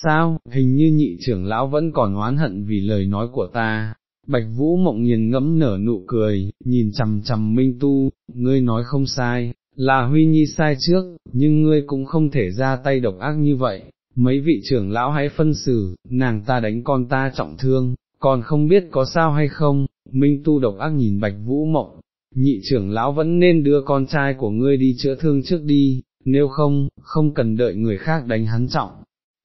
Sao, hình như nhị trưởng lão vẫn còn oán hận vì lời nói của ta, Bạch Vũ mộng nghiền ngẫm nở nụ cười, nhìn chằm chằm Minh Tu, ngươi nói không sai, là Huy Nhi sai trước, nhưng ngươi cũng không thể ra tay độc ác như vậy, mấy vị trưởng lão hãy phân xử, nàng ta đánh con ta trọng thương, còn không biết có sao hay không, Minh Tu độc ác nhìn Bạch Vũ mộng, nhị trưởng lão vẫn nên đưa con trai của ngươi đi chữa thương trước đi, nếu không, không cần đợi người khác đánh hắn trọng.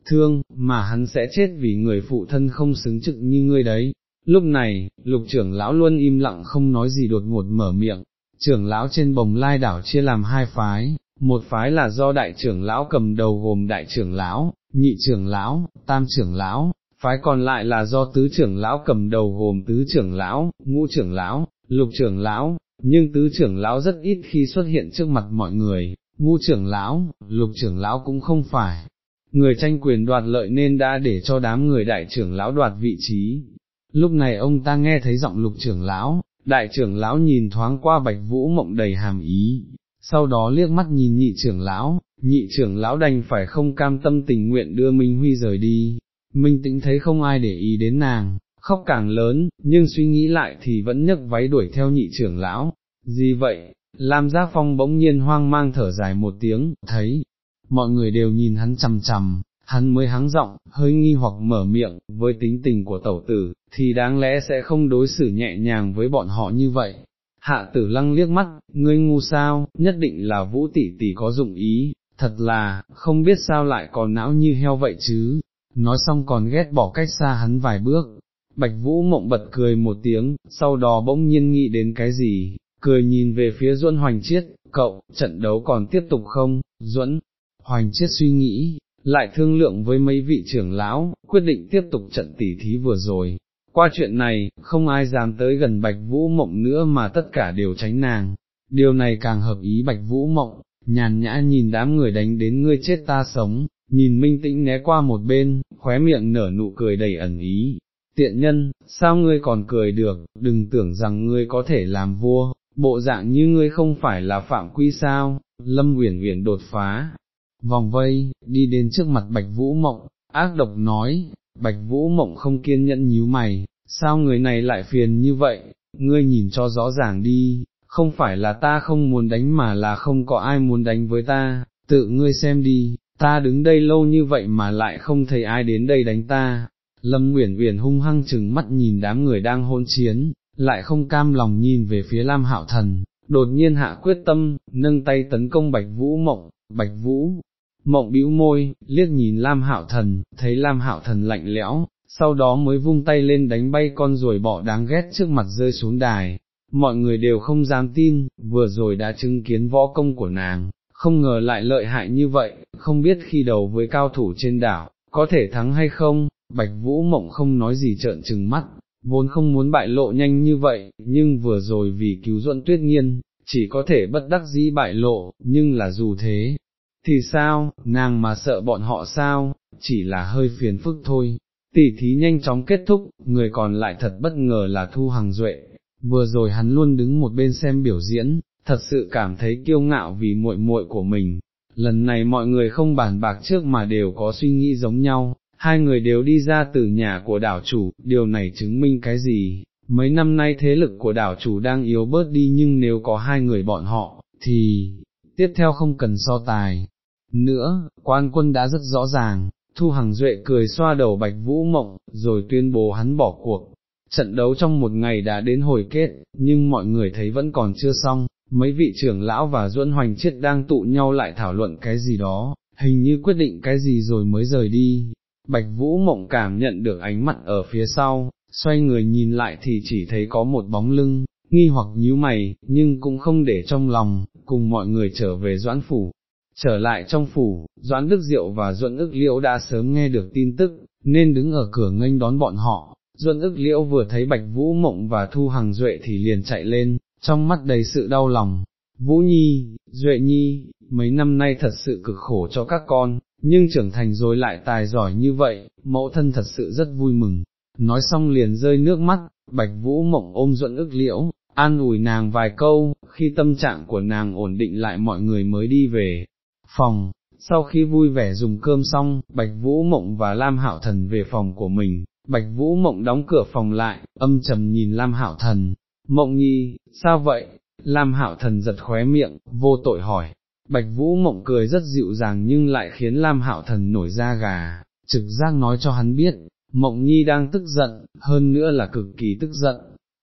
Thương, mà hắn sẽ chết vì người phụ thân không xứng trực như ngươi đấy, Lúc này, lục trưởng lão luôn im lặng không nói gì đột ngột mở miệng, trưởng lão trên bồng lai đảo chia làm hai phái, một phái là do đại trưởng lão cầm đầu gồm đại trưởng lão, nhị trưởng lão, tam trưởng lão, phái còn lại là do tứ trưởng lão cầm đầu gồm tứ trưởng lão, ngũ trưởng lão, lục trưởng lão, nhưng tứ trưởng lão rất ít khi xuất hiện trước mặt mọi người, ngũ trưởng lão, lục trưởng lão cũng không phải. Người tranh quyền đoạt lợi nên đã để cho đám người đại trưởng lão đoạt vị trí, Lúc này ông ta nghe thấy giọng lục trưởng lão, đại trưởng lão nhìn thoáng qua bạch vũ mộng đầy hàm ý, sau đó liếc mắt nhìn nhị trưởng lão, nhị trưởng lão đành phải không cam tâm tình nguyện đưa Minh Huy rời đi, Minh tĩnh thấy không ai để ý đến nàng, khóc càng lớn, nhưng suy nghĩ lại thì vẫn nhấc váy đuổi theo nhị trưởng lão, gì vậy, Lam Giác Phong bỗng nhiên hoang mang thở dài một tiếng, thấy, mọi người đều nhìn hắn chằm chằm, hắn mới hắng giọng, hơi nghi hoặc mở miệng, với tính tình của tẩu tử, thì đáng lẽ sẽ không đối xử nhẹ nhàng với bọn họ như vậy. Hạ tử lăng liếc mắt, ngươi ngu sao, nhất định là vũ tỷ tỷ có dụng ý, thật là, không biết sao lại còn não như heo vậy chứ, nói xong còn ghét bỏ cách xa hắn vài bước. Bạch Vũ mộng bật cười một tiếng, sau đó bỗng nhiên nghĩ đến cái gì, cười nhìn về phía Duẫn Hoành Chiết, cậu, trận đấu còn tiếp tục không, Duẫn, Hoành chết suy nghĩ, lại thương lượng với mấy vị trưởng lão, quyết định tiếp tục trận tỉ thí vừa rồi. Qua chuyện này, không ai dám tới gần Bạch Vũ Mộng nữa mà tất cả đều tránh nàng. Điều này càng hợp ý Bạch Vũ Mộng, nhàn nhã nhìn đám người đánh đến ngươi chết ta sống, nhìn minh tĩnh né qua một bên, khóe miệng nở nụ cười đầy ẩn ý. Tiện nhân, sao ngươi còn cười được, đừng tưởng rằng ngươi có thể làm vua, bộ dạng như ngươi không phải là phạm quy sao, lâm uyển uyển đột phá, vòng vây, đi đến trước mặt Bạch Vũ Mộng, ác độc nói, Bạch Vũ Mộng không kiên nhẫn nhíu mày, sao người này lại phiền như vậy, ngươi nhìn cho rõ ràng đi, không phải là ta không muốn đánh mà là không có ai muốn đánh với ta, tự ngươi xem đi, ta đứng đây lâu như vậy mà lại không thấy ai đến đây đánh ta. Lâm Nguyễn Uyển hung hăng chừng mắt nhìn đám người đang hôn chiến, lại không cam lòng nhìn về phía Lam Hạo Thần, đột nhiên hạ quyết tâm, nâng tay tấn công Bạch Vũ Mộng, Bạch Vũ, Mộng bĩu môi, liếc nhìn Lam Hạo Thần, thấy Lam Hạo Thần lạnh lẽo, sau đó mới vung tay lên đánh bay con ruồi bỏ đáng ghét trước mặt rơi xuống đài. Mọi người đều không dám tin, vừa rồi đã chứng kiến võ công của nàng, không ngờ lại lợi hại như vậy, không biết khi đầu với cao thủ trên đảo, có thể thắng hay không, Bạch Vũ Mộng không nói gì trợn trừng mắt, vốn không muốn bại lộ nhanh như vậy, nhưng vừa rồi vì cứu duẫn tuyết Nhiên chỉ có thể bất đắc dĩ bại lộ, nhưng là dù thế, thì sao, nàng mà sợ bọn họ sao, chỉ là hơi phiền phức thôi. Tỷ thí nhanh chóng kết thúc, người còn lại thật bất ngờ là Thu Hằng Duệ, vừa rồi hắn luôn đứng một bên xem biểu diễn, thật sự cảm thấy kiêu ngạo vì muội muội của mình. Lần này mọi người không bàn bạc trước mà đều có suy nghĩ giống nhau, hai người đều đi ra từ nhà của đảo chủ, điều này chứng minh cái gì? Mấy năm nay thế lực của đảo chủ đang yếu bớt đi nhưng nếu có hai người bọn họ, thì, tiếp theo không cần so tài, nữa, quan quân đã rất rõ ràng, Thu Hằng Duệ cười xoa đầu Bạch Vũ Mộng, rồi tuyên bố hắn bỏ cuộc. Trận đấu trong một ngày đã đến hồi kết, nhưng mọi người thấy vẫn còn chưa xong, mấy vị trưởng lão và Duẫn Hoành Chiết đang tụ nhau lại thảo luận cái gì đó, hình như quyết định cái gì rồi mới rời đi. Bạch Vũ Mộng cảm nhận được ánh mắt ở phía sau, xoay người nhìn lại thì chỉ thấy có một bóng lưng, nghi hoặc nhíu mày, nhưng cũng không để trong lòng, cùng mọi người trở về Doãn Phủ, Trở lại trong phủ, Doãn Đức Diệu và Duẫn ức liễu đã sớm nghe được tin tức, nên đứng ở cửa nghênh đón bọn họ. Duẫn ức liễu vừa thấy Bạch Vũ Mộng và Thu Hằng Duệ thì liền chạy lên, trong mắt đầy sự đau lòng. Vũ Nhi, Duệ Nhi, mấy năm nay thật sự cực khổ cho các con, nhưng trưởng thành rồi lại tài giỏi như vậy, mẫu thân thật sự rất vui mừng. Nói xong liền rơi nước mắt, Bạch Vũ Mộng ôm Duẫn ức liễu, an ủi nàng vài câu, khi tâm trạng của nàng ổn định lại mọi người mới đi về, phòng, sau khi vui vẻ dùng cơm xong, Bạch Vũ Mộng và Lam Hạo Thần về phòng của mình, Bạch Vũ Mộng đóng cửa phòng lại, âm trầm nhìn Lam Hạo Thần, Mộng nhi, sao vậy? Lam Hạo Thần giật khóe miệng, vô tội hỏi. Bạch Vũ Mộng cười rất dịu dàng nhưng lại khiến Lam Hạo Thần nổi da gà, trực giác nói cho hắn biết, Mộng Nhi đang tức giận, hơn nữa là cực kỳ tức giận.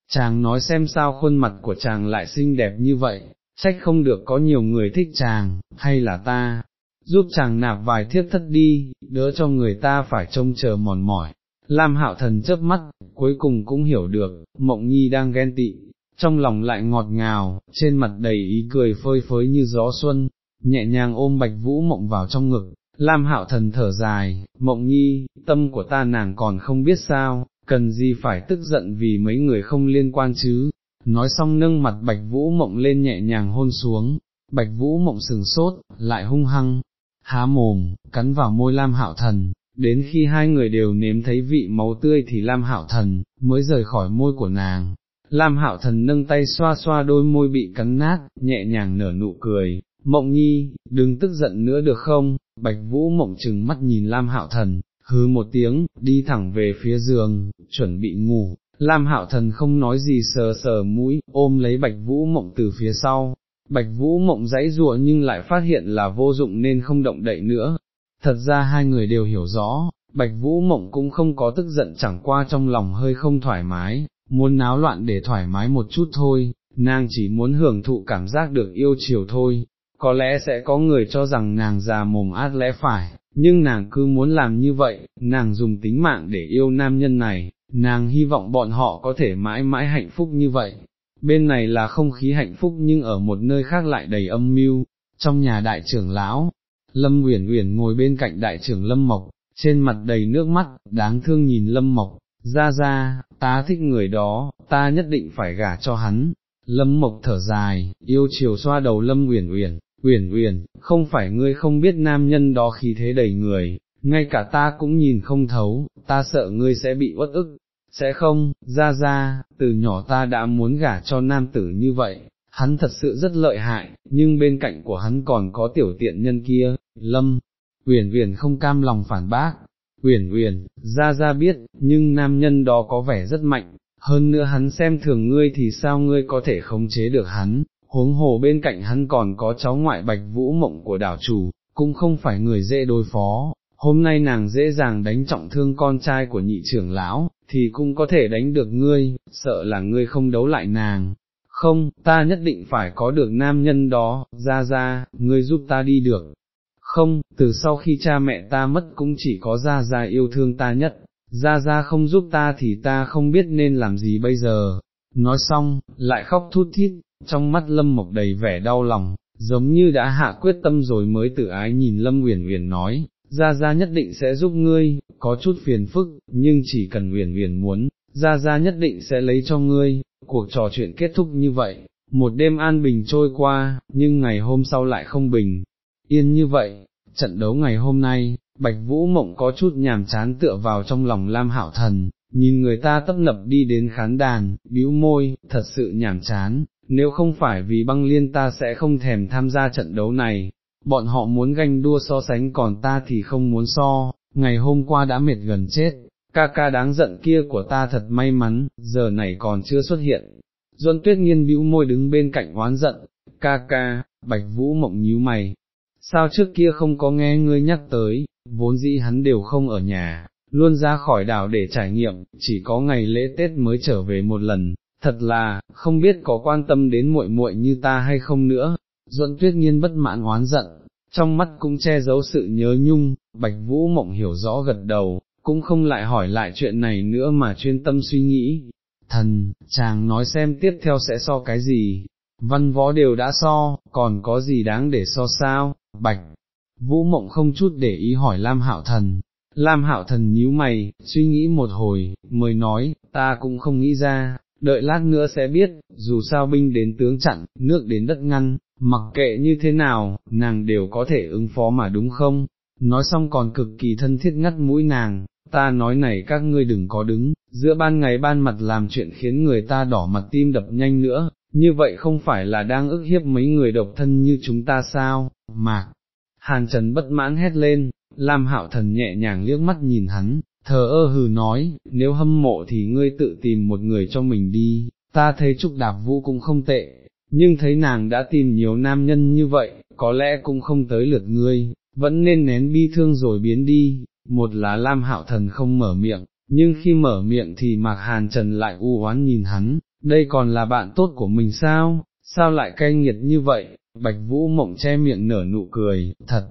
Chàng nói xem sao khuôn mặt của chàng lại xinh đẹp như vậy, trách không được có nhiều người thích chàng, hay là ta, giúp chàng nạp vài thiếp thất đi, đỡ cho người ta phải trông chờ mòn mỏi. Lam hạo thần chớp mắt, cuối cùng cũng hiểu được, mộng nhi đang ghen tị, trong lòng lại ngọt ngào, trên mặt đầy ý cười phơi phới như gió xuân, nhẹ nhàng ôm bạch vũ mộng vào trong ngực, Lam hạo thần thở dài, mộng nhi, tâm của ta nàng còn không biết sao, cần gì phải tức giận vì mấy người không liên quan chứ, nói xong nâng mặt bạch vũ mộng lên nhẹ nhàng hôn xuống, bạch vũ mộng sừng sốt, lại hung hăng, há mồm, cắn vào môi Lam Hạo Thần, đến khi hai người đều nếm thấy vị máu tươi thì Lam Hạo Thần, mới rời khỏi môi của nàng. Lam Hạo Thần nâng tay xoa xoa đôi môi bị cắn nát, nhẹ nhàng nở nụ cười, mộng nhi, đừng tức giận nữa được không, bạch vũ mộng trừng mắt nhìn Lam Hạo Thần, hứ một tiếng, đi thẳng về phía giường, chuẩn bị ngủ, Lam Hạo Thần không nói gì sờ sờ mũi, ôm lấy Bạch Vũ Mộng từ phía sau. Bạch Vũ Mộng dãy rùa nhưng lại phát hiện là vô dụng nên không động đậy nữa. Thật ra hai người đều hiểu rõ, Bạch Vũ Mộng cũng không có tức giận chẳng qua trong lòng hơi không thoải mái, muốn náo loạn để thoải mái một chút thôi, nàng chỉ muốn hưởng thụ cảm giác được yêu chiều thôi, có lẽ sẽ có người cho rằng nàng già mồm át lẽ phải, nhưng nàng cứ muốn làm như vậy, nàng dùng tính mạng để yêu nam nhân này, nàng hy vọng bọn họ có thể mãi mãi hạnh phúc như vậy. Bên này là không khí hạnh phúc nhưng ở một nơi khác lại đầy âm mưu, trong nhà đại trưởng lão, Lâm Uyển Uyển ngồi bên cạnh đại trưởng Lâm Mộc, trên mặt đầy nước mắt, đáng thương nhìn Lâm Mộc, ra ra, ta thích người đó, ta nhất định phải gả cho hắn. Lâm Mộc thở dài, yêu chiều xoa đầu Lâm Uyển Uyển, Uyển Uyển, không phải ngươi không biết nam nhân đó khí thế đầy người, ngay cả ta cũng nhìn không thấu, ta sợ ngươi sẽ bị uất ức, sẽ không, ra ra, từ nhỏ ta đã muốn gả cho nam tử như vậy, hắn thật sự rất lợi hại, nhưng bên cạnh của hắn còn có tiểu tiện nhân kia, lâm, Uyển Uyển không cam lòng phản bác, Uyển Uyển, ra ra biết, nhưng nam nhân đó có vẻ rất mạnh, hơn nữa hắn xem thường ngươi thì sao ngươi có thể khống chế được hắn, huống hồ bên cạnh hắn còn có cháu ngoại bạch vũ mộng của đảo chủ, cũng không phải người dễ đối phó, hôm nay nàng dễ dàng đánh trọng thương con trai của nhị trưởng lão, thì cũng có thể đánh được ngươi, sợ là ngươi không đấu lại nàng. Không, ta nhất định phải có được nam nhân đó, ra ra, ngươi giúp ta đi được. Không, từ sau khi cha mẹ ta mất cũng chỉ có ra ra yêu thương ta nhất, ra ra không giúp ta thì ta không biết nên làm gì bây giờ. Nói xong, lại khóc thút thít, trong mắt Lâm Mộc đầy vẻ đau lòng, giống như đã hạ quyết tâm rồi mới tự ái nhìn Lâm Uyển Uyển nói, Gia Gia nhất định sẽ giúp ngươi, có chút phiền phức, nhưng chỉ cần Uyển Uyển muốn, Gia Gia nhất định sẽ lấy cho ngươi, cuộc trò chuyện kết thúc như vậy, một đêm an bình trôi qua, nhưng ngày hôm sau lại không bình, yên như vậy, trận đấu ngày hôm nay, Bạch Vũ Mộng có chút nhàm chán tựa vào trong lòng Lam Hảo Thần, nhìn người ta tấp nập đi đến khán đàn, bĩu môi, thật sự nhàm chán, nếu không phải vì băng liên ta sẽ không thèm tham gia trận đấu này, bọn họ muốn ganh đua so sánh còn ta thì không muốn so, ngày hôm qua đã mệt gần chết, ca ca đáng giận kia của ta thật may mắn, giờ này còn chưa xuất hiện. Duân tuyết nghiên bĩu môi đứng bên cạnh oán giận, ca ca, bạch vũ mộng nhíu mày, sao trước kia không có nghe ngươi nhắc tới, vốn dĩ hắn đều không ở nhà, luôn ra khỏi đảo để trải nghiệm, chỉ có ngày lễ Tết mới trở về một lần, thật là, không biết có quan tâm đến muội muội như ta hay không nữa, duẫn tuyết nghiên bất mãn oán giận, trong mắt cũng che giấu sự nhớ nhung, bạch vũ mộng hiểu rõ gật đầu, cũng không lại hỏi lại chuyện này nữa mà chuyên tâm suy nghĩ, thần, chàng nói xem tiếp theo sẽ so cái gì, văn võ đều đã so, còn có gì đáng để so sao, bạch, vũ mộng không chút để ý hỏi Lam Hạo Thần, Lam Hạo Thần nhíu mày, suy nghĩ một hồi, mới nói, ta cũng không nghĩ ra, đợi lát nữa sẽ biết, dù sao binh đến tướng chặn, nước đến đất ngăn, mặc kệ như thế nào, nàng đều có thể ứng phó mà đúng không, nói xong còn cực kỳ thân thiết ngắt mũi nàng, ta nói này các ngươi đừng có đứng, giữa ban ngày ban mặt làm chuyện khiến người ta đỏ mặt tim đập nhanh nữa, như vậy không phải là đang ức hiếp mấy người độc thân như chúng ta sao, mạc. Hàn Trần bất mãn hét lên, Lam Hạo Thần nhẹ nhàng liếc mắt nhìn hắn, thờ ơ hừ nói, nếu hâm mộ thì ngươi tự tìm một người cho mình đi, ta thấy Trúc Đạp Vũ cũng không tệ, nhưng thấy nàng đã tìm nhiều nam nhân như vậy, có lẽ cũng không tới lượt ngươi, vẫn nên nén bi thương rồi biến đi, một là Lam Hạo Thần không mở miệng, nhưng khi mở miệng thì Mạc Hàn Trần lại u oán nhìn hắn, đây còn là bạn tốt của mình sao, sao lại cay nghiệt như vậy, Bạch Vũ mộng che miệng nở nụ cười, thật,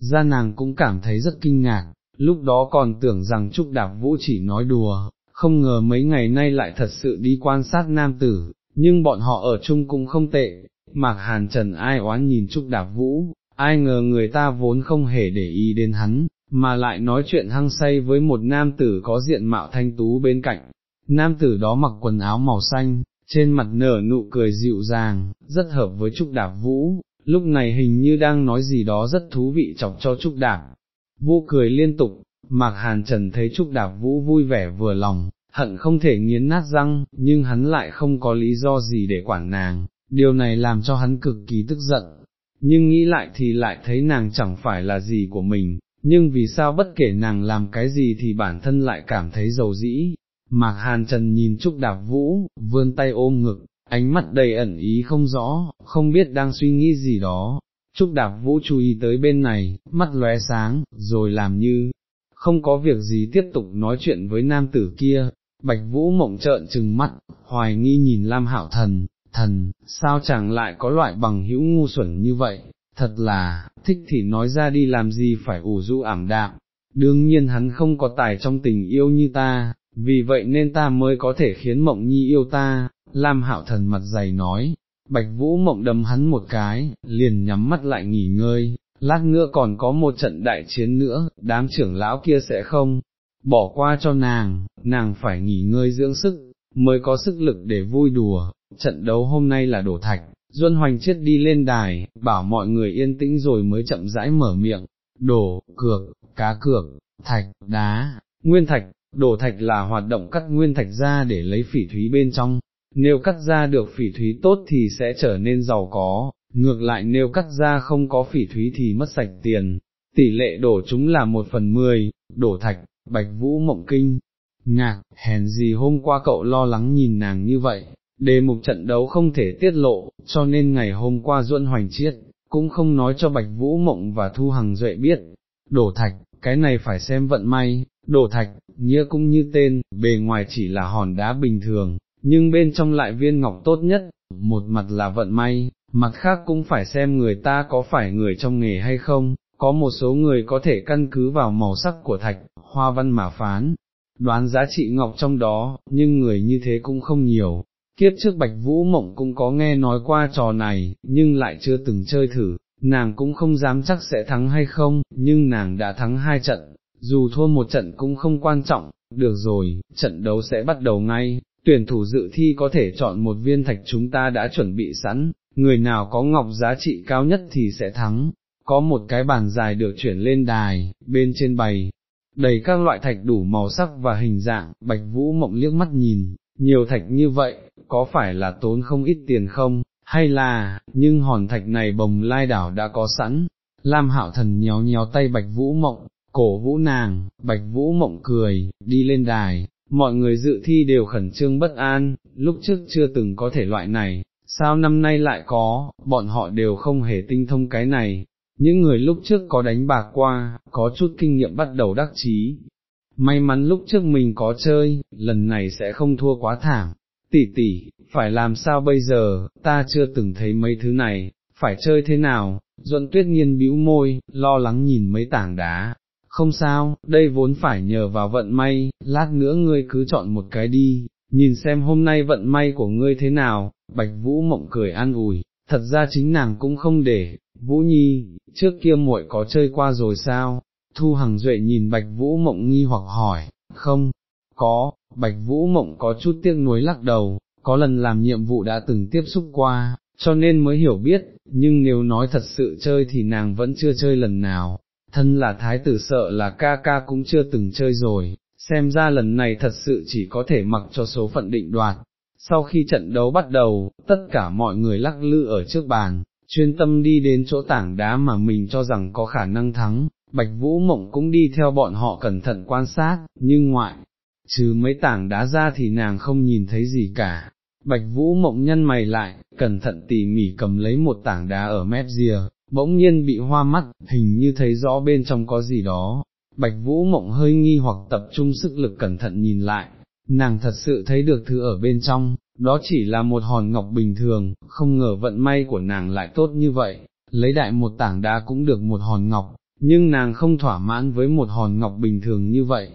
ra nàng cũng cảm thấy rất kinh ngạc, lúc đó còn tưởng rằng Trúc Đạp Vũ chỉ nói đùa, không ngờ mấy ngày nay lại thật sự đi quan sát nam tử, nhưng bọn họ ở chung cũng không tệ, Mạc Hàn Trần ai oán nhìn Trúc Đạp Vũ, ai ngờ người ta vốn không hề để ý đến hắn, mà lại nói chuyện hăng say với một nam tử có diện mạo thanh tú bên cạnh, nam tử đó mặc quần áo màu xanh, trên mặt nở nụ cười dịu dàng, rất hợp với Trúc Đạp Vũ, lúc này hình như đang nói gì đó rất thú vị chọc cho Trúc Đạp. Vũ cười liên tục, Mạc Hàn Trần thấy Trúc Đạp Vũ vui vẻ vừa lòng, hận không thể nghiến nát răng, nhưng hắn lại không có lý do gì để quản nàng, điều này làm cho hắn cực kỳ tức giận, nhưng nghĩ lại thì lại thấy nàng chẳng phải là gì của mình, nhưng vì sao bất kể nàng làm cái gì thì bản thân lại cảm thấy giàu dĩ, Mạc Hàn Trần nhìn Trúc Đạp Vũ, vươn tay ôm ngực, ánh mắt đầy ẩn ý không rõ, không biết đang suy nghĩ gì đó. Trúc Đạp Vũ chú ý tới bên này, mắt lóe sáng, rồi làm như, không có việc gì tiếp tục nói chuyện với nam tử kia, Bạch Vũ mộng trợn trừng mắt, hoài nghi nhìn Lam Hạo Thần, thần, sao chẳng lại có loại bằng hữu ngu xuẩn như vậy, thật là, thích thì nói ra đi làm gì phải ủ rũ ảm đạm, đương nhiên hắn không có tài trong tình yêu như ta, vì vậy nên ta mới có thể khiến mộng nhi yêu ta, Lam Hạo Thần mặt dày nói, Bạch Vũ mộng đấm hắn một cái, liền nhắm mắt lại nghỉ ngơi, lát nữa còn có một trận đại chiến nữa, đám trưởng lão kia sẽ không, bỏ qua cho nàng, nàng phải nghỉ ngơi dưỡng sức, mới có sức lực để vui đùa, trận đấu hôm nay là đổ thạch, Duân Hoành chết đi lên đài, bảo mọi người yên tĩnh rồi mới chậm rãi mở miệng, đổ, cược, cá cược, thạch, đá, nguyên thạch, đổ thạch là hoạt động cắt nguyên thạch ra để lấy phỉ thúy bên trong, nếu cắt ra được phỉ thúy tốt thì sẽ trở nên giàu có, ngược lại nếu cắt ra không có phỉ thúy thì mất sạch tiền, tỷ lệ đổ chúng là một phần mười, đổ thạch, bạch vũ mộng kinh, ngạc, hèn gì hôm qua cậu lo lắng nhìn nàng như vậy, đề mục trận đấu không thể tiết lộ, cho nên ngày hôm qua duẫn hoành chiết, cũng không nói cho bạch vũ mộng và thu hằng duệ biết, đổ thạch, cái này phải xem vận may, đổ thạch, nghĩa cũng như tên, bề ngoài chỉ là hòn đá bình thường, nhưng bên trong lại viên ngọc tốt nhất, một mặt là vận may, mặt khác cũng phải xem người ta có phải người trong nghề hay không, có một số người có thể căn cứ vào màu sắc của thạch, hoa văn mà phán, đoán giá trị ngọc trong đó, nhưng người như thế cũng không nhiều. Kiếp trước Bạch Vũ Mộng cũng có nghe nói qua trò này, nhưng lại chưa từng chơi thử, nàng cũng không dám chắc sẽ thắng hay không, nhưng nàng đã thắng hai trận, dù thua một trận cũng không quan trọng, được rồi, trận đấu sẽ bắt đầu ngay, tuyển thủ dự thi có thể chọn một viên thạch chúng ta đã chuẩn bị sẵn, người nào có ngọc giá trị cao nhất thì sẽ thắng, có một cái bàn dài được chuyển lên đài, bên trên bày, đầy các loại thạch đủ màu sắc và hình dạng, bạch vũ mộng liếc mắt nhìn, nhiều thạch như vậy, có phải là tốn không ít tiền không, hay là, nhưng hòn thạch này bồng lai đảo đã có sẵn, Lam hạo thần nhéo nhéo tay bạch vũ mộng, cổ vũ nàng, bạch vũ mộng cười, đi lên đài, mọi người dự thi đều khẩn trương bất an, lúc trước chưa từng có thể loại này, sao năm nay lại có, bọn họ đều không hề tinh thông cái này, những người lúc trước có đánh bạc qua, có chút kinh nghiệm bắt đầu đắc chí. May mắn lúc trước mình có chơi, lần này sẽ không thua quá thảm. Tỷ tỷ, phải làm sao bây giờ, ta chưa từng thấy mấy thứ này, phải chơi thế nào, Duẫn tuyết nhiên bĩu môi, lo lắng nhìn mấy tảng đá, không sao, đây vốn phải nhờ vào vận may, lát nữa ngươi cứ chọn một cái đi, nhìn xem hôm nay vận may của ngươi thế nào, Bạch Vũ Mộng cười an ủi, thật ra chính nàng cũng không để, Vũ Nhi, trước kia muội có chơi qua rồi sao? Thu Hằng Duệ nhìn Bạch Vũ Mộng nghi hoặc hỏi, không, có, Bạch Vũ Mộng có chút tiếc nuối lắc đầu, có lần làm nhiệm vụ đã từng tiếp xúc qua, cho nên mới hiểu biết, nhưng nếu nói thật sự chơi thì nàng vẫn chưa chơi lần nào, thân là thái tử sợ là ca ca cũng chưa từng chơi rồi, xem ra lần này thật sự chỉ có thể mặc cho số phận định đoạt. Sau khi trận đấu bắt đầu, tất cả mọi người lắc lư ở trước bàn, chuyên tâm đi đến chỗ tảng đá mà mình cho rằng có khả năng thắng, Bạch Vũ Mộng cũng đi theo bọn họ cẩn thận quan sát, nhưng ngoại, trừ mấy tảng đá ra thì nàng không nhìn thấy gì cả. Bạch Vũ Mộng nhân mày lại, cẩn thận tỉ mỉ cầm lấy một tảng đá ở mép rìa, bỗng nhiên bị hoa mắt, hình như thấy rõ bên trong có gì đó. Bạch Vũ Mộng hơi nghi hoặc tập trung sức lực cẩn thận nhìn lại, nàng thật sự thấy được thứ ở bên trong, đó chỉ là một hòn ngọc bình thường, không ngờ vận may của nàng lại tốt như vậy, lấy đại một tảng đá cũng được một hòn ngọc, nhưng nàng không thỏa mãn với một hòn ngọc bình thường như vậy.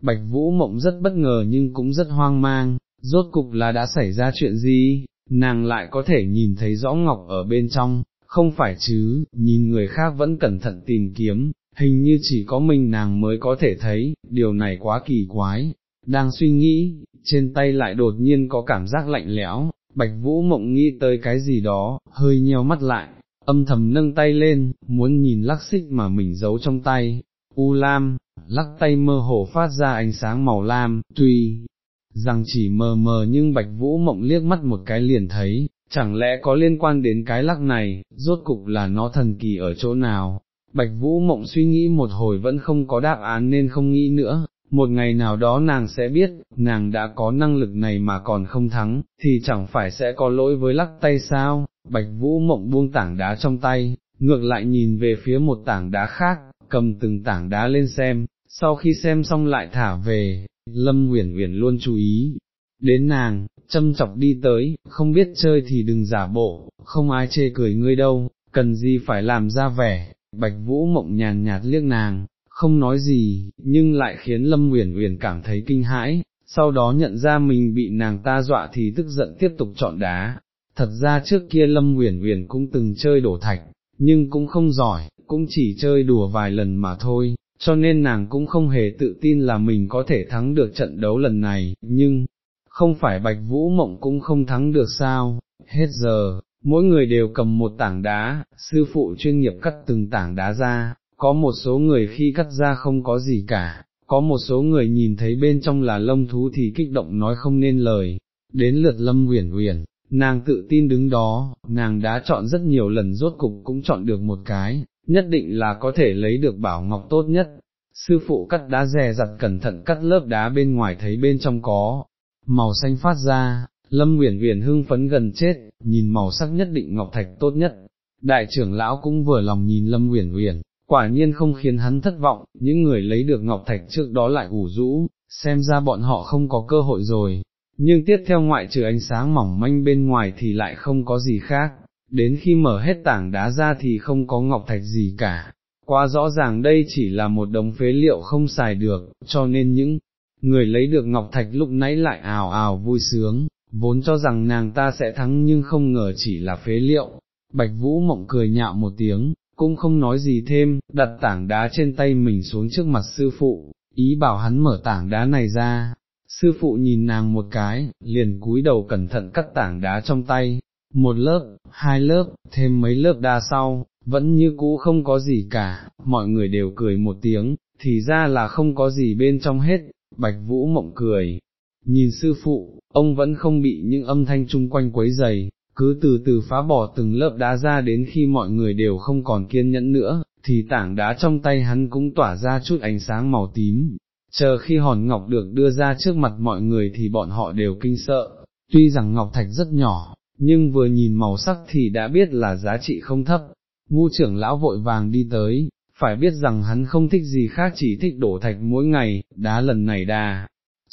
Bạch Vũ Mộng rất bất ngờ nhưng cũng rất hoang mang, rốt cục là đã xảy ra chuyện gì, nàng lại có thể nhìn thấy rõ ngọc ở bên trong, không phải chứ, nhìn người khác vẫn cẩn thận tìm kiếm, hình như chỉ có mình nàng mới có thể thấy, điều này quá kỳ quái, đang suy nghĩ, trên tay lại đột nhiên có cảm giác lạnh lẽo, bạch vũ mộng nghĩ tới cái gì đó, hơi nheo mắt lại, âm thầm nâng tay lên, muốn nhìn lắc xích mà mình giấu trong tay, u lam, lắc tay mơ hồ phát ra ánh sáng màu lam, tuy rằng chỉ mờ mờ nhưng bạch vũ mộng liếc mắt một cái liền thấy, chẳng lẽ có liên quan đến cái lắc này, rốt cục là nó thần kỳ ở chỗ nào. Bạch Vũ Mộng suy nghĩ một hồi vẫn không có đáp án nên không nghĩ nữa, một ngày nào đó nàng sẽ biết, nàng đã có năng lực này mà còn không thắng, thì chẳng phải sẽ có lỗi với lắc tay sao, bạch vũ mộng buông tảng đá trong tay, ngược lại nhìn về phía một tảng đá khác, cầm từng tảng đá lên xem, sau khi xem xong lại thả về, Lâm uyển uyển luôn chú ý, đến nàng, châm chọc đi tới, không biết chơi thì đừng giả bộ, không ai chê cười ngươi đâu, cần gì phải làm ra vẻ, bạch vũ mộng nhàn nhạt liếc nàng, không nói gì, nhưng lại khiến Lâm Uyển Uyển cảm thấy kinh hãi, sau đó nhận ra mình bị nàng ta dọa thì tức giận tiếp tục chọn đá. Thật ra trước kia Lâm Uyển Uyển cũng từng chơi đổ thạch, nhưng cũng không giỏi, cũng chỉ chơi đùa vài lần mà thôi, cho nên nàng cũng không hề tự tin là mình có thể thắng được trận đấu lần này, nhưng, không phải Bạch Vũ Mộng cũng không thắng được sao, hết giờ, mỗi người đều cầm một tảng đá, sư phụ chuyên nghiệp cắt từng tảng đá ra, có một số người khi cắt ra không có gì cả, có một số người nhìn thấy bên trong là lông thú thì kích động nói không nên lời, đến lượt lâm uyển uyển, nàng tự tin đứng đó, nàng đã chọn rất nhiều lần rốt cục cũng chọn được một cái, nhất định là có thể lấy được bảo ngọc tốt nhất. Sư phụ cắt đá dè dặt cẩn thận cắt lớp đá bên ngoài thấy bên trong có, màu xanh phát ra, Lâm Uyển Uyển hưng phấn gần chết, nhìn màu sắc nhất định ngọc thạch tốt nhất. Đại trưởng lão cũng vừa lòng nhìn Lâm Uyển Uyển quả nhiên không khiến hắn thất vọng, những người lấy được ngọc thạch trước đó lại ủ rũ, xem ra bọn họ không có cơ hội rồi. Nhưng tiếp theo ngoại trừ ánh sáng mỏng manh bên ngoài thì lại không có gì khác, đến khi mở hết tảng đá ra thì không có ngọc thạch gì cả. Quá rõ ràng đây chỉ là một đống phế liệu không xài được, cho nên những người lấy được ngọc thạch lúc nãy lại ào ào vui sướng, vốn cho rằng nàng ta sẽ thắng nhưng không ngờ chỉ là phế liệu. Bạch Vũ mộng cười nhạo một tiếng, cũng không nói gì thêm, đặt tảng đá trên tay mình xuống trước mặt sư phụ, ý bảo hắn mở tảng đá này ra. Sư phụ nhìn nàng một cái, liền cúi đầu cẩn thận cắt tảng đá trong tay, một lớp, hai lớp, thêm mấy lớp đa sau, vẫn như cũ không có gì cả, mọi người đều cười một tiếng, thì ra là không có gì bên trong hết, bạch vũ mộng cười. Nhìn sư phụ, ông vẫn không bị những âm thanh chung quanh quấy dày, cứ từ từ phá bỏ từng lớp đá ra đến khi mọi người đều không còn kiên nhẫn nữa, thì tảng đá trong tay hắn cũng tỏa ra chút ánh sáng màu tím. Chờ khi hòn ngọc được đưa ra trước mặt mọi người thì bọn họ đều kinh sợ, tuy rằng ngọc thạch rất nhỏ, nhưng vừa nhìn màu sắc thì đã biết là giá trị không thấp. Ngu trưởng lão vội vàng đi tới, phải biết rằng hắn không thích gì khác chỉ thích đổ thạch mỗi ngày, đá lần này đà,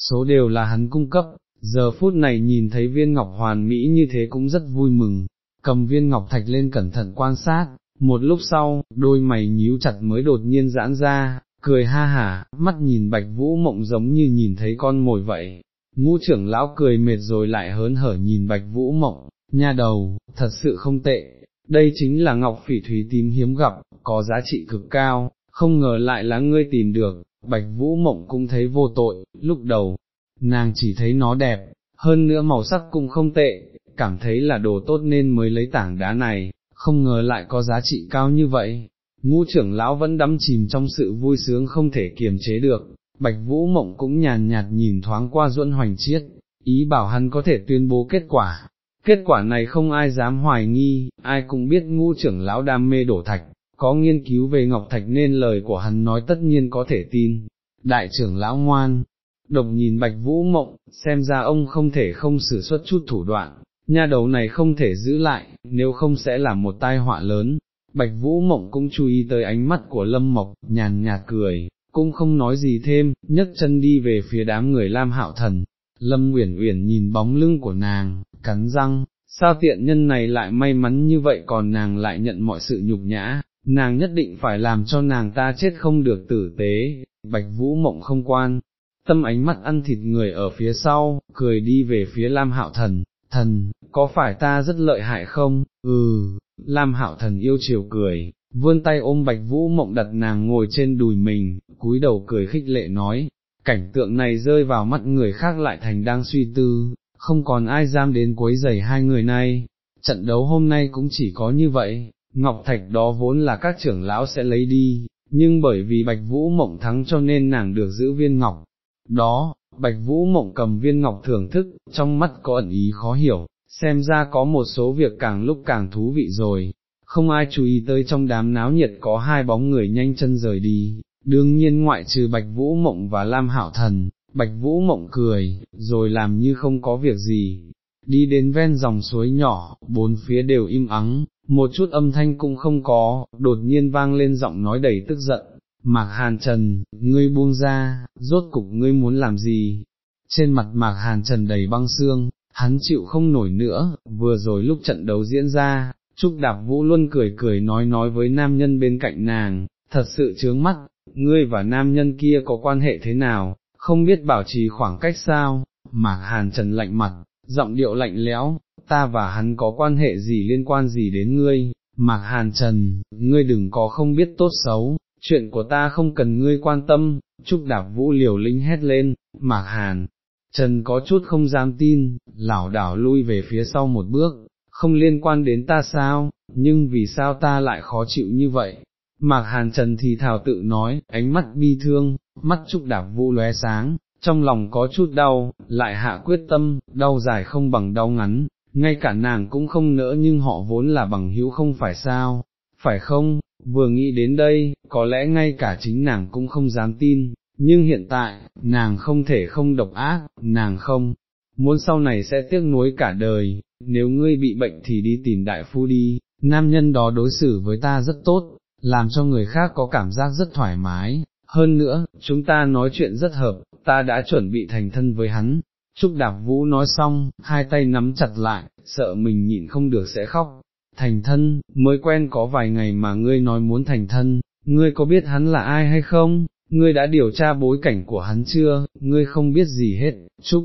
số đều là hắn cung cấp, giờ phút này nhìn thấy viên ngọc hoàn mỹ như thế cũng rất vui mừng, cầm viên ngọc thạch lên cẩn thận quan sát, một lúc sau, đôi mày nhíu chặt mới đột nhiên giãn ra, cười ha hả, mắt nhìn bạch vũ mộng giống như nhìn thấy con mồi vậy. Ngũ trưởng lão cười mệt rồi lại hớn hở nhìn bạch vũ mộng, nha đầu, thật sự không tệ, đây chính là ngọc phỉ thúy tím hiếm gặp, có giá trị cực cao, không ngờ lại là ngươi tìm được, bạch vũ mộng cũng thấy vô tội, lúc đầu, nàng chỉ thấy nó đẹp, hơn nữa màu sắc cũng không tệ, cảm thấy là đồ tốt nên mới lấy tảng đá này, không ngờ lại có giá trị cao như vậy. Ngũ trưởng lão vẫn đắm chìm trong sự vui sướng không thể kiềm chế được, bạch vũ mộng cũng nhàn nhạt nhìn thoáng qua duẫn hoành chiết, ý bảo hắn có thể tuyên bố kết quả. Kết quả này không ai dám hoài nghi, ai cũng biết ngũ trưởng lão đam mê đổ thạch, có nghiên cứu về ngọc thạch nên lời của hắn nói tất nhiên có thể tin. Đại trưởng lão ngoan, độc nhìn bạch vũ mộng, xem ra ông không thể không sử xuất chút thủ đoạn, nha đầu này không thể giữ lại, nếu không sẽ là một tai họa lớn. Bạch vũ mộng cũng chú ý tới ánh mắt của lâm mộc, nhàn nhạt cười, cũng không nói gì thêm, nhấc chân đi về phía đám người lam hạo thần. Lâm Uyển Uyển nhìn bóng lưng của nàng, cắn răng, sao tiện nhân này lại may mắn như vậy còn nàng lại nhận mọi sự nhục nhã, nàng nhất định phải làm cho nàng ta chết không được tử tế, bạch vũ mộng không quan, tâm ánh mắt ăn thịt người ở phía sau, cười đi về phía Lam Hạo Thần, thần, có phải ta rất lợi hại không, ừ, Lam Hạo Thần yêu chiều cười, vươn tay ôm Bạch Vũ Mộng đặt nàng ngồi trên đùi mình, cúi đầu cười khích lệ nói, cảnh tượng này rơi vào mắt người khác lại thành đang suy tư, không còn ai dám đến quấy giày hai người này, trận đấu hôm nay cũng chỉ có như vậy, Ngọc Thạch đó vốn là các trưởng lão sẽ lấy đi, nhưng bởi vì Bạch Vũ Mộng thắng cho nên nàng được giữ viên Ngọc, đó, Bạch Vũ Mộng cầm viên ngọc thưởng thức, trong mắt có ẩn ý khó hiểu, xem ra có một số việc càng lúc càng thú vị rồi, không ai chú ý tới trong đám náo nhiệt có hai bóng người nhanh chân rời đi, đương nhiên ngoại trừ Bạch Vũ Mộng và Lam Hảo Thần, Bạch Vũ Mộng cười, rồi làm như không có việc gì, đi đến ven dòng suối nhỏ, bốn phía đều im ắng, một chút âm thanh cũng không có, đột nhiên vang lên giọng nói đầy tức giận, Mạc Hàn Trần, ngươi buông ra, rốt cục ngươi muốn làm gì? Trên mặt Mạc Hàn Trần đầy băng xương, hắn chịu không nổi nữa, vừa rồi lúc trận đấu diễn ra, Trúc Đạp Vũ luôn cười cười nói nói với nam nhân bên cạnh nàng, thật sự chướng mắt, ngươi và nam nhân kia có quan hệ thế nào, không biết bảo trì khoảng cách sao, Mạc Hàn Trần lạnh mặt, giọng điệu lạnh lẽo, ta và hắn có quan hệ gì liên quan gì đến ngươi, Mạc Hàn Trần, ngươi đừng có không biết tốt xấu, chuyện của ta không cần ngươi quan tâm, Trúc Đạp Vũ liều lĩnh hét lên, Mạc Hàn. Trần có chút không dám tin, lảo đảo lui về phía sau một bước, không liên quan đến ta sao, nhưng vì sao ta lại khó chịu như vậy? Mạc Hàn Trần thì thảo tự nói, ánh mắt bi thương, mắt Trúc Đạp Vũ lóe sáng, trong lòng có chút đau, lại hạ quyết tâm, đau dài không bằng đau ngắn, ngay cả nàng cũng không nỡ nhưng họ vốn là bằng hữu không phải sao, phải không, vừa nghĩ đến đây, có lẽ ngay cả chính nàng cũng không dám tin, nhưng hiện tại, nàng không thể không độc ác, nàng không, muốn sau này sẽ tiếc nuối cả đời, nếu ngươi bị bệnh thì đi tìm đại phu đi, nam nhân đó đối xử với ta rất tốt, làm cho người khác có cảm giác rất thoải mái, hơn nữa, chúng ta nói chuyện rất hợp, ta đã chuẩn bị thành thân với hắn. Trúc Đạp Vũ nói xong, hai tay nắm chặt lại, sợ mình nhịn không được sẽ khóc. Thành thân, mới quen có vài ngày mà ngươi nói muốn thành thân, ngươi có biết hắn là ai hay không? Ngươi đã điều tra bối cảnh của hắn chưa? Ngươi không biết gì hết, Trúc.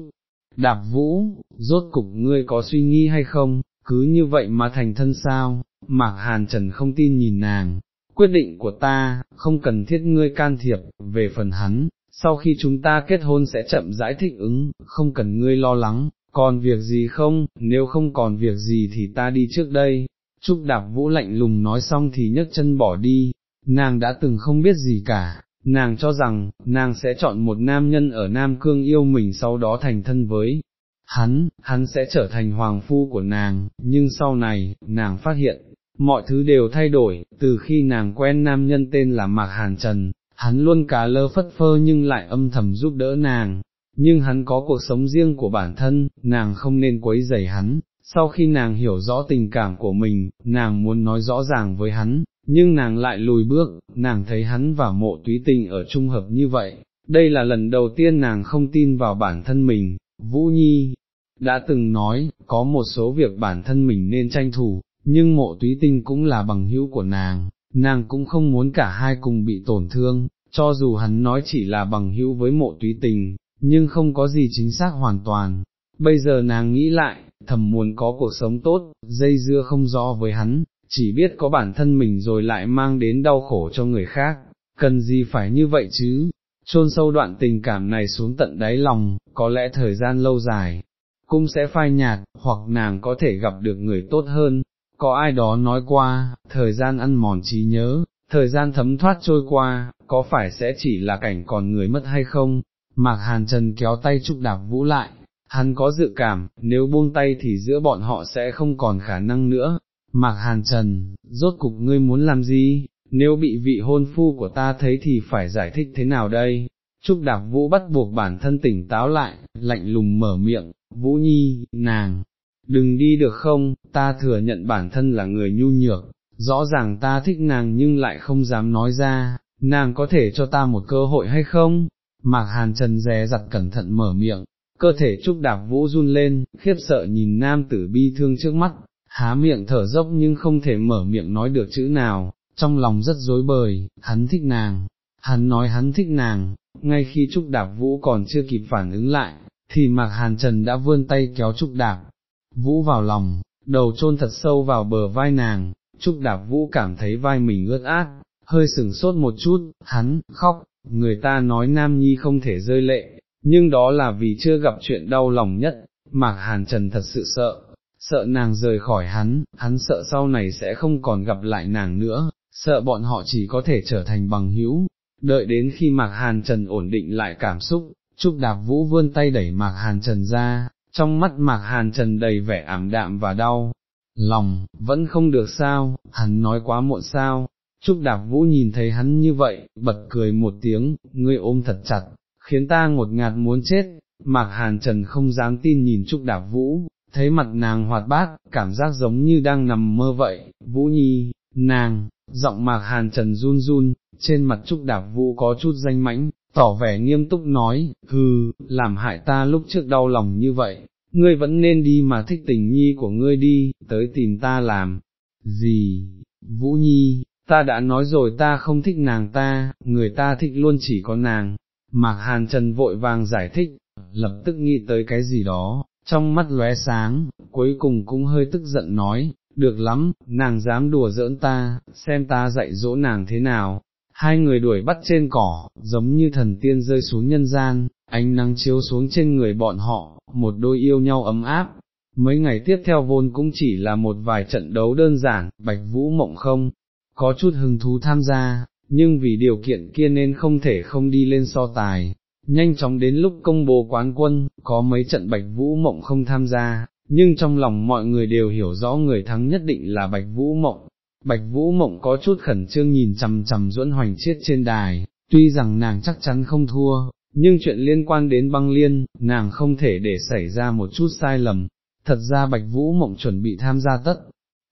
Đạp Vũ, rốt cục ngươi có suy nghĩ hay không? Cứ như vậy mà thành thân sao? Mạc Hàn Trần không tin nhìn nàng, quyết định của ta, không cần thiết ngươi can thiệp, về phần hắn, sau khi chúng ta kết hôn sẽ chậm rãi thích ứng, không cần ngươi lo lắng, còn việc gì không, nếu không còn việc gì thì ta đi trước đây. Trúc Đạp Vũ lạnh lùng nói xong thì nhấc chân bỏ đi, nàng đã từng không biết gì cả, nàng cho rằng, nàng sẽ chọn một nam nhân ở Nam Cương yêu mình sau đó thành thân với hắn, hắn sẽ trở thành hoàng phu của nàng, nhưng sau này, nàng phát hiện, mọi thứ đều thay đổi, từ khi nàng quen nam nhân tên là Mạc Hàn Trần, hắn luôn cá lơ phất phơ nhưng lại âm thầm giúp đỡ nàng, nhưng hắn có cuộc sống riêng của bản thân, nàng không nên quấy rầy hắn. Sau khi nàng hiểu rõ tình cảm của mình, nàng muốn nói rõ ràng với hắn, nhưng nàng lại lùi bước, nàng thấy hắn và mộ túy tình ở trung hợp như vậy, đây là lần đầu tiên nàng không tin vào bản thân mình, Vũ Nhi đã từng nói, có một số việc bản thân mình nên tranh thủ, nhưng mộ túy tinh cũng là bằng hữu của nàng, nàng cũng không muốn cả hai cùng bị tổn thương, cho dù hắn nói chỉ là bằng hữu với mộ túy tình, nhưng không có gì chính xác hoàn toàn. Bây giờ nàng nghĩ lại, thầm muốn có cuộc sống tốt, dây dưa không do với hắn, chỉ biết có bản thân mình rồi lại mang đến đau khổ cho người khác, cần gì phải như vậy chứ, chôn sâu đoạn tình cảm này xuống tận đáy lòng, có lẽ thời gian lâu dài, cũng sẽ phai nhạt, hoặc nàng có thể gặp được người tốt hơn, có ai đó nói qua, thời gian ăn mòn trí nhớ, thời gian thấm thoát trôi qua, có phải sẽ chỉ là cảnh còn người mất hay không? Mạc Hàn Trần kéo tay Trúc Đạp Vũ lại, hắn có dự cảm, nếu buông tay thì giữa bọn họ sẽ không còn khả năng nữa. Mạc Hàn Trần, rốt cục ngươi muốn làm gì? Nếu bị vị hôn phu của ta thấy thì phải giải thích thế nào đây? Trúc Đạp Vũ bắt buộc bản thân tỉnh táo lại, lạnh lùng mở miệng, Vũ Nhi, nàng, đừng đi được không, ta thừa nhận bản thân là người nhu nhược, rõ ràng ta thích nàng nhưng lại không dám nói ra, nàng có thể cho ta một cơ hội hay không? Mạc Hàn Trần dè dặt cẩn thận mở miệng, cơ thể trúc đạp vũ run lên, khiếp sợ nhìn nam tử bi thương trước mắt, há miệng thở dốc nhưng không thể mở miệng nói được chữ nào, trong lòng rất dối bời, hắn thích nàng, hắn nói hắn thích nàng, ngay khi trúc đạp vũ còn chưa kịp phản ứng lại, thì Mạc Hàn Trần đã vươn tay kéo trúc đạp, vũ vào lòng, đầu chôn thật sâu vào bờ vai nàng, Trúc Đạp Vũ cảm thấy vai mình ướt át, hơi sừng sốt một chút, hắn, khóc, người ta nói Nam Nhi không thể rơi lệ, nhưng đó là vì chưa gặp chuyện đau lòng nhất, Mạc Hàn Trần thật sự sợ, sợ nàng rời khỏi hắn, hắn sợ sau này sẽ không còn gặp lại nàng nữa, sợ bọn họ chỉ có thể trở thành bằng hữu. Đợi đến khi Mạc Hàn Trần ổn định lại cảm xúc, Trúc Đạp Vũ vươn tay đẩy Mạc Hàn Trần ra, trong mắt mạc hàn trần đầy vẻ ảm đạm và đau, lòng, vẫn không được sao, hắn nói quá muộn sao, Trúc Đạp Vũ nhìn thấy hắn như vậy, bật cười một tiếng, ngươi ôm thật chặt, khiến ta ngột ngạt muốn chết, Mạc Hàn Trần không dám tin nhìn Trúc Đạp Vũ, thấy mặt nàng hoạt bát, cảm giác giống như đang nằm mơ vậy, Vũ Nhi, nàng, giọng Mạc Hàn Trần run run, trên mặt Trúc Đạp Vũ có chút danh mãnh, tỏ vẻ nghiêm túc nói, hừ, làm hại ta lúc trước đau lòng như vậy, ngươi vẫn nên đi mà thích tình nhi của ngươi đi, tới tìm ta làm, gì, Vũ Nhi, ta đã nói rồi ta không thích nàng ta, người ta thích luôn chỉ có nàng, Mạc Hàn Trần vội vàng giải thích, lập tức nghĩ tới cái gì đó, trong mắt lóe sáng, cuối cùng cũng hơi tức giận nói, được lắm, nàng dám đùa giỡn ta, xem ta dạy dỗ nàng thế nào. Hai người đuổi bắt trên cỏ, giống như thần tiên rơi xuống nhân gian, ánh nắng chiếu xuống trên người bọn họ, một đôi yêu nhau ấm áp. Mấy ngày tiếp theo vốn cũng chỉ là một vài trận đấu đơn giản, Bạch Vũ Mộng không, có chút hứng thú tham gia, nhưng vì điều kiện kia nên không thể không đi lên so tài. Nhanh chóng đến lúc công bố quán quân, có mấy trận Bạch Vũ Mộng không tham gia, nhưng trong lòng mọi người đều hiểu rõ người thắng nhất định là Bạch Vũ Mộng. Bạch Vũ Mộng có chút khẩn trương nhìn chằm chằm duẫn hoành chiết trên đài, tuy rằng nàng chắc chắn không thua, nhưng chuyện liên quan đến băng liên, nàng không thể để xảy ra một chút sai lầm. Thật ra Bạch Vũ Mộng chuẩn bị tham gia tất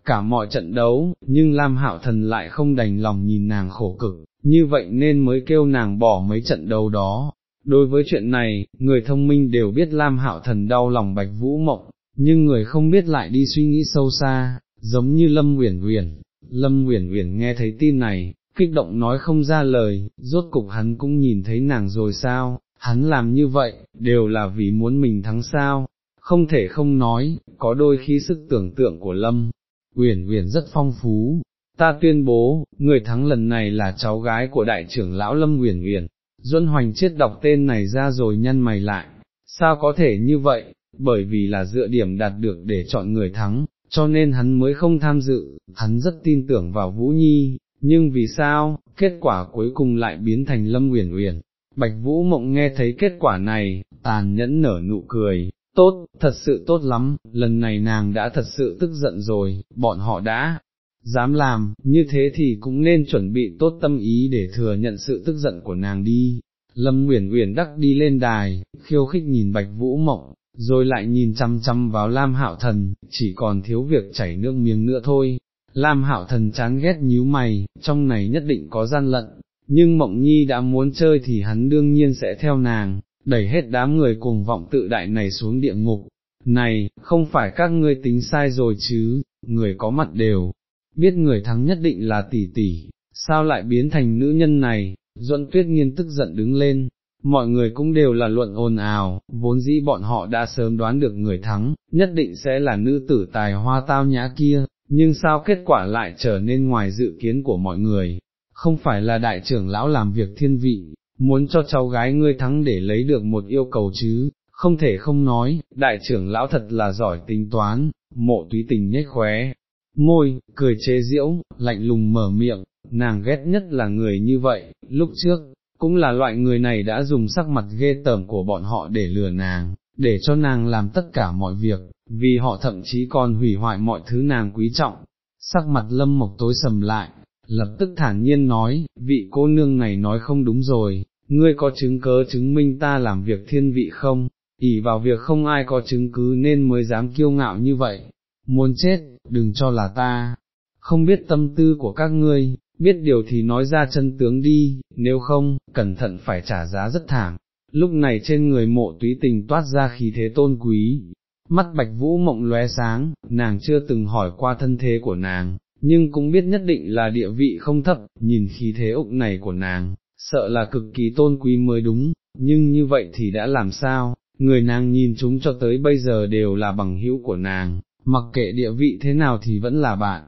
cả mọi trận đấu, nhưng Lam Hạo Thần lại không đành lòng nhìn nàng khổ cực, như vậy nên mới kêu nàng bỏ mấy trận đấu đó. Đối với chuyện này, người thông minh đều biết Lam Hạo Thần đau lòng Bạch Vũ Mộng, nhưng người không biết lại đi suy nghĩ sâu xa, giống như Lâm Uyển Uyển. Lâm Uyển Uyển nghe thấy tin này, kích động nói không ra lời, rốt cục hắn cũng nhìn thấy nàng rồi sao, hắn làm như vậy, đều là vì muốn mình thắng sao, không thể không nói, có đôi khi sức tưởng tượng của Lâm Uyển Uyển rất phong phú. Ta tuyên bố, người thắng lần này là cháu gái của đại trưởng lão Lâm Uyển Uyển. Duân Hoành chết đọc tên này ra rồi nhăn mày lại. Sao có thể như vậy? Bởi vì là dựa điểm đạt được để chọn người thắng, cho nên hắn mới không tham dự, hắn rất tin tưởng vào Vũ Nhi, nhưng vì sao, kết quả cuối cùng lại biến thành Lâm Uyển Uyển. Bạch Vũ Mộng nghe thấy kết quả này, tàn nhẫn nở nụ cười, tốt, thật sự tốt lắm, lần này nàng đã thật sự tức giận rồi, bọn họ đã dám làm, như thế thì cũng nên chuẩn bị tốt tâm ý để thừa nhận sự tức giận của nàng đi. Lâm Uyển Uyển đắc đi lên đài, khiêu khích nhìn Bạch Vũ Mộng, rồi lại nhìn chăm chăm vào Lam Hạo Thần, chỉ còn thiếu việc chảy nước miếng nữa thôi. Lam Hạo Thần chán ghét nhíu mày, trong này nhất định có gian lận, nhưng Mộng Nhi đã muốn chơi thì hắn đương nhiên sẽ theo nàng, đẩy hết đám người cùng vọng tự đại này xuống địa ngục. Này, không phải các ngươi tính sai rồi chứ, người có mặt đều, biết người thắng nhất định là tỷ tỷ, sao lại biến thành nữ nhân này, Duẫn Tuyết Nghiên tức giận đứng lên, mọi người cũng đều là luận ồn ào, vốn dĩ bọn họ đã sớm đoán được người thắng, nhất định sẽ là nữ tử tài hoa tao nhã kia, nhưng sao kết quả lại trở nên ngoài dự kiến của mọi người, không phải là đại trưởng lão làm việc thiên vị, muốn cho cháu gái ngươi thắng để lấy được một yêu cầu chứ, không thể không nói, đại trưởng lão thật là giỏi tính toán, mộ túy tình nhếch khóe, môi, cười chế diễu, lạnh lùng mở miệng, nàng ghét nhất là người như vậy, lúc trước, cũng là loại người này đã dùng sắc mặt ghê tởm của bọn họ để lừa nàng, để cho nàng làm tất cả mọi việc, vì họ thậm chí còn hủy hoại mọi thứ nàng quý trọng. Sắc mặt lâm mộc tối sầm lại, lập tức thản nhiên nói, vị cô nương này nói không đúng rồi, ngươi có chứng cớ chứng minh ta làm việc thiên vị không, ỷ vào việc không ai có chứng cứ nên mới dám kiêu ngạo như vậy, muốn chết, đừng cho là ta, không biết tâm tư của các ngươi, biết điều thì nói ra chân tướng đi, nếu không, cẩn thận phải trả giá rất thảm. Lúc này trên người mộ túy tình toát ra khí thế tôn quý, mắt bạch vũ mộng lóe sáng, nàng chưa từng hỏi qua thân thế của nàng, nhưng cũng biết nhất định là địa vị không thấp, nhìn khí thế ục này của nàng, sợ là cực kỳ tôn quý mới đúng, nhưng như vậy thì đã làm sao, người nàng nhìn chúng cho tới bây giờ đều là bằng hữu của nàng, mặc kệ địa vị thế nào thì vẫn là bạn.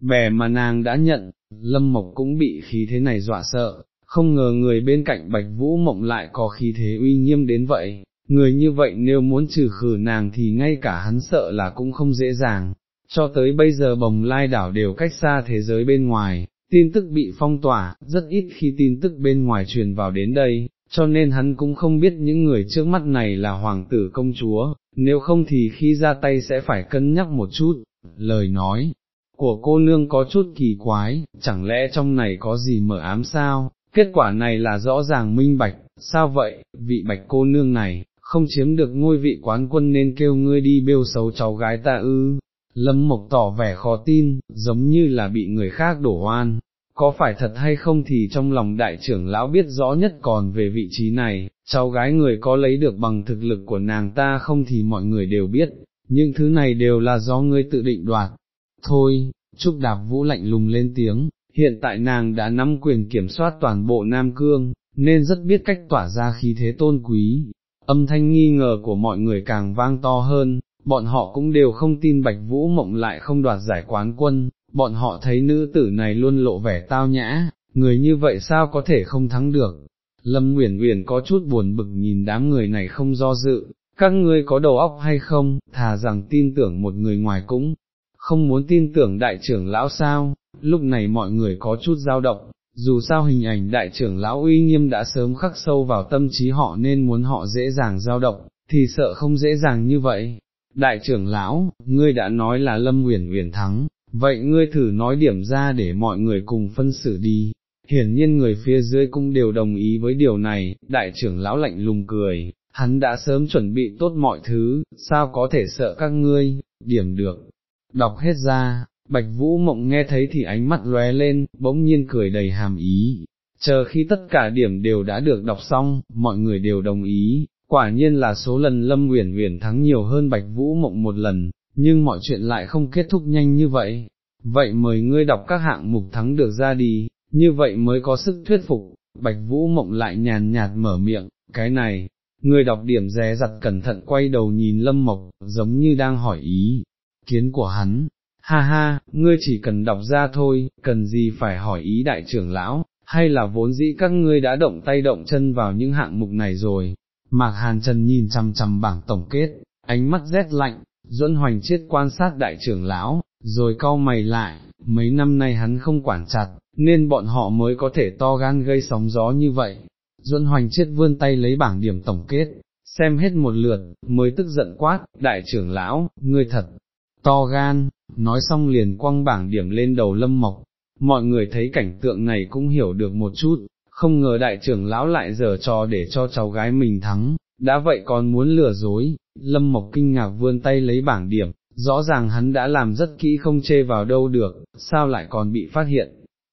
Bè mà nàng đã nhận, Lâm Mộc cũng bị khí thế này dọa sợ, không ngờ người bên cạnh Bạch Vũ Mộng lại có khí thế uy nghiêm đến vậy, người như vậy nếu muốn trừ khử nàng thì ngay cả hắn sợ là cũng không dễ dàng, cho tới bây giờ bồng lai đảo đều cách xa thế giới bên ngoài, tin tức bị phong tỏa, rất ít khi tin tức bên ngoài truyền vào đến đây, cho nên hắn cũng không biết những người trước mắt này là hoàng tử công chúa, nếu không thì khi ra tay sẽ phải cân nhắc một chút, lời nói của cô nương có chút kỳ quái, chẳng lẽ trong này có gì mở ám sao, kết quả này là rõ ràng minh bạch, sao vậy, vị bạch cô nương này, không chiếm được ngôi vị quán quân nên kêu ngươi đi bêu xấu cháu gái ta ư, lâm mộc tỏ vẻ khó tin, giống như là bị người khác đổ oan. Có phải thật hay không thì trong lòng đại trưởng lão biết rõ nhất còn về vị trí này, cháu gái người có lấy được bằng thực lực của nàng ta không thì mọi người đều biết, những thứ này đều là do ngươi tự định đoạt. Thôi, Trúc Đạp Vũ lạnh lùng lên tiếng, hiện tại nàng đã nắm quyền kiểm soát toàn bộ Nam Cương, nên rất biết cách tỏa ra khí thế tôn quý. Âm thanh nghi ngờ của mọi người càng vang to hơn, bọn họ cũng đều không tin Bạch Vũ Mộng lại không đoạt giải quán quân, bọn họ thấy nữ tử này luôn lộ vẻ tao nhã, người như vậy sao có thể không thắng được. Lâm Nguyễn Nguyễn có chút buồn bực nhìn đám người này không do dự, các ngươi có đầu óc hay không, thà rằng tin tưởng một người ngoài cũng, không muốn tin tưởng đại trưởng lão sao, lúc này mọi người có chút dao động, dù sao hình ảnh đại trưởng lão uy nghiêm đã sớm khắc sâu vào tâm trí họ nên muốn họ dễ dàng dao động, thì sợ không dễ dàng như vậy. Đại trưởng lão, ngươi đã nói là Lâm Uyển Uyển thắng, vậy ngươi thử nói điểm ra để mọi người cùng phân xử đi. Hiển nhiên người phía dưới cũng đều đồng ý với điều này, đại trưởng lão lạnh lùng cười, hắn đã sớm chuẩn bị tốt mọi thứ, sao có thể sợ các ngươi, điểm được, đọc hết ra, Bạch Vũ Mộng nghe thấy thì ánh mắt lóe lên, bỗng nhiên cười đầy hàm ý, chờ khi tất cả điểm đều đã được đọc xong, mọi người đều đồng ý, quả nhiên là số lần Lâm Uyển Uyển thắng nhiều hơn Bạch Vũ Mộng một lần, nhưng mọi chuyện lại không kết thúc nhanh như vậy. Vậy mời ngươi đọc các hạng mục thắng được ra đi, như vậy mới có sức thuyết phục, Bạch Vũ Mộng lại nhàn nhạt mở miệng, cái này, người đọc điểm rè giặt cẩn thận quay đầu nhìn Lâm Mộc, giống như đang hỏi ý, kiến của hắn, ha ha, ngươi chỉ cần đọc ra thôi, cần gì phải hỏi ý đại trưởng lão, hay là vốn dĩ các ngươi đã động tay động chân vào những hạng mục này rồi. Mạc Hàn Trần nhìn chằm chằm bảng tổng kết, ánh mắt rét lạnh, duẫn hoành chết quan sát đại trưởng lão, rồi cau mày lại, mấy năm nay hắn không quản chặt, nên bọn họ mới có thể to gan gây sóng gió như vậy. Duẫn hoành chết vươn tay lấy bảng điểm tổng kết, xem hết một lượt, mới tức giận quát, đại trưởng lão, ngươi thật, to gan, nói xong liền quăng bảng điểm lên đầu lâm mộc, mọi người thấy cảnh tượng này cũng hiểu được một chút, không ngờ đại trưởng lão lại giở trò để cho cháu gái mình thắng, đã vậy còn muốn lừa dối, lâm mộc kinh ngạc vươn tay lấy bảng điểm, rõ ràng hắn đã làm rất kỹ không chê vào đâu được, sao lại còn bị phát hiện.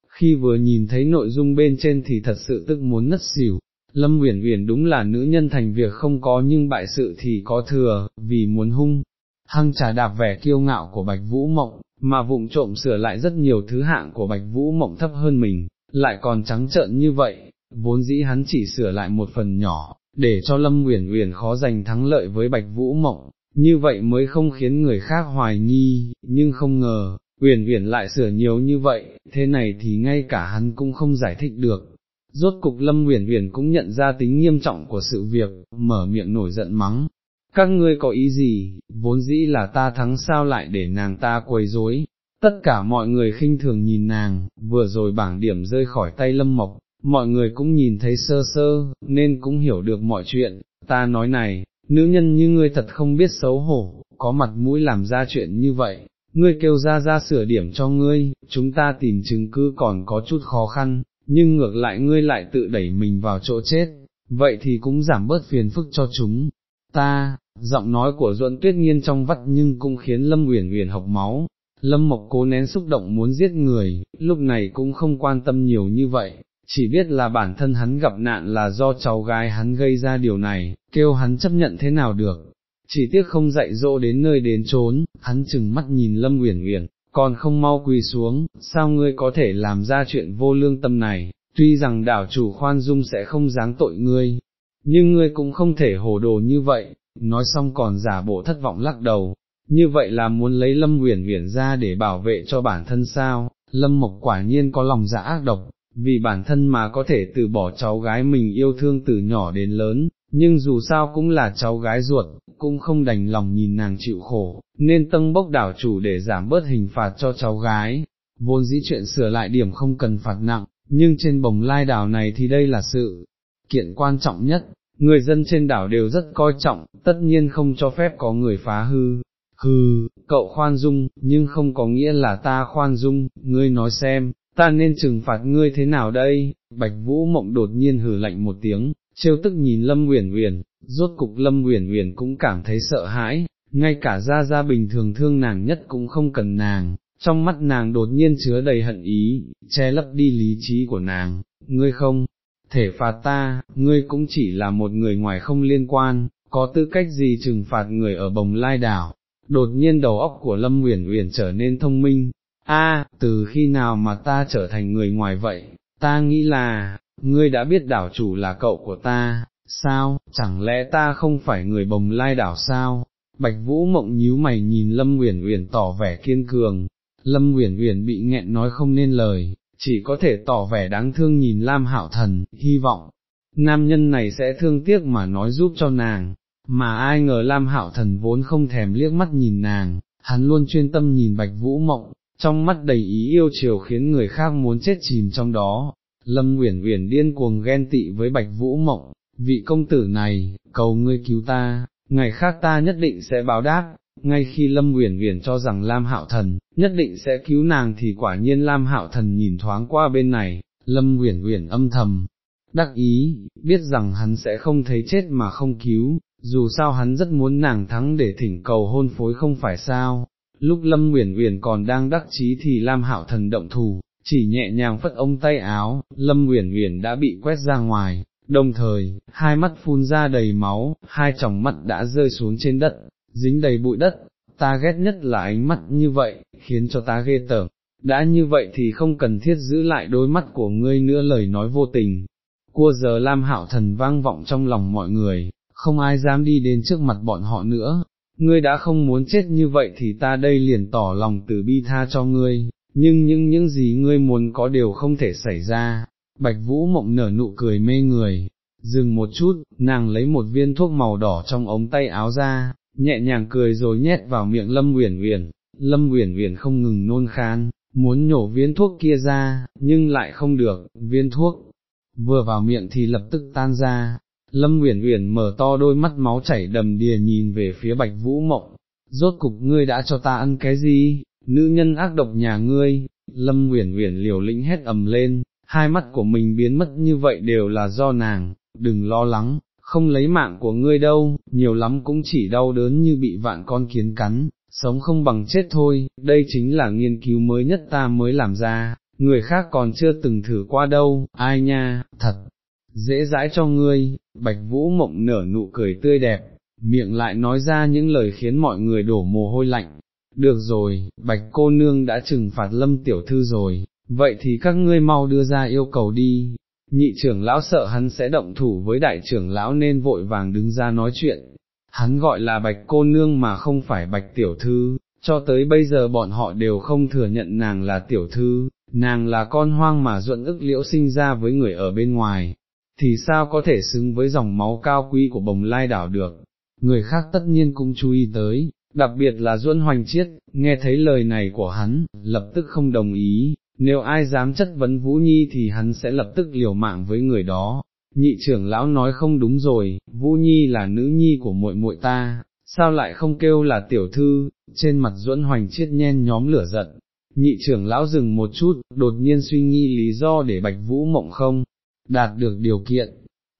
Khi vừa nhìn thấy nội dung bên trên thì thật sự tức muốn nất xỉu, Lâm Uyển Uyển đúng là nữ nhân thành việc không có nhưng bại sự thì có thừa, vì muốn hung, hăng trà đạp vẻ kiêu ngạo của Bạch Vũ Mộng, mà vụng trộm sửa lại rất nhiều thứ hạng của Bạch Vũ Mộng thấp hơn mình, lại còn trắng trợn như vậy, vốn dĩ hắn chỉ sửa lại một phần nhỏ, để cho Lâm Uyển Uyển khó giành thắng lợi với Bạch Vũ Mộng, như vậy mới không khiến người khác hoài nghi, nhưng không ngờ, Uyển Uyển lại sửa nhiều như vậy, thế này thì ngay cả hắn cũng không giải thích được. Rốt cục Lâm Uyển Uyển cũng nhận ra tính nghiêm trọng của sự việc, mở miệng nổi giận mắng, các ngươi có ý gì, vốn dĩ là ta thắng sao lại để nàng ta quấy rối. Tất cả mọi người khinh thường nhìn nàng, vừa rồi bảng điểm rơi khỏi tay lâm mộc, mọi người cũng nhìn thấy sơ sơ, nên cũng hiểu được mọi chuyện, ta nói này, nữ nhân như ngươi thật không biết xấu hổ, có mặt mũi làm ra chuyện như vậy, ngươi kêu ra ra sửa điểm cho ngươi, chúng ta tìm chứng cứ còn có chút khó khăn, nhưng ngược lại ngươi lại tự đẩy mình vào chỗ chết, vậy thì cũng giảm bớt phiền phức cho chúng. Ta, giọng nói của duẫn tuyết nghiên trong vắt nhưng cũng khiến Lâm Uyển Uyển học máu, Lâm Mộc cố nén xúc động muốn giết người, lúc này cũng không quan tâm nhiều như vậy, chỉ biết là bản thân hắn gặp nạn là do cháu gái hắn gây ra điều này, kêu hắn chấp nhận thế nào được. Chỉ tiếc không dạy dỗ đến nơi đến trốn, hắn chừng mắt nhìn Lâm Uyển Uyển, còn không mau quỳ xuống, sao ngươi có thể làm ra chuyện vô lương tâm này, tuy rằng đảo chủ khoan dung sẽ không giáng tội ngươi, nhưng ngươi cũng không thể hồ đồ như vậy, nói xong còn giả bộ thất vọng lắc đầu, như vậy là muốn lấy Lâm Uyển Uyển ra để bảo vệ cho bản thân sao, Lâm Mộc quả nhiên có lòng dạ ác độc, vì bản thân mà có thể từ bỏ cháu gái mình yêu thương từ nhỏ đến lớn, nhưng dù sao cũng là cháu gái ruột, cũng không đành lòng nhìn nàng chịu khổ, nên tâng bốc đảo chủ để giảm bớt hình phạt cho cháu gái, vốn dĩ chuyện sửa lại điểm không cần phạt nặng, nhưng trên bồng lai đảo này thì đây là sự kiện quan trọng nhất, người dân trên đảo đều rất coi trọng, tất nhiên không cho phép có người phá hư hừ, cậu khoan dung, nhưng không có nghĩa là ta khoan dung, ngươi nói xem, ta nên trừng phạt ngươi thế nào đây, bạch vũ mộng đột nhiên hừ lạnh một tiếng, trêu tức nhìn lâm uyển uyển, rốt cục lâm uyển uyển cũng cảm thấy sợ hãi, ngay cả gia gia bình thường thương nàng nhất cũng không cần nàng, trong mắt nàng đột nhiên chứa đầy hận ý, che lấp đi lý trí của nàng, ngươi không, thể phạt ta, ngươi cũng chỉ là một người ngoài không liên quan, có tư cách gì trừng phạt người ở bồng lai đảo. Đột nhiên đầu óc của Lâm Uyển Uyển trở nên thông minh, a, từ khi nào mà ta trở thành người ngoài vậy, ta nghĩ là, ngươi đã biết đảo chủ là cậu của ta, sao, chẳng lẽ ta không phải người bồng lai đảo sao? Bạch Vũ mộng nhíu mày nhìn Lâm Uyển Uyển tỏ vẻ kiên cường, Lâm Uyển Uyển bị nghẹn nói không nên lời, chỉ có thể tỏ vẻ đáng thương nhìn Lam Hạo Thần, hy vọng, nam nhân này sẽ thương tiếc mà nói giúp cho nàng, mà ai ngờ Lam Hạo Thần vốn không thèm liếc mắt nhìn nàng, hắn luôn chuyên tâm nhìn Bạch Vũ Mộng, trong mắt đầy ý yêu chiều khiến người khác muốn chết chìm trong đó. Lâm Uyển Uyển điên cuồng ghen tị với Bạch Vũ Mộng, vị công tử này, cầu ngươi cứu ta, ngày khác ta nhất định sẽ báo đáp, ngay khi Lâm Uyển Uyển cho rằng Lam Hạo Thần nhất định sẽ cứu nàng thì quả nhiên Lam Hạo Thần nhìn thoáng qua bên này, Lâm Uyển Uyển âm thầm đắc ý, biết rằng hắn sẽ không thấy chết mà không cứu, dù sao hắn rất muốn nàng thắng để thỉnh cầu hôn phối không phải sao. Lúc Lâm Uyển Uyển còn đang đắc chí thì Lam Hạo Thần động thủ, chỉ nhẹ nhàng phất ông tay áo, Lâm Uyển Uyển đã bị quét ra ngoài, đồng thời, hai mắt phun ra đầy máu, hai tròng mắt đã rơi xuống trên đất, dính đầy bụi đất, ta ghét nhất là ánh mắt như vậy, khiến cho ta ghê tởm, đã như vậy thì không cần thiết giữ lại đôi mắt của ngươi nữa lời nói vô tình. Cua giờ Lam Hạo Thần vang vọng trong lòng mọi người, không ai dám đi đến trước mặt bọn họ nữa, ngươi đã không muốn chết như vậy thì ta đây liền tỏ lòng từ bi tha cho ngươi, nhưng những những gì ngươi muốn có đều không thể xảy ra. Bạch Vũ mộng nở nụ cười mê người, dừng một chút, nàng lấy một viên thuốc màu đỏ trong ống tay áo ra, nhẹ nhàng cười rồi nhét vào miệng Lâm Uyển Uyển, Lâm Uyển Uyển không ngừng nôn khan, muốn nhổ viên thuốc kia ra, nhưng lại không được, viên thuốc vừa vào miệng thì lập tức tan ra. Lâm Uyển Uyển mở to đôi mắt máu chảy đầm đìa nhìn về phía Bạch Vũ Mộng, rốt cục ngươi đã cho ta ăn cái gì, nữ nhân ác độc nhà ngươi, Lâm Uyển Uyển liều lĩnh hét ầm lên, hai mắt của mình biến mất như vậy đều là do nàng, đừng lo lắng, không lấy mạng của ngươi đâu, nhiều lắm cũng chỉ đau đớn như bị vạn con kiến cắn, sống không bằng chết thôi, đây chính là nghiên cứu mới nhất ta mới làm ra, người khác còn chưa từng thử qua đâu, ai nha, thật, dễ dãi cho ngươi, bạch vũ mộng nở nụ cười tươi đẹp, miệng lại nói ra những lời khiến mọi người đổ mồ hôi lạnh. Được rồi, bạch cô nương đã trừng phạt lâm tiểu thư rồi, vậy thì các ngươi mau đưa ra yêu cầu đi, nhị trưởng lão sợ hắn sẽ động thủ với đại trưởng lão nên vội vàng đứng ra nói chuyện, hắn gọi là bạch cô nương mà không phải bạch tiểu thư, cho tới bây giờ bọn họ đều không thừa nhận nàng là tiểu thư, nàng là con hoang mà duận ức liễu sinh ra với người ở bên ngoài, thì sao có thể xứng với dòng máu cao quý của bồng lai đảo được, người khác tất nhiên cũng chú ý tới. Đặc biệt là Duẫn Hoành Chiết, nghe thấy lời này của hắn, lập tức không đồng ý, nếu ai dám chất vấn Vũ Nhi thì hắn sẽ lập tức liều mạng với người đó. Nhị trưởng lão nói không đúng rồi, Vũ Nhi là nữ nhi của muội muội ta, sao lại không kêu là tiểu thư, trên mặt duẫn hoành chiết nhen nhóm lửa giận. Nhị trưởng lão dừng một chút, đột nhiên suy nghĩ lý do để bạch vũ mộng không, đạt được điều kiện.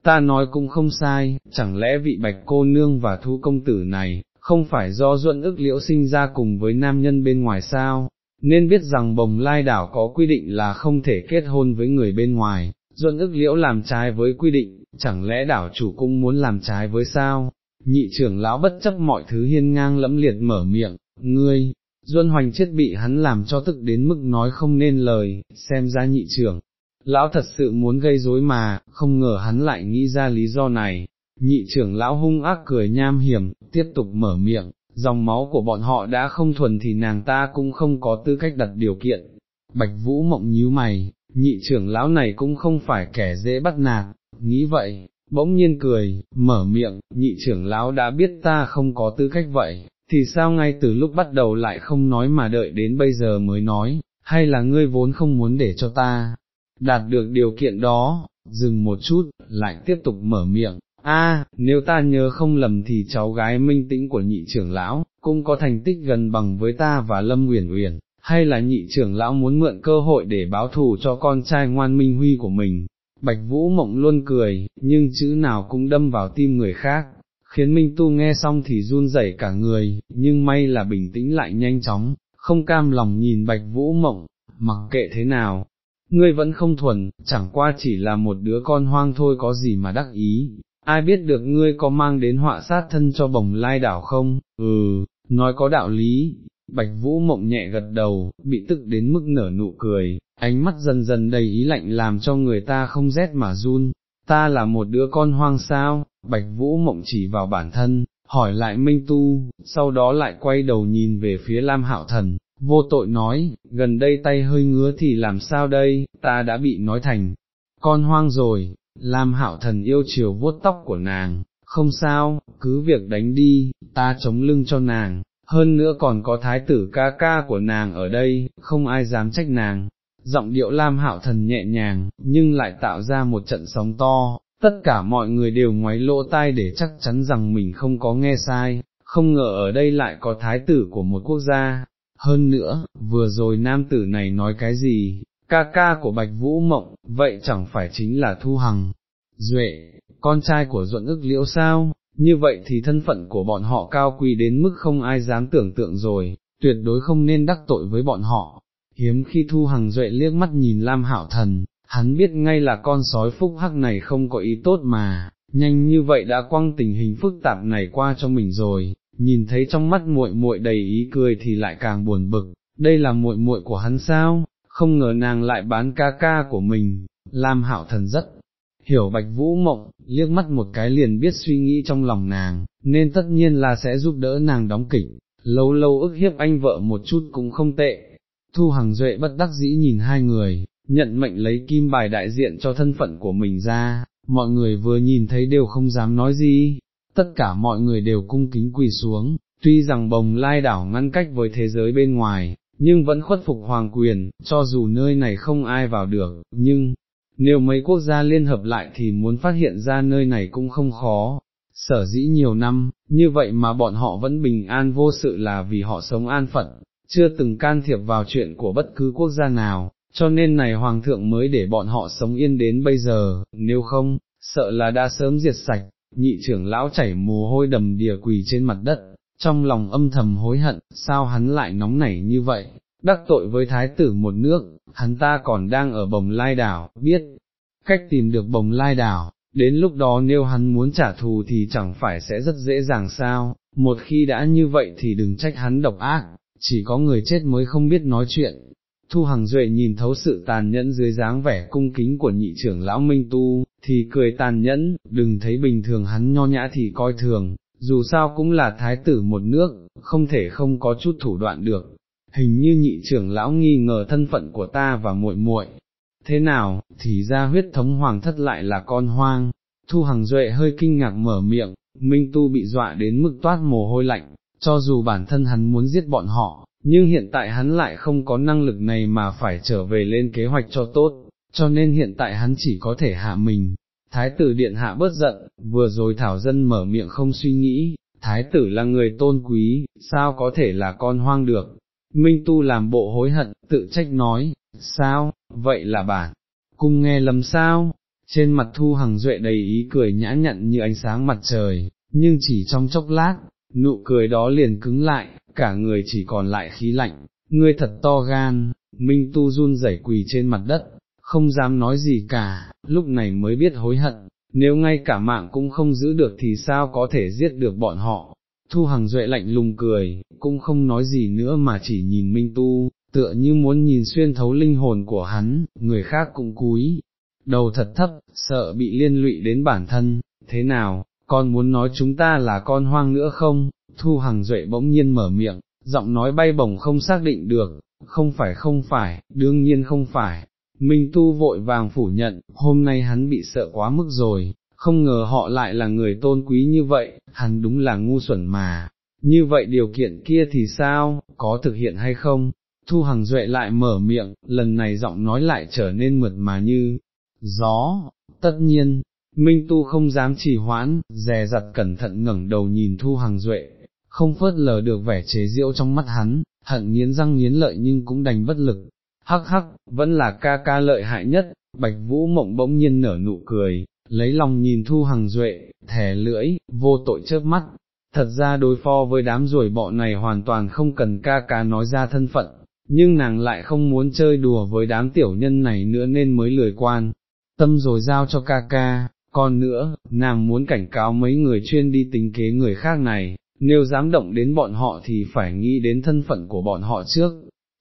Ta nói cũng không sai, chẳng lẽ vị bạch cô nương và thu công tử này, không phải do duẫn ức liễu sinh ra cùng với nam nhân bên ngoài sao, nên biết rằng bồng lai đảo có quy định là không thể kết hôn với người bên ngoài, duẫn ức liễu làm trái với quy định, chẳng lẽ đảo chủ cũng muốn làm trái với sao? Nhị trưởng lão bất chấp mọi thứ hiên ngang lẫm liệt mở miệng, ngươi, duân hoành chết bị hắn làm cho tức đến mức nói không nên lời, xem ra nhị trưởng. Lão thật sự muốn gây rối mà, không ngờ hắn lại nghĩ ra lý do này, nhị trưởng lão hung ác cười nham hiểm, tiếp tục mở miệng, dòng máu của bọn họ đã không thuần thì nàng ta cũng không có tư cách đặt điều kiện. Bạch Vũ mộng nhíu mày, nhị trưởng lão này cũng không phải kẻ dễ bắt nạt, nghĩ vậy, bỗng nhiên cười, mở miệng, nhị trưởng lão đã biết ta không có tư cách vậy, thì sao ngay từ lúc bắt đầu lại không nói mà đợi đến bây giờ mới nói, hay là ngươi vốn không muốn để cho ta đạt được điều kiện đó, dừng một chút, lại tiếp tục mở miệng, a nếu ta nhớ không lầm thì cháu gái minh tĩnh của nhị trưởng lão, cũng có thành tích gần bằng với ta và Lâm Uyển Uyển, hay là nhị trưởng lão muốn mượn cơ hội để báo thù cho con trai ngoan minh huy của mình. Bạch Vũ Mộng luôn cười, nhưng chữ nào cũng đâm vào tim người khác, khiến Minh Tu nghe xong thì run rẩy cả người, nhưng may là bình tĩnh lại nhanh chóng, không cam lòng nhìn Bạch Vũ Mộng, mặc kệ thế nào, ngươi vẫn không thuần, chẳng qua chỉ là một đứa con hoang thôi có gì mà đắc ý, ai biết được ngươi có mang đến họa sát thân cho bồng lai đảo không, ừ, nói có đạo lý, Bạch Vũ Mộng nhẹ gật đầu, bị tức đến mức nở nụ cười, ánh mắt dần dần đầy ý lạnh làm cho người ta không rét mà run, ta là một đứa con hoang sao, Bạch Vũ Mộng chỉ vào bản thân, hỏi lại Minh Tu, sau đó lại quay đầu nhìn về phía Lam Hạo Thần, vô tội nói, gần đây tay hơi ngứa thì làm sao đây, ta đã bị nói thành, con hoang rồi, Lam Hạo Thần yêu chiều vuốt tóc của nàng, không sao, cứ việc đánh đi, ta chống lưng cho nàng, hơn nữa còn có thái tử ca ca của nàng ở đây, không ai dám trách nàng. Giọng điệu Lam Hạo Thần nhẹ nhàng, nhưng lại tạo ra một trận sóng to, tất cả mọi người đều ngoáy lỗ tai để chắc chắn rằng mình không có nghe sai, không ngờ ở đây lại có thái tử của một quốc gia. Hơn nữa, vừa rồi nam tử này nói cái gì, ca ca của Bạch Vũ Mộng, vậy chẳng phải chính là Thu Hằng, Duệ, con trai của Duận ức liễu sao, như vậy thì thân phận của bọn họ cao quý đến mức không ai dám tưởng tượng rồi, tuyệt đối không nên đắc tội với bọn họ. Hiếm khi Thu Hằng Duệ liếc mắt nhìn Lam hảo Thần, hắn biết ngay là con sói phúc hắc này không có ý tốt mà, nhanh như vậy đã quăng tình hình phức tạp này qua cho mình rồi, nhìn thấy trong mắt muội muội đầy ý cười thì lại càng buồn bực, đây là muội muội của hắn sao, không ngờ nàng lại bán ca ca của mình, Lam Hạo Thần rất hiểu Bạch Vũ Mộng, liếc mắt một cái liền biết suy nghĩ trong lòng nàng, nên tất nhiên là sẽ giúp đỡ nàng đóng kịch, lâu lâu ức hiếp anh vợ một chút cũng không tệ. Thu Hằng Duệ bất đắc dĩ nhìn hai người, nhận mệnh lấy kim bài đại diện cho thân phận của mình ra, mọi người vừa nhìn thấy đều không dám nói gì, tất cả mọi người đều cung kính quỳ xuống, tuy rằng bồng lai đảo ngăn cách với thế giới bên ngoài, nhưng vẫn khuất phục hoàng quyền, cho dù nơi này không ai vào được, nhưng, nếu mấy quốc gia liên hợp lại thì muốn phát hiện ra nơi này cũng không khó, sở dĩ nhiều năm, như vậy mà bọn họ vẫn bình an vô sự là vì họ sống an phận, chưa từng can thiệp vào chuyện của bất cứ quốc gia nào, cho nên này hoàng thượng mới để bọn họ sống yên đến bây giờ, nếu không, sợ là đã sớm diệt sạch, nhị trưởng lão chảy mồ hôi đầm đìa quỳ trên mặt đất, trong lòng âm thầm hối hận, sao hắn lại nóng nảy như vậy, đắc tội với thái tử một nước, hắn ta còn đang ở bồng lai đảo, biết cách tìm được bồng lai đảo, đến lúc đó nếu hắn muốn trả thù thì chẳng phải sẽ rất dễ dàng sao, một khi đã như vậy thì đừng trách hắn độc ác, chỉ có người chết mới không biết nói chuyện. Thu Hằng Duệ nhìn thấu sự tàn nhẫn dưới dáng vẻ cung kính của nhị trưởng lão Minh Tu, thì cười tàn nhẫn, đừng thấy bình thường hắn nho nhã thì coi thường, dù sao cũng là thái tử một nước, không thể không có chút thủ đoạn được, hình như nhị trưởng lão nghi ngờ thân phận của ta và muội muội. Thế nào, thì ra huyết thống hoàng thất lại là con hoang, thu hằng duệ hơi kinh ngạc mở miệng, Minh Tu bị dọa đến mức toát mồ hôi lạnh, cho dù bản thân hắn muốn giết bọn họ, nhưng hiện tại hắn lại không có năng lực này mà phải trở về lên kế hoạch cho tốt, cho nên hiện tại hắn chỉ có thể hạ mình. Thái tử điện hạ bớt giận, vừa rồi thảo dân mở miệng không suy nghĩ, thái tử là người tôn quý, sao có thể là con hoang được, Minh Tu làm bộ hối hận, tự trách nói, sao, vậy là bản, cung nghe lầm sao, trên mặt Thu Hằng Duệ đầy ý cười nhã nhặn như ánh sáng mặt trời, nhưng chỉ trong chốc lát, nụ cười đó liền cứng lại, cả người chỉ còn lại khí lạnh, ngươi thật to gan, Minh Tu run rẩy quỳ trên mặt đất, không dám nói gì cả, lúc này mới biết hối hận, nếu ngay cả mạng cũng không giữ được thì sao có thể giết được bọn họ, Thu Hằng Duệ lạnh lùng cười, cũng không nói gì nữa mà chỉ nhìn Minh Tu, tựa như muốn nhìn xuyên thấu linh hồn của hắn, người khác cũng cúi, đầu thật thấp, sợ bị liên lụy đến bản thân, thế nào, con muốn nói chúng ta là con hoang nữa không? Thu Hằng Duệ bỗng nhiên mở miệng, giọng nói bay bổng không xác định được, không phải không phải, đương nhiên không phải. Minh Tu vội vàng phủ nhận, hôm nay hắn bị sợ quá mức rồi, không ngờ họ lại là người tôn quý như vậy, hắn đúng là ngu xuẩn mà, như vậy điều kiện kia thì sao, có thực hiện hay không? Thu Hằng Duệ lại mở miệng, lần này giọng nói lại trở nên mượt mà như gió, tất nhiên, Minh Tu không dám trì hoãn, dè dặt cẩn thận ngẩng đầu nhìn Thu Hằng Duệ, không phớt lờ được vẻ chế diễu trong mắt hắn, hận nghiến răng nghiến lợi nhưng cũng đành bất lực. Hắc hắc, vẫn là ca ca lợi hại nhất, bạch vũ mộng bỗng nhiên nở nụ cười, lấy lòng nhìn thu hằng duệ, thẻ lưỡi, vô tội chớp mắt. Thật ra đối phó với đám ruồi bọ này hoàn toàn không cần ca ca nói ra thân phận, nhưng nàng lại không muốn chơi đùa với đám tiểu nhân này nữa nên mới lười quan, tâm rồi giao cho ca ca, còn nữa, nàng muốn cảnh cáo mấy người chuyên đi tính kế người khác này, nếu dám động đến bọn họ thì phải nghĩ đến thân phận của bọn họ trước.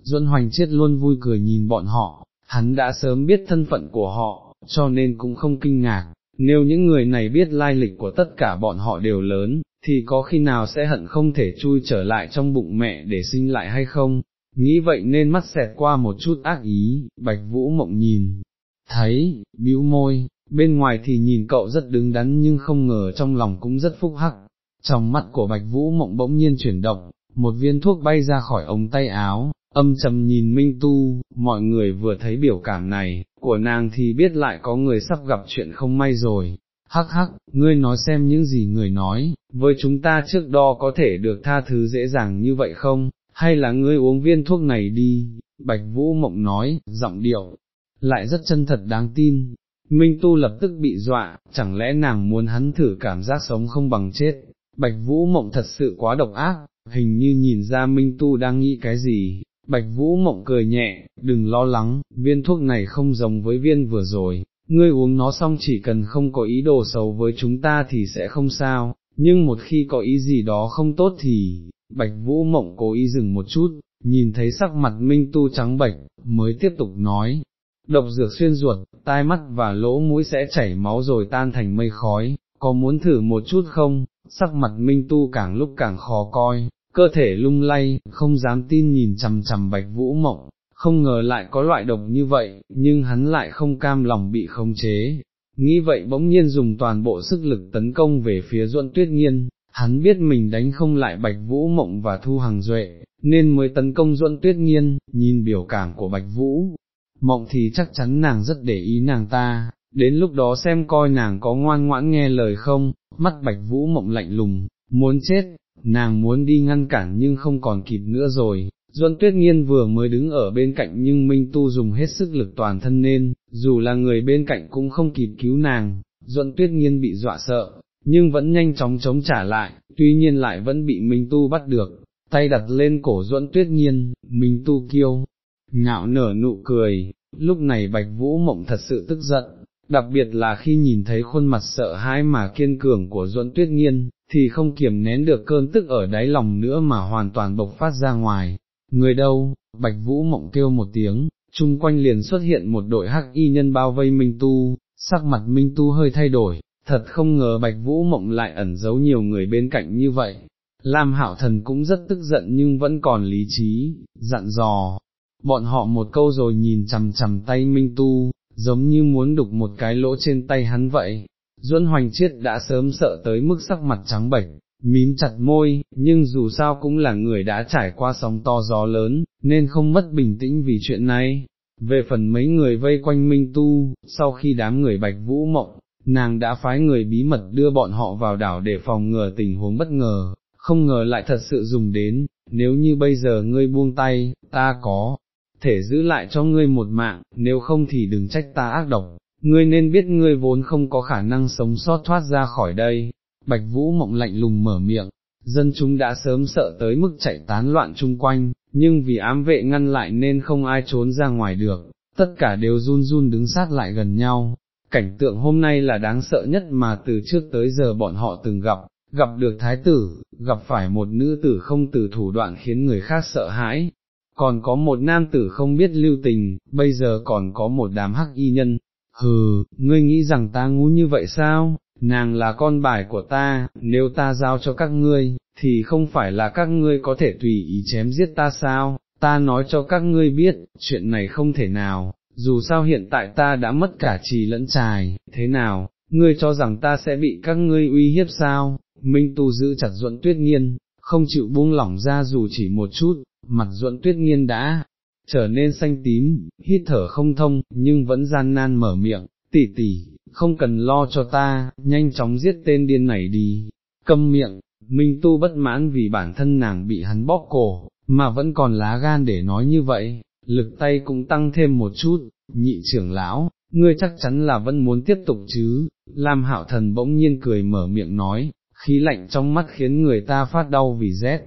Duân Hoành chết luôn vui cười nhìn bọn họ, hắn đã sớm biết thân phận của họ, cho nên cũng không kinh ngạc, nếu những người này biết lai lịch của tất cả bọn họ đều lớn, thì có khi nào sẽ hận không thể chui trở lại trong bụng mẹ để sinh lại hay không, nghĩ vậy nên mắt xẹt qua một chút ác ý, bạch vũ mộng nhìn, thấy, bĩu môi, bên ngoài thì nhìn cậu rất đứng đắn nhưng không ngờ trong lòng cũng rất phúc hắc, trong mắt của bạch vũ mộng bỗng nhiên chuyển động, một viên thuốc bay ra khỏi ống tay áo, âm trầm nhìn Minh Tu, mọi người vừa thấy biểu cảm này, của nàng thì biết lại có người sắp gặp chuyện không may rồi. Hắc hắc, ngươi nói xem những gì người nói, với chúng ta trước đó có thể được tha thứ dễ dàng như vậy không, hay là ngươi uống viên thuốc này đi, Bạch Vũ Mộng nói, giọng điệu, lại rất chân thật đáng tin. Minh Tu lập tức bị dọa, chẳng lẽ nàng muốn hắn thử cảm giác sống không bằng chết, Bạch Vũ Mộng thật sự quá độc ác, hình như nhìn ra Minh Tu đang nghĩ cái gì, Bạch Vũ Mộng cười nhẹ, đừng lo lắng, viên thuốc này không giống với viên vừa rồi, ngươi uống nó xong chỉ cần không có ý đồ xấu với chúng ta thì sẽ không sao, nhưng một khi có ý gì đó không tốt thì, Bạch Vũ Mộng cố ý dừng một chút, nhìn thấy sắc mặt Minh Tu trắng bệch, mới tiếp tục nói, độc dược xuyên ruột, tai mắt và lỗ mũi sẽ chảy máu rồi tan thành mây khói, có muốn thử một chút không, sắc mặt Minh Tu càng lúc càng khó coi, cơ thể lung lay, không dám tin nhìn chằm chằm bạch vũ mộng, không ngờ lại có loại độc như vậy, nhưng hắn lại không cam lòng bị khống chế. Nghĩ vậy bỗng nhiên dùng toàn bộ sức lực tấn công về phía duẫn tuyết nghiên, hắn biết mình đánh không lại bạch vũ mộng và thu hàng duệ, nên mới tấn công duẫn tuyết nghiên, nhìn biểu cảm của bạch vũ. Mộng thì chắc chắn nàng rất để ý nàng ta, đến lúc đó xem coi nàng có ngoan ngoãn nghe lời không, mắt bạch vũ mộng lạnh lùng, muốn chết, nàng muốn đi ngăn cản nhưng không còn kịp nữa rồi. Duân Tuyết Nghiên vừa mới đứng ở bên cạnh nhưng Minh Tu dùng hết sức lực toàn thân nên, dù là người bên cạnh cũng không kịp cứu nàng, Duân Tuyết Nghiên bị dọa sợ, nhưng vẫn nhanh chóng chống trả lại, tuy nhiên lại vẫn bị Minh Tu bắt được, tay đặt lên cổ Duân Tuyết Nghiên, Minh Tu kêu, ngạo nở nụ cười, lúc này Bạch Vũ Mộng thật sự tức giận, đặc biệt là khi nhìn thấy khuôn mặt sợ hãi mà kiên cường của Duẫn Tuyết Nghiên, thì không kiềm nén được cơn tức ở đáy lòng nữa mà hoàn toàn bộc phát ra ngoài. Người đâu, Bạch Vũ Mộng kêu một tiếng, chung quanh liền xuất hiện một đội hắc y nhân bao vây Minh Tu, sắc mặt Minh Tu hơi thay đổi, thật không ngờ Bạch Vũ Mộng lại ẩn giấu nhiều người bên cạnh như vậy. Lam Hạo Thần cũng rất tức giận nhưng vẫn còn lý trí, dặn dò, bọn họ một câu rồi nhìn chằm chằm tay Minh Tu, giống như muốn đục một cái lỗ trên tay hắn vậy. Duân Hoành Chiết đã sớm sợ tới mức sắc mặt trắng bệch, mím chặt môi, nhưng dù sao cũng là người đã trải qua sóng to gió lớn, nên không mất bình tĩnh vì chuyện này. Về phần mấy người vây quanh Minh Tu, sau khi đám người Bạch Vũ Mộng, nàng đã phái người bí mật đưa bọn họ vào đảo để phòng ngừa tình huống bất ngờ, không ngờ lại thật sự dùng đến, nếu như bây giờ ngươi buông tay, ta có thể giữ lại cho ngươi một mạng, nếu không thì đừng trách ta ác độc, ngươi nên biết ngươi vốn không có khả năng sống sót thoát ra khỏi đây. Bạch Vũ mộng lạnh lùng mở miệng, dân chúng đã sớm sợ tới mức chạy tán loạn chung quanh, nhưng vì ám vệ ngăn lại nên không ai trốn ra ngoài được, tất cả đều run run đứng sát lại gần nhau. Cảnh tượng hôm nay là đáng sợ nhất mà từ trước tới giờ bọn họ từng gặp, gặp được thái tử, gặp phải một nữ tử không từ thủ đoạn khiến người khác sợ hãi, còn có một nam tử không biết lưu tình, bây giờ còn có một đám hắc y nhân, hừ, ngươi nghĩ rằng ta ngu như vậy sao, nàng là con bài của ta, nếu ta giao cho các ngươi, thì không phải là các ngươi có thể tùy ý chém giết ta sao, ta nói cho các ngươi biết, chuyện này không thể nào, dù sao hiện tại ta đã mất cả trì lẫn trài, thế nào, ngươi cho rằng ta sẽ bị các ngươi uy hiếp sao, Minh Tu giữ chặt duẫn tuyết Nhiên, không chịu buông lỏng ra dù chỉ một chút, mặt duẫn tuyết Nhiên đã trở nên xanh tím, hít thở không thông, nhưng vẫn gian nan mở miệng, tỷ tỷ, không cần lo cho ta, nhanh chóng giết tên điên này đi, câm miệng, Minh Tu bất mãn vì bản thân nàng bị hắn bóp cổ, mà vẫn còn lá gan để nói như vậy, lực tay cũng tăng thêm một chút, nhị trưởng lão, ngươi chắc chắn là vẫn muốn tiếp tục chứ, Lam Hạo Thần bỗng nhiên cười mở miệng nói, khí lạnh trong mắt khiến người ta phát đau vì rét.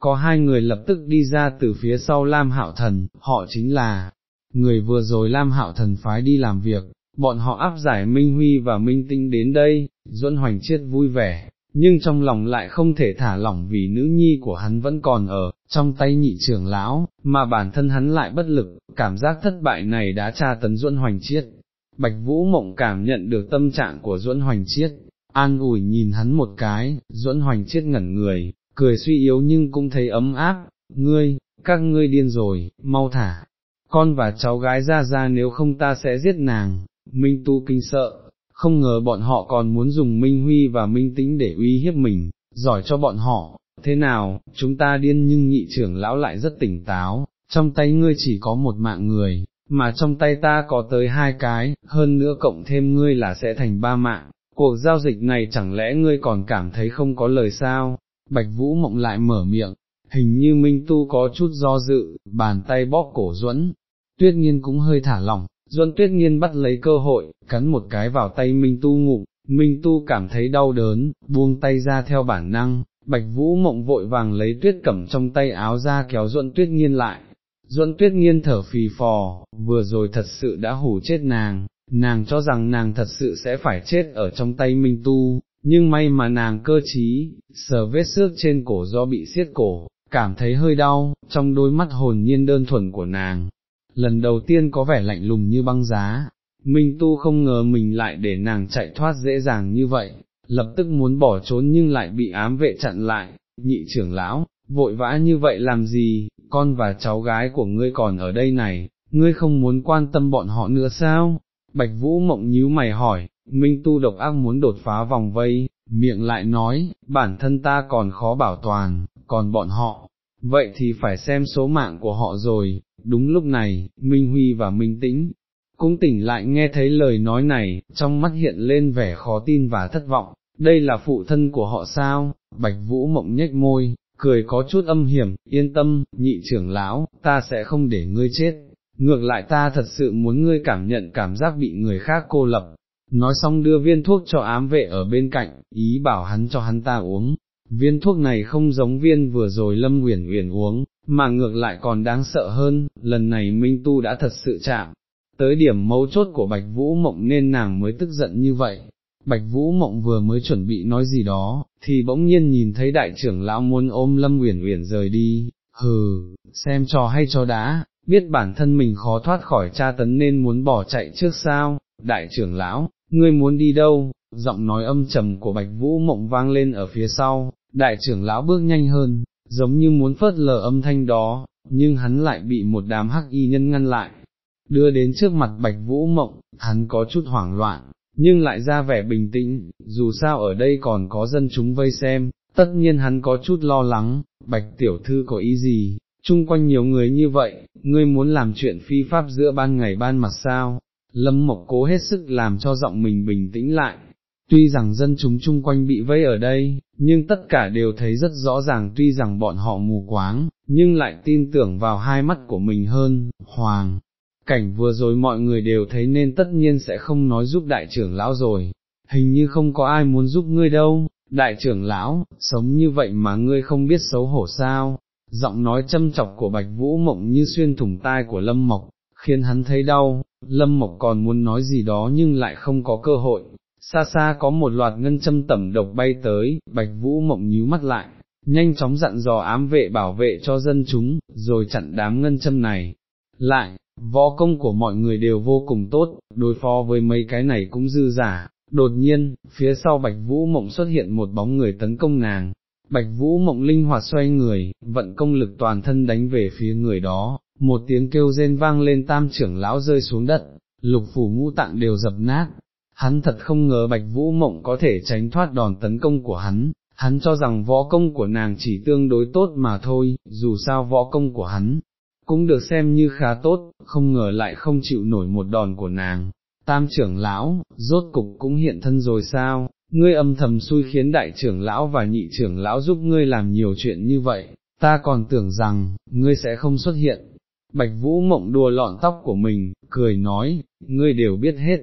Có hai người lập tức đi ra từ phía sau Lam Hạo Thần, họ chính là, người vừa rồi Lam Hạo Thần phái đi làm việc, bọn họ áp giải Minh Huy và Minh Tinh đến đây, Duẫn Hoành Chiết vui vẻ, nhưng trong lòng lại không thể thả lỏng vì nữ nhi của hắn vẫn còn ở, trong tay nhị trưởng lão, mà bản thân hắn lại bất lực, cảm giác thất bại này đã tra tấn Duẫn Hoành Chiết. Bạch Vũ Mộng cảm nhận được tâm trạng của Duẫn Hoành Chiết, an ủi nhìn hắn một cái, Duẫn Hoành Chiết ngẩn người, cười suy yếu nhưng cũng thấy ấm áp, ngươi, các ngươi điên rồi, mau thả, con và cháu gái ra ra nếu không ta sẽ giết nàng, Minh Tu kinh sợ, không ngờ bọn họ còn muốn dùng Minh Huy và Minh Tĩnh để uy hiếp mình, giỏi cho bọn họ, thế nào, chúng ta điên nhưng nhị trưởng lão lại rất tỉnh táo, trong tay ngươi chỉ có một mạng người, mà trong tay ta có tới hai cái, hơn nữa cộng thêm ngươi là sẽ thành ba mạng, cuộc giao dịch này chẳng lẽ ngươi còn cảm thấy không có lời sao, Bạch Vũ Mộng lại mở miệng, hình như Minh Tu có chút do dự, bàn tay bóp cổ duẫn, tuyết nghiên cũng hơi thả lỏng, duẫn tuyết nghiên bắt lấy cơ hội, cắn một cái vào tay Minh Tu ngủ, Minh Tu cảm thấy đau đớn, buông tay ra theo bản năng, Bạch Vũ Mộng vội vàng lấy tuyết cẩm trong tay áo ra kéo duẫn tuyết nghiên lại. Duẫn tuyết nghiên thở phì phò, vừa rồi thật sự đã hủ chết nàng, nàng cho rằng nàng thật sự sẽ phải chết ở trong tay Minh Tu, nhưng may mà nàng cơ trí, sờ vết xước trên cổ do bị siết cổ, cảm thấy hơi đau, trong đôi mắt hồn nhiên đơn thuần của nàng. Lần đầu tiên có vẻ lạnh lùng như băng giá, Minh Tu không ngờ mình lại để nàng chạy thoát dễ dàng như vậy, lập tức muốn bỏ trốn nhưng lại bị ám vệ chặn lại, nhị trưởng lão, vội vã như vậy làm gì, con và cháu gái của ngươi còn ở đây này, ngươi không muốn quan tâm bọn họ nữa sao? Bạch Vũ mộng nhíu mày hỏi, Minh tu độc ác muốn đột phá vòng vây, miệng lại nói, bản thân ta còn khó bảo toàn, còn bọn họ, vậy thì phải xem số mạng của họ rồi, đúng lúc này, Minh Huy và Minh Tĩnh, cũng tỉnh lại nghe thấy lời nói này, trong mắt hiện lên vẻ khó tin và thất vọng, đây là phụ thân của họ sao, Bạch Vũ mộng nhếch môi, cười có chút âm hiểm, yên tâm, nhị trưởng lão, ta sẽ không để ngươi chết, ngược lại ta thật sự muốn ngươi cảm nhận cảm giác bị người khác cô lập, nói xong đưa viên thuốc cho ám vệ ở bên cạnh, ý bảo hắn cho hắn ta uống. Viên thuốc này không giống viên vừa rồi Lâm Uyển Uyển uống, mà ngược lại còn đáng sợ hơn, lần này Minh Tu đã thật sự chạm, tới điểm mấu chốt của Bạch Vũ Mộng nên nàng mới tức giận như vậy. Bạch Vũ Mộng vừa mới chuẩn bị nói gì đó, thì bỗng nhiên nhìn thấy đại trưởng lão muốn ôm Lâm Uyển Uyển rời đi, hừ, xem trò hay cho đã, biết bản thân mình khó thoát khỏi tra tấn nên muốn bỏ chạy trước sao, đại trưởng lão, ngươi muốn đi đâu, giọng nói âm trầm của bạch vũ mộng vang lên ở phía sau, đại trưởng lão bước nhanh hơn, giống như muốn phớt lờ âm thanh đó, nhưng hắn lại bị một đám hắc y nhân ngăn lại, đưa đến trước mặt bạch vũ mộng, hắn có chút hoảng loạn, nhưng lại ra vẻ bình tĩnh, dù sao ở đây còn có dân chúng vây xem, tất nhiên hắn có chút lo lắng, bạch tiểu thư có ý gì, chung quanh nhiều người như vậy, ngươi muốn làm chuyện phi pháp giữa ban ngày ban mặt sao, Lâm Mộc cố hết sức làm cho giọng mình bình tĩnh lại, tuy rằng dân chúng chung quanh bị vây ở đây, nhưng tất cả đều thấy rất rõ ràng tuy rằng bọn họ mù quáng, nhưng lại tin tưởng vào hai mắt của mình hơn, Hoàng. Cảnh vừa rồi mọi người đều thấy nên tất nhiên sẽ không nói giúp đại trưởng lão rồi, hình như không có ai muốn giúp ngươi đâu, đại trưởng lão, sống như vậy mà ngươi không biết xấu hổ sao, giọng nói châm chọc của bạch vũ mộng như xuyên thủng tai của lâm mộc, khiến hắn thấy đau, Lâm Mộc còn muốn nói gì đó nhưng lại không có cơ hội, xa xa có một loạt ngân châm tẩm độc bay tới, Bạch Vũ Mộng nhíu mắt lại, nhanh chóng dặn dò ám vệ bảo vệ cho dân chúng, rồi chặn đám ngân châm này. Lại, võ công của mọi người đều vô cùng tốt, đối phó với mấy cái này cũng dư giả, đột nhiên, phía sau Bạch Vũ Mộng xuất hiện một bóng người tấn công nàng. Bạch Vũ Mộng linh hoạt xoay người, vận công lực toàn thân đánh về phía người đó, một tiếng kêu rên vang lên tam trưởng lão rơi xuống đất, lục phủ ngũ tạng đều dập nát, hắn thật không ngờ bạch vũ mộng có thể tránh thoát đòn tấn công của hắn, hắn cho rằng võ công của nàng chỉ tương đối tốt mà thôi, dù sao võ công của hắn, cũng được xem như khá tốt, không ngờ lại không chịu nổi một đòn của nàng. Tam trưởng lão, rốt cục cũng hiện thân rồi sao, ngươi âm thầm xui khiến đại trưởng lão và nhị trưởng lão giúp ngươi làm nhiều chuyện như vậy, ta còn tưởng rằng, ngươi sẽ không xuất hiện. Bạch Vũ mộng đùa lọn tóc của mình, cười nói, ngươi đều biết hết.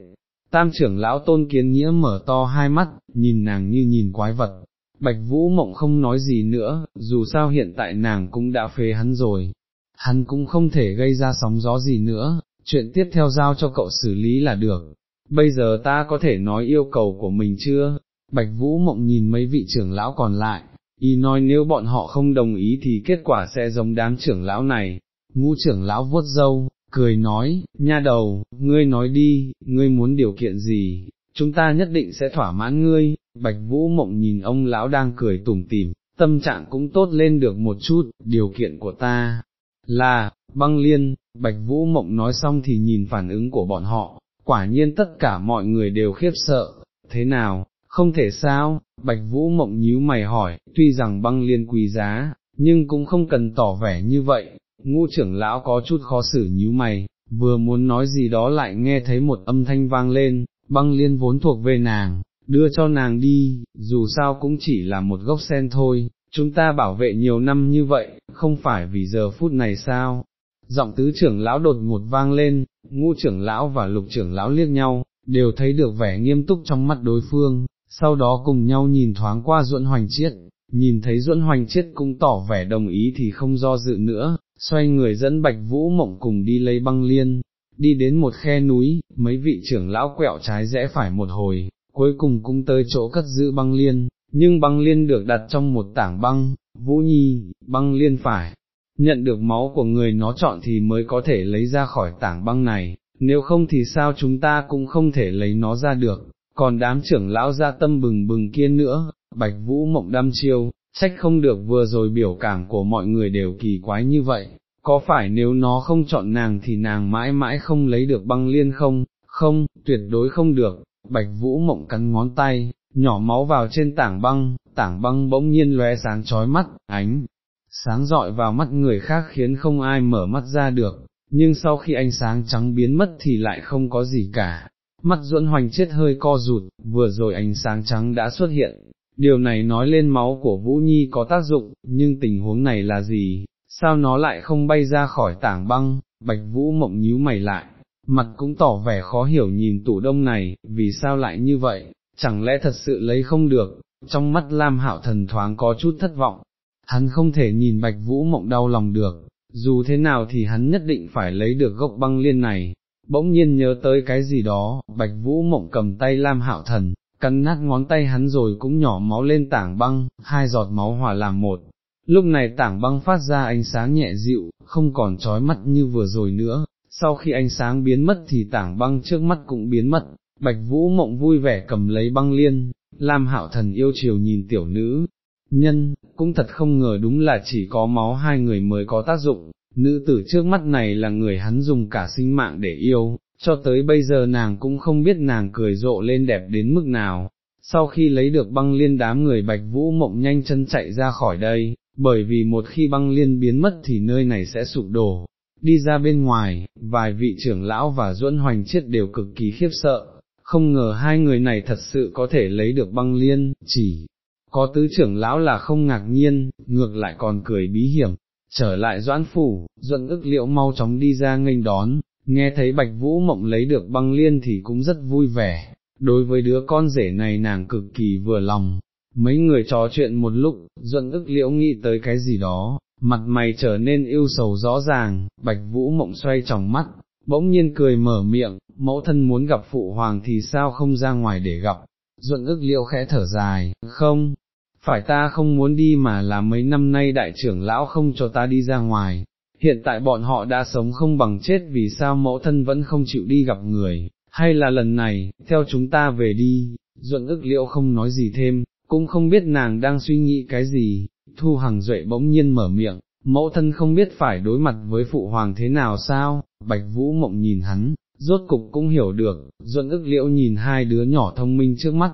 Tam trưởng lão tôn kiến nghĩa mở to hai mắt, nhìn nàng như nhìn quái vật. Bạch Vũ mộng không nói gì nữa, dù sao hiện tại nàng cũng đã phế hắn rồi. Hắn cũng không thể gây ra sóng gió gì nữa, chuyện tiếp theo giao cho cậu xử lý là được. Bây giờ ta có thể nói yêu cầu của mình chưa? Bạch Vũ mộng nhìn mấy vị trưởng lão còn lại, y nói nếu bọn họ không đồng ý thì kết quả sẽ giống đám trưởng lão này. Ngũ trưởng lão vuốt dâu, cười nói, nha đầu, ngươi nói đi, ngươi muốn điều kiện gì, chúng ta nhất định sẽ thỏa mãn ngươi, bạch vũ mộng nhìn ông lão đang cười tủm tỉm, tâm trạng cũng tốt lên được một chút, điều kiện của ta là, băng liên, bạch vũ mộng nói xong thì nhìn phản ứng của bọn họ, quả nhiên tất cả mọi người đều khiếp sợ, thế nào, không thể sao, bạch vũ mộng nhíu mày hỏi, tuy rằng băng liên quý giá, nhưng cũng không cần tỏ vẻ như vậy, ngũ trưởng lão có chút khó xử nhíu mày, vừa muốn nói gì đó lại nghe thấy một âm thanh vang lên, băng liên vốn thuộc về nàng, đưa cho nàng đi, dù sao cũng chỉ là một gốc sen thôi, chúng ta bảo vệ nhiều năm như vậy, không phải vì giờ phút này sao? Giọng tứ trưởng lão đột ngột vang lên, ngũ trưởng lão và lục trưởng lão liếc nhau, đều thấy được vẻ nghiêm túc trong mắt đối phương, sau đó cùng nhau nhìn thoáng qua duẫn hoành chiết, nhìn thấy duẫn hoành chiết cũng tỏ vẻ đồng ý thì không do dự nữa, xoay người dẫn bạch vũ mộng cùng đi lấy băng liên, đi đến một khe núi, mấy vị trưởng lão quẹo trái rẽ phải một hồi, cuối cùng cũng tới chỗ cất giữ băng liên, nhưng băng liên được đặt trong một tảng băng, vũ nhi, băng liên phải, nhận được máu của người nó chọn thì mới có thể lấy ra khỏi tảng băng này, nếu không thì sao chúng ta cũng không thể lấy nó ra được, còn đám trưởng lão ra tâm bừng bừng kia nữa, bạch vũ mộng đăm chiêu, trách không được vừa rồi biểu cảm của mọi người đều kỳ quái như vậy, có phải nếu nó không chọn nàng thì nàng mãi mãi không lấy được băng liên không, không, tuyệt đối không được, bạch vũ mộng cắn ngón tay, nhỏ máu vào trên tảng băng, tảng băng bỗng nhiên lóe sáng chói mắt, ánh, sáng dọi vào mắt người khác khiến không ai mở mắt ra được, nhưng sau khi ánh sáng trắng biến mất thì lại không có gì cả. Mắt duẫn hoành chết hơi co rụt, vừa rồi ánh sáng trắng đã xuất hiện, điều này nói lên máu của Vũ Nhi có tác dụng, nhưng tình huống này là gì, sao nó lại không bay ra khỏi tảng băng, bạch Vũ mộng nhíu mày lại, mặt cũng tỏ vẻ khó hiểu nhìn tủ đông này, vì sao lại như vậy, chẳng lẽ thật sự lấy không được, trong mắt Lam Hạo Thần thoáng có chút thất vọng, hắn không thể nhìn Bạch Vũ Mộng đau lòng được, dù thế nào thì hắn nhất định phải lấy được gốc băng liên này, bỗng nhiên nhớ tới cái gì đó, Bạch Vũ Mộng cầm tay Lam Hạo Thần, cắn nát ngón tay hắn rồi cũng nhỏ máu lên tảng băng, hai giọt máu hòa làm một. Lúc này tảng băng phát ra ánh sáng nhẹ dịu, không còn trói mắt như vừa rồi nữa, sau khi ánh sáng biến mất thì tảng băng trước mắt cũng biến mất, Bạch Vũ mộng vui vẻ cầm lấy băng liên, Lam Hạo Thần yêu chiều nhìn tiểu nữ, nhân, cũng thật không ngờ đúng là chỉ có máu hai người mới có tác dụng, nữ tử trước mắt này là người hắn dùng cả sinh mạng để yêu, cho tới bây giờ nàng cũng không biết nàng cười rộ lên đẹp đến mức nào. Sau khi lấy được băng liên đám người bạch vũ mộng nhanh chân chạy ra khỏi đây, bởi vì một khi băng liên biến mất thì nơi này sẽ sụp đổ. Đi ra bên ngoài, vài vị trưởng lão và duẫn hoành chết đều cực kỳ khiếp sợ, không ngờ hai người này thật sự có thể lấy được băng liên, chỉ có tứ trưởng lão là không ngạc nhiên, ngược lại còn cười bí hiểm, trở lại doãn phủ, duẫn ức liệu mau chóng đi ra nghênh đón, nghe thấy bạch vũ mộng lấy được băng liên thì cũng rất vui vẻ, đối với đứa con rể này nàng cực kỳ vừa lòng. Mấy người trò chuyện một lúc, duẫn ức liễu nghĩ tới cái gì đó, mặt mày trở nên yêu sầu rõ ràng, bạch vũ mộng xoay tròng mắt, bỗng nhiên cười mở miệng, mẫu thân muốn gặp phụ hoàng thì sao không ra ngoài để gặp, duận ức liễu khẽ thở dài, không, phải ta không muốn đi mà là mấy năm nay đại trưởng lão không cho ta đi ra ngoài, hiện tại bọn họ đã sống không bằng chết vì sao mẫu thân vẫn không chịu đi gặp người, hay là lần này, theo chúng ta về đi, duận ức liễu không nói gì thêm, cũng không biết nàng đang suy nghĩ cái gì, thu hằng duệ bỗng nhiên mở miệng, mẫu thân không biết phải đối mặt với phụ hoàng thế nào sao, bạch vũ mộng nhìn hắn, rốt cục cũng hiểu được, duận ức liễu nhìn hai đứa nhỏ thông minh trước mắt,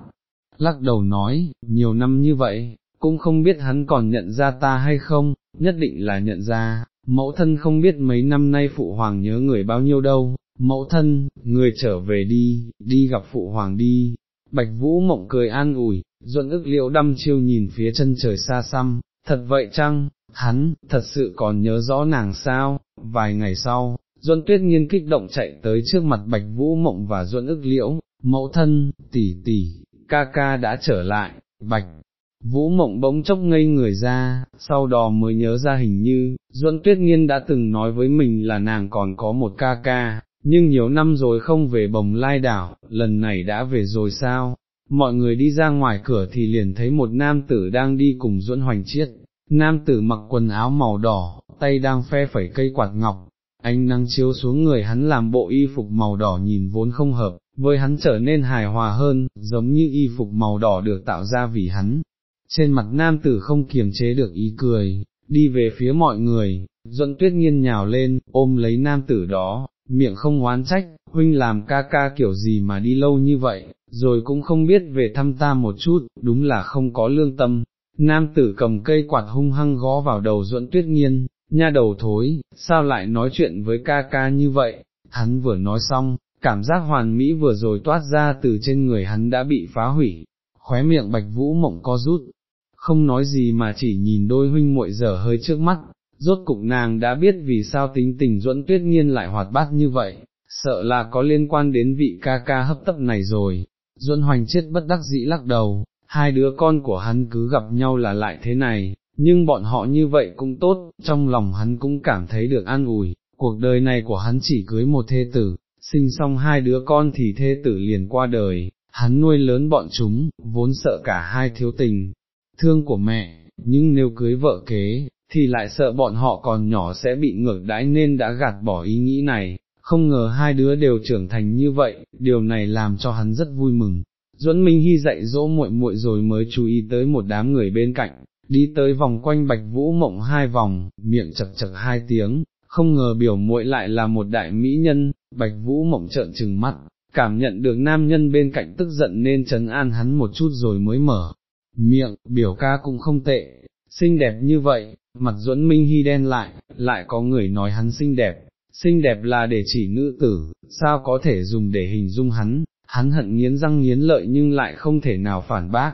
lắc đầu nói, nhiều năm như vậy, cũng không biết hắn còn nhận ra ta hay không, nhất định là nhận ra, mẫu thân không biết mấy năm nay phụ hoàng nhớ người bao nhiêu đâu, mẫu thân, người trở về đi, đi gặp phụ hoàng đi. Bạch Vũ Mộng cười an ủi, Duẫn ức liễu đăm chiêu nhìn phía chân trời xa xăm, thật vậy chăng, hắn, thật sự còn nhớ rõ nàng sao, vài ngày sau, Duẫn Tuyết Nghiên kích động chạy tới trước mặt Bạch Vũ Mộng và Duẫn ức liễu, mẫu thân, tỷ tỷ, ca ca đã trở lại, Bạch. Vũ mộng bỗng chốc ngây người ra, sau đó mới nhớ ra hình như, Duẫn Tuyết Nghiên đã từng nói với mình là nàng còn có một ca ca, nhưng nhiều năm rồi không về bồng lai đảo, lần này đã về rồi sao? Mọi người đi ra ngoài cửa thì liền thấy một nam tử đang đi cùng Duẫn Hoành Chiết, nam tử mặc quần áo màu đỏ, tay đang phe phẩy cây quạt ngọc, ánh nắng chiếu xuống người hắn làm bộ y phục màu đỏ nhìn vốn không hợp, với hắn trở nên hài hòa hơn, giống như y phục màu đỏ được tạo ra vì hắn. Trên mặt nam tử không kiềm chế được ý cười, đi về phía mọi người, duẫn tuyết nghiên nhào lên, ôm lấy nam tử đó, miệng không oán trách, huynh làm ca ca kiểu gì mà đi lâu như vậy, rồi cũng không biết về thăm ta một chút, đúng là không có lương tâm. Nam tử cầm cây quạt hung hăng gõ vào đầu duẫn tuyết nghiên, nha đầu thối, sao lại nói chuyện với ca ca như vậy, hắn vừa nói xong, cảm giác hoàn mỹ vừa rồi toát ra từ trên người hắn đã bị phá hủy, khóe miệng bạch vũ mộng co rút, không nói gì mà chỉ nhìn đôi huynh muội dở hơi trước mắt, rốt cục nàng đã biết vì sao tính tình duẫn tuyết nghiên lại hoạt bát như vậy, sợ là có liên quan đến vị ca ca hấp tấp này rồi, duẫn hoành chết bất đắc dĩ lắc đầu, hai đứa con của hắn cứ gặp nhau là lại thế này, nhưng bọn họ như vậy cũng tốt, trong lòng hắn cũng cảm thấy được an ủi, cuộc đời này của hắn chỉ cưới một thê tử, sinh xong hai đứa con thì thê tử liền qua đời, hắn nuôi lớn bọn chúng, vốn sợ cả hai thiếu tình, thương của mẹ, nhưng nếu cưới vợ kế, thì lại sợ bọn họ còn nhỏ sẽ bị ngược đãi nên đã gạt bỏ ý nghĩ này, không ngờ hai đứa đều trưởng thành như vậy, điều này làm cho hắn rất vui mừng. Duẫn Minh Hy dạy dỗ muội muội rồi mới chú ý tới một đám người bên cạnh, đi tới vòng quanh Bạch Vũ Mộng hai vòng, miệng chật chật hai tiếng, không ngờ biểu muội lại là một đại mỹ nhân, Bạch Vũ Mộng trợn trừng mắt, cảm nhận được nam nhân bên cạnh tức giận nên trấn an hắn một chút rồi mới mở miệng, biểu ca cũng không tệ, xinh đẹp như vậy, mặt duẫn minh hy đen lại, lại có người nói hắn xinh đẹp, xinh đẹp là để chỉ nữ tử, sao có thể dùng để hình dung hắn, hắn hận nghiến răng nghiến lợi nhưng lại không thể nào phản bác.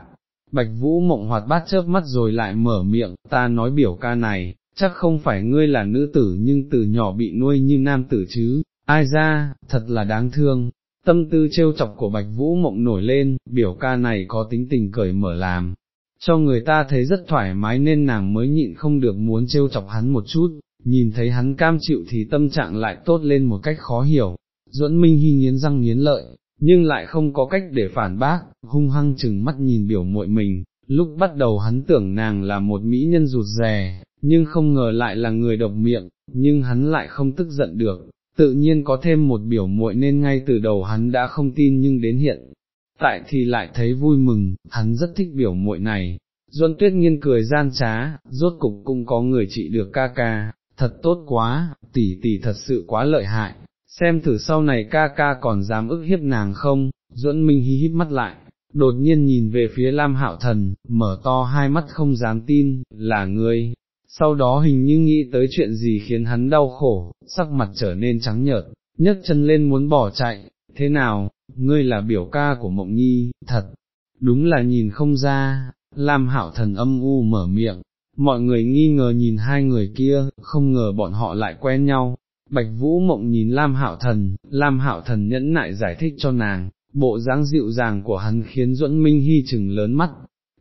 Bạch Vũ mộng hoạt bát chớp mắt rồi lại mở miệng, ta nói biểu ca này, chắc không phải ngươi là nữ tử nhưng từ nhỏ bị nuôi như nam tử chứ, ai ra, thật là đáng thương. Tâm tư trêu chọc của Bạch Vũ mộng nổi lên, biểu ca này có tính tình cởi mở làm, cho người ta thấy rất thoải mái nên nàng mới nhịn không được muốn trêu chọc hắn một chút, nhìn thấy hắn cam chịu thì tâm trạng lại tốt lên một cách khó hiểu, duẫn minh hy nghiến răng nghiến lợi, nhưng lại không có cách để phản bác, hung hăng chừng mắt nhìn biểu muội mình, lúc bắt đầu hắn tưởng nàng là một mỹ nhân rụt rè, nhưng không ngờ lại là người độc miệng, nhưng hắn lại không tức giận được, tự nhiên có thêm một biểu muội nên ngay từ đầu hắn đã không tin nhưng đến hiện tại thì lại thấy vui mừng, hắn rất thích biểu muội này. Duân tuyết nghiên cười gian trá, rốt cục cũng có người trị được ca ca, thật tốt quá, tỷ tỷ thật sự quá lợi hại, xem thử sau này ca ca còn dám ức hiếp nàng không, duẫn minh hí híp mắt lại, đột nhiên nhìn về phía Lam Hạo Thần, mở to hai mắt không dám tin, là ngươi, sau đó hình như nghĩ tới chuyện gì khiến hắn đau khổ, sắc mặt trở nên trắng nhợt, nhấc chân lên muốn bỏ chạy, thế nào, ngươi là biểu ca của mộng nhi, thật, đúng là nhìn không ra, Lam hạo thần âm u mở miệng, mọi người nghi ngờ nhìn hai người kia, không ngờ bọn họ lại quen nhau. Bạch Vũ Mộng nhìn Lam Hạo Thần, Lam Hạo Thần nhẫn nại giải thích cho nàng, bộ dáng dịu dàng của hắn khiến Duẫn Minh Hy chừng lớn mắt,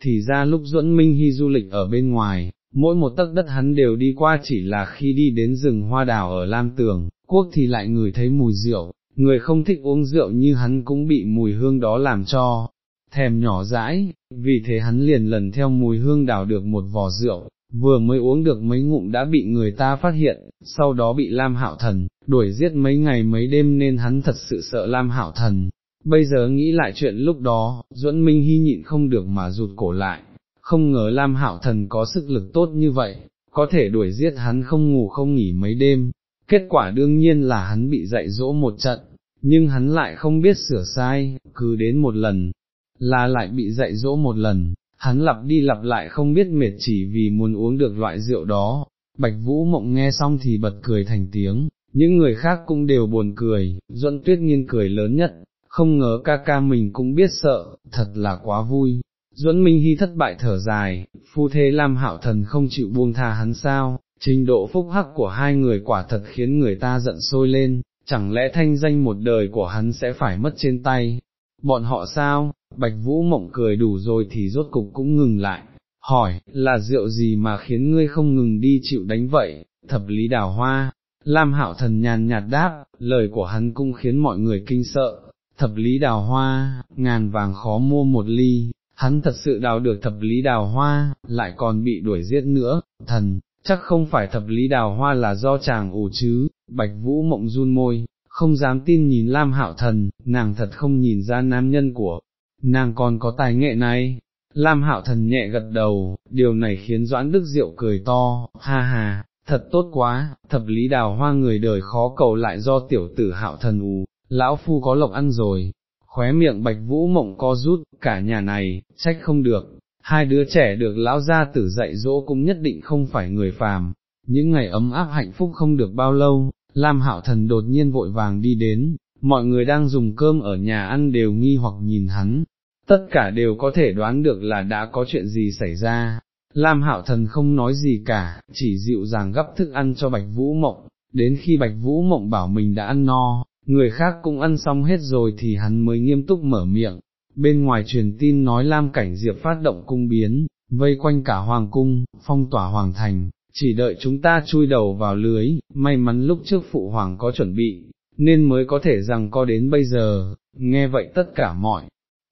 thì ra lúc Duẫn Minh Hy du lịch ở bên ngoài, mỗi một tấc đất hắn đều đi qua chỉ là khi đi đến rừng hoa đào ở Lam Tường, quốc thì lại ngửi thấy mùi rượu, người không thích uống rượu như hắn cũng bị mùi hương đó làm cho, thèm nhỏ dãi, vì thế hắn liền lần theo mùi hương đào được một vò rượu, vừa mới uống được mấy ngụm đã bị người ta phát hiện, sau đó bị Lam Hạo Thần, đuổi giết mấy ngày mấy đêm nên hắn thật sự sợ Lam Hạo Thần. Bây giờ nghĩ lại chuyện lúc đó, Duẫn Minh Hy nhịn không được mà rụt cổ lại, không ngờ Lam Hạo Thần có sức lực tốt như vậy, có thể đuổi giết hắn không ngủ không nghỉ mấy đêm, kết quả đương nhiên là hắn bị dạy dỗ một trận, nhưng hắn lại không biết sửa sai, cứ đến một lần, là lại bị dạy dỗ một lần, hắn lặp đi lặp lại không biết mệt chỉ vì muốn uống được loại rượu đó, Bạch Vũ Mộng nghe xong thì bật cười thành tiếng, những người khác cũng đều buồn cười, Duẫn Tuyết Nghiên cười lớn nhất, không ngờ ca ca mình cũng biết sợ, thật là quá vui. Duẫn Minh Hy thất bại thở dài, phu thế Lam Hạo Thần không chịu buông tha hắn sao, trình độ phúc hắc của hai người quả thật khiến người ta giận sôi lên, chẳng lẽ thanh danh một đời của hắn sẽ phải mất trên tay, bọn họ sao, Bạch Vũ Mộng cười đủ rồi thì rốt cục cũng ngừng lại, hỏi, là rượu gì mà khiến ngươi không ngừng đi chịu đánh vậy, thập lý đào hoa, Lam Hạo Thần nhàn nhạt đáp, lời của hắn cũng khiến mọi người kinh sợ, thập lý đào hoa, ngàn vàng khó mua một ly, hắn thật sự đào được thập lý đào hoa, lại còn bị đuổi giết nữa, thần, chắc không phải thập lý đào hoa là do chàng ủ chứ, Bạch Vũ Mộng run môi, không dám tin nhìn Lam Hạo Thần, nàng thật không nhìn ra nam nhân của, nàng còn có tài nghệ này. Lam Hạo Thần nhẹ gật đầu, điều này khiến Doãn Đức Diệu cười to, ha ha, thật tốt quá, thập lý đào hoa người đời khó cầu lại do tiểu tử Hạo Thần ù, lão phu có lộc ăn rồi, khóe miệng Bạch Vũ mộng co rút, cả nhà này, trách không được, hai đứa trẻ được lão gia tử dạy dỗ cũng nhất định không phải người phàm, những ngày ấm áp hạnh phúc không được bao lâu, Lam Hạo Thần đột nhiên vội vàng đi đến, mọi người đang dùng cơm ở nhà ăn đều nghi hoặc nhìn hắn, tất cả đều có thể đoán được là đã có chuyện gì xảy ra. Lam Hạo Thần không nói gì cả, chỉ dịu dàng gấp thức ăn cho Bạch Vũ Mộng, đến khi Bạch Vũ Mộng bảo mình đã ăn no, người khác cũng ăn xong hết rồi thì hắn mới nghiêm túc mở miệng. Bên ngoài truyền tin nói Lam Cảnh Diệp phát động cung biến, vây quanh cả Hoàng cung, phong tỏa Hoàng thành, chỉ đợi chúng ta chui đầu vào lưới, may mắn lúc trước phụ hoàng có chuẩn bị, nên mới có thể rằng có đến bây giờ, nghe vậy tất cả mọi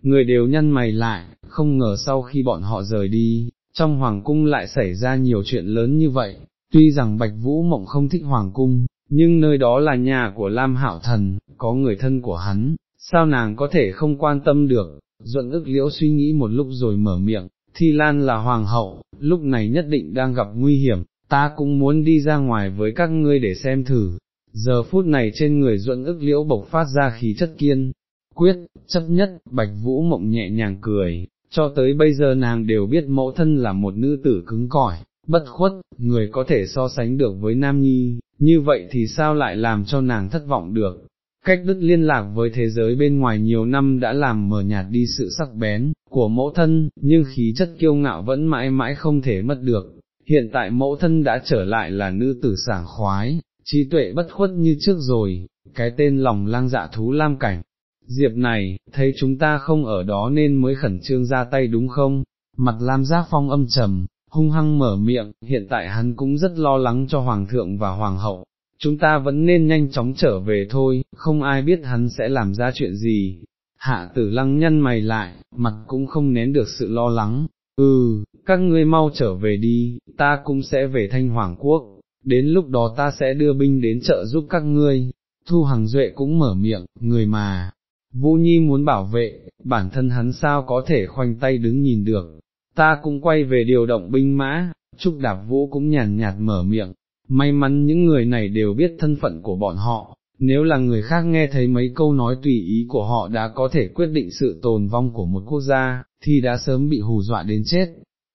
người đều nhăn mày lại, không ngờ sau khi bọn họ rời đi, trong hoàng cung lại xảy ra nhiều chuyện lớn như vậy, tuy rằng Bạch Vũ Mộng không thích hoàng cung, nhưng nơi đó là nhà của Lam Hảo Thần, có người thân của hắn, sao nàng có thể không quan tâm được, duận ức liễu suy nghĩ một lúc rồi mở miệng, Thi Lan là hoàng hậu, lúc này nhất định đang gặp nguy hiểm, ta cũng muốn đi ra ngoài với các ngươi để xem thử. Giờ phút này trên người duẫn ức liễu bộc phát ra khí chất kiên, quyết, chấp nhất, bạch vũ mộng nhẹ nhàng cười, cho tới bây giờ nàng đều biết mẫu thân là một nữ tử cứng cỏi, bất khuất, người có thể so sánh được với nam nhi, như vậy thì sao lại làm cho nàng thất vọng được. Cách đứt liên lạc với thế giới bên ngoài nhiều năm đã làm mờ nhạt đi sự sắc bén của mẫu thân, nhưng khí chất kiêu ngạo vẫn mãi mãi không thể mất được, hiện tại mẫu thân đã trở lại là nữ tử sảng khoái, trí tuệ bất khuất như trước rồi, cái tên lòng lang dạ thú lam cảnh. Diệp này, thấy chúng ta không ở đó nên mới khẩn trương ra tay đúng không? Mặt Lam Giác Phong âm trầm, hung hăng mở miệng, hiện tại hắn cũng rất lo lắng cho Hoàng thượng và Hoàng hậu. Chúng ta vẫn nên nhanh chóng trở về thôi, không ai biết hắn sẽ làm ra chuyện gì. Hạ tử lăng nhăn mày lại, mặt cũng không nén được sự lo lắng, Ừ, các ngươi mau trở về đi, ta cũng sẽ về thanh hoàng quốc, đến lúc đó ta sẽ đưa binh đến trợ giúp các ngươi. Thu Hằng Duệ cũng mở miệng, người mà, Vũ Nhi muốn bảo vệ, bản thân hắn sao có thể khoanh tay đứng nhìn được, ta cũng quay về điều động binh mã, Trúc Đạp Vũ cũng nhàn nhạt mở miệng, may mắn những người này đều biết thân phận của bọn họ, nếu là người khác nghe thấy mấy câu nói tùy ý của họ đã có thể quyết định sự tồn vong của một quốc gia, thì đã sớm bị hù dọa đến chết.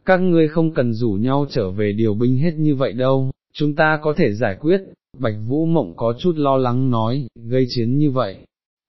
Các ngươi không cần rủ nhau trở về điều binh hết như vậy đâu, chúng ta có thể giải quyết, Bạch Vũ Mộng có chút lo lắng nói, gây chiến như vậy,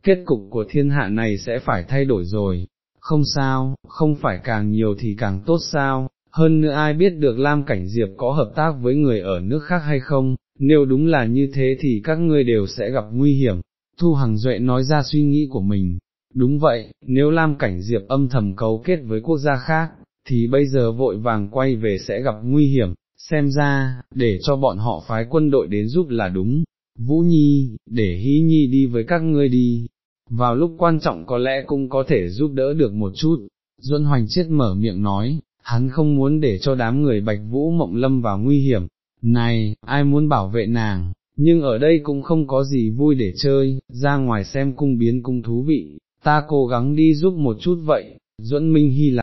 kết cục của thiên hạ này sẽ phải thay đổi rồi, không sao, không phải càng nhiều thì càng tốt sao, hơn nữa ai biết được Lam Cảnh Diệp có hợp tác với người ở nước khác hay không, nếu đúng là như thế thì các ngươi đều sẽ gặp nguy hiểm, Thu Hằng Duệ nói ra suy nghĩ của mình, đúng vậy, nếu Lam Cảnh Diệp âm thầm cấu kết với quốc gia khác, thì bây giờ vội vàng quay về sẽ gặp nguy hiểm, xem ra, để cho bọn họ phái quân đội đến giúp là đúng, Vũ Nhi, để Hí Nhi đi với các ngươi đi, vào lúc quan trọng có lẽ cũng có thể giúp đỡ được một chút, Duân Hoành Chiết mở miệng nói, hắn không muốn để cho đám người Bạch Vũ Mộng Lâm vào nguy hiểm, này, ai muốn bảo vệ nàng, nhưng ở đây cũng không có gì vui để chơi, ra ngoài xem cung biến cung thú vị, ta cố gắng đi giúp một chút vậy, Duẫn Minh Hy là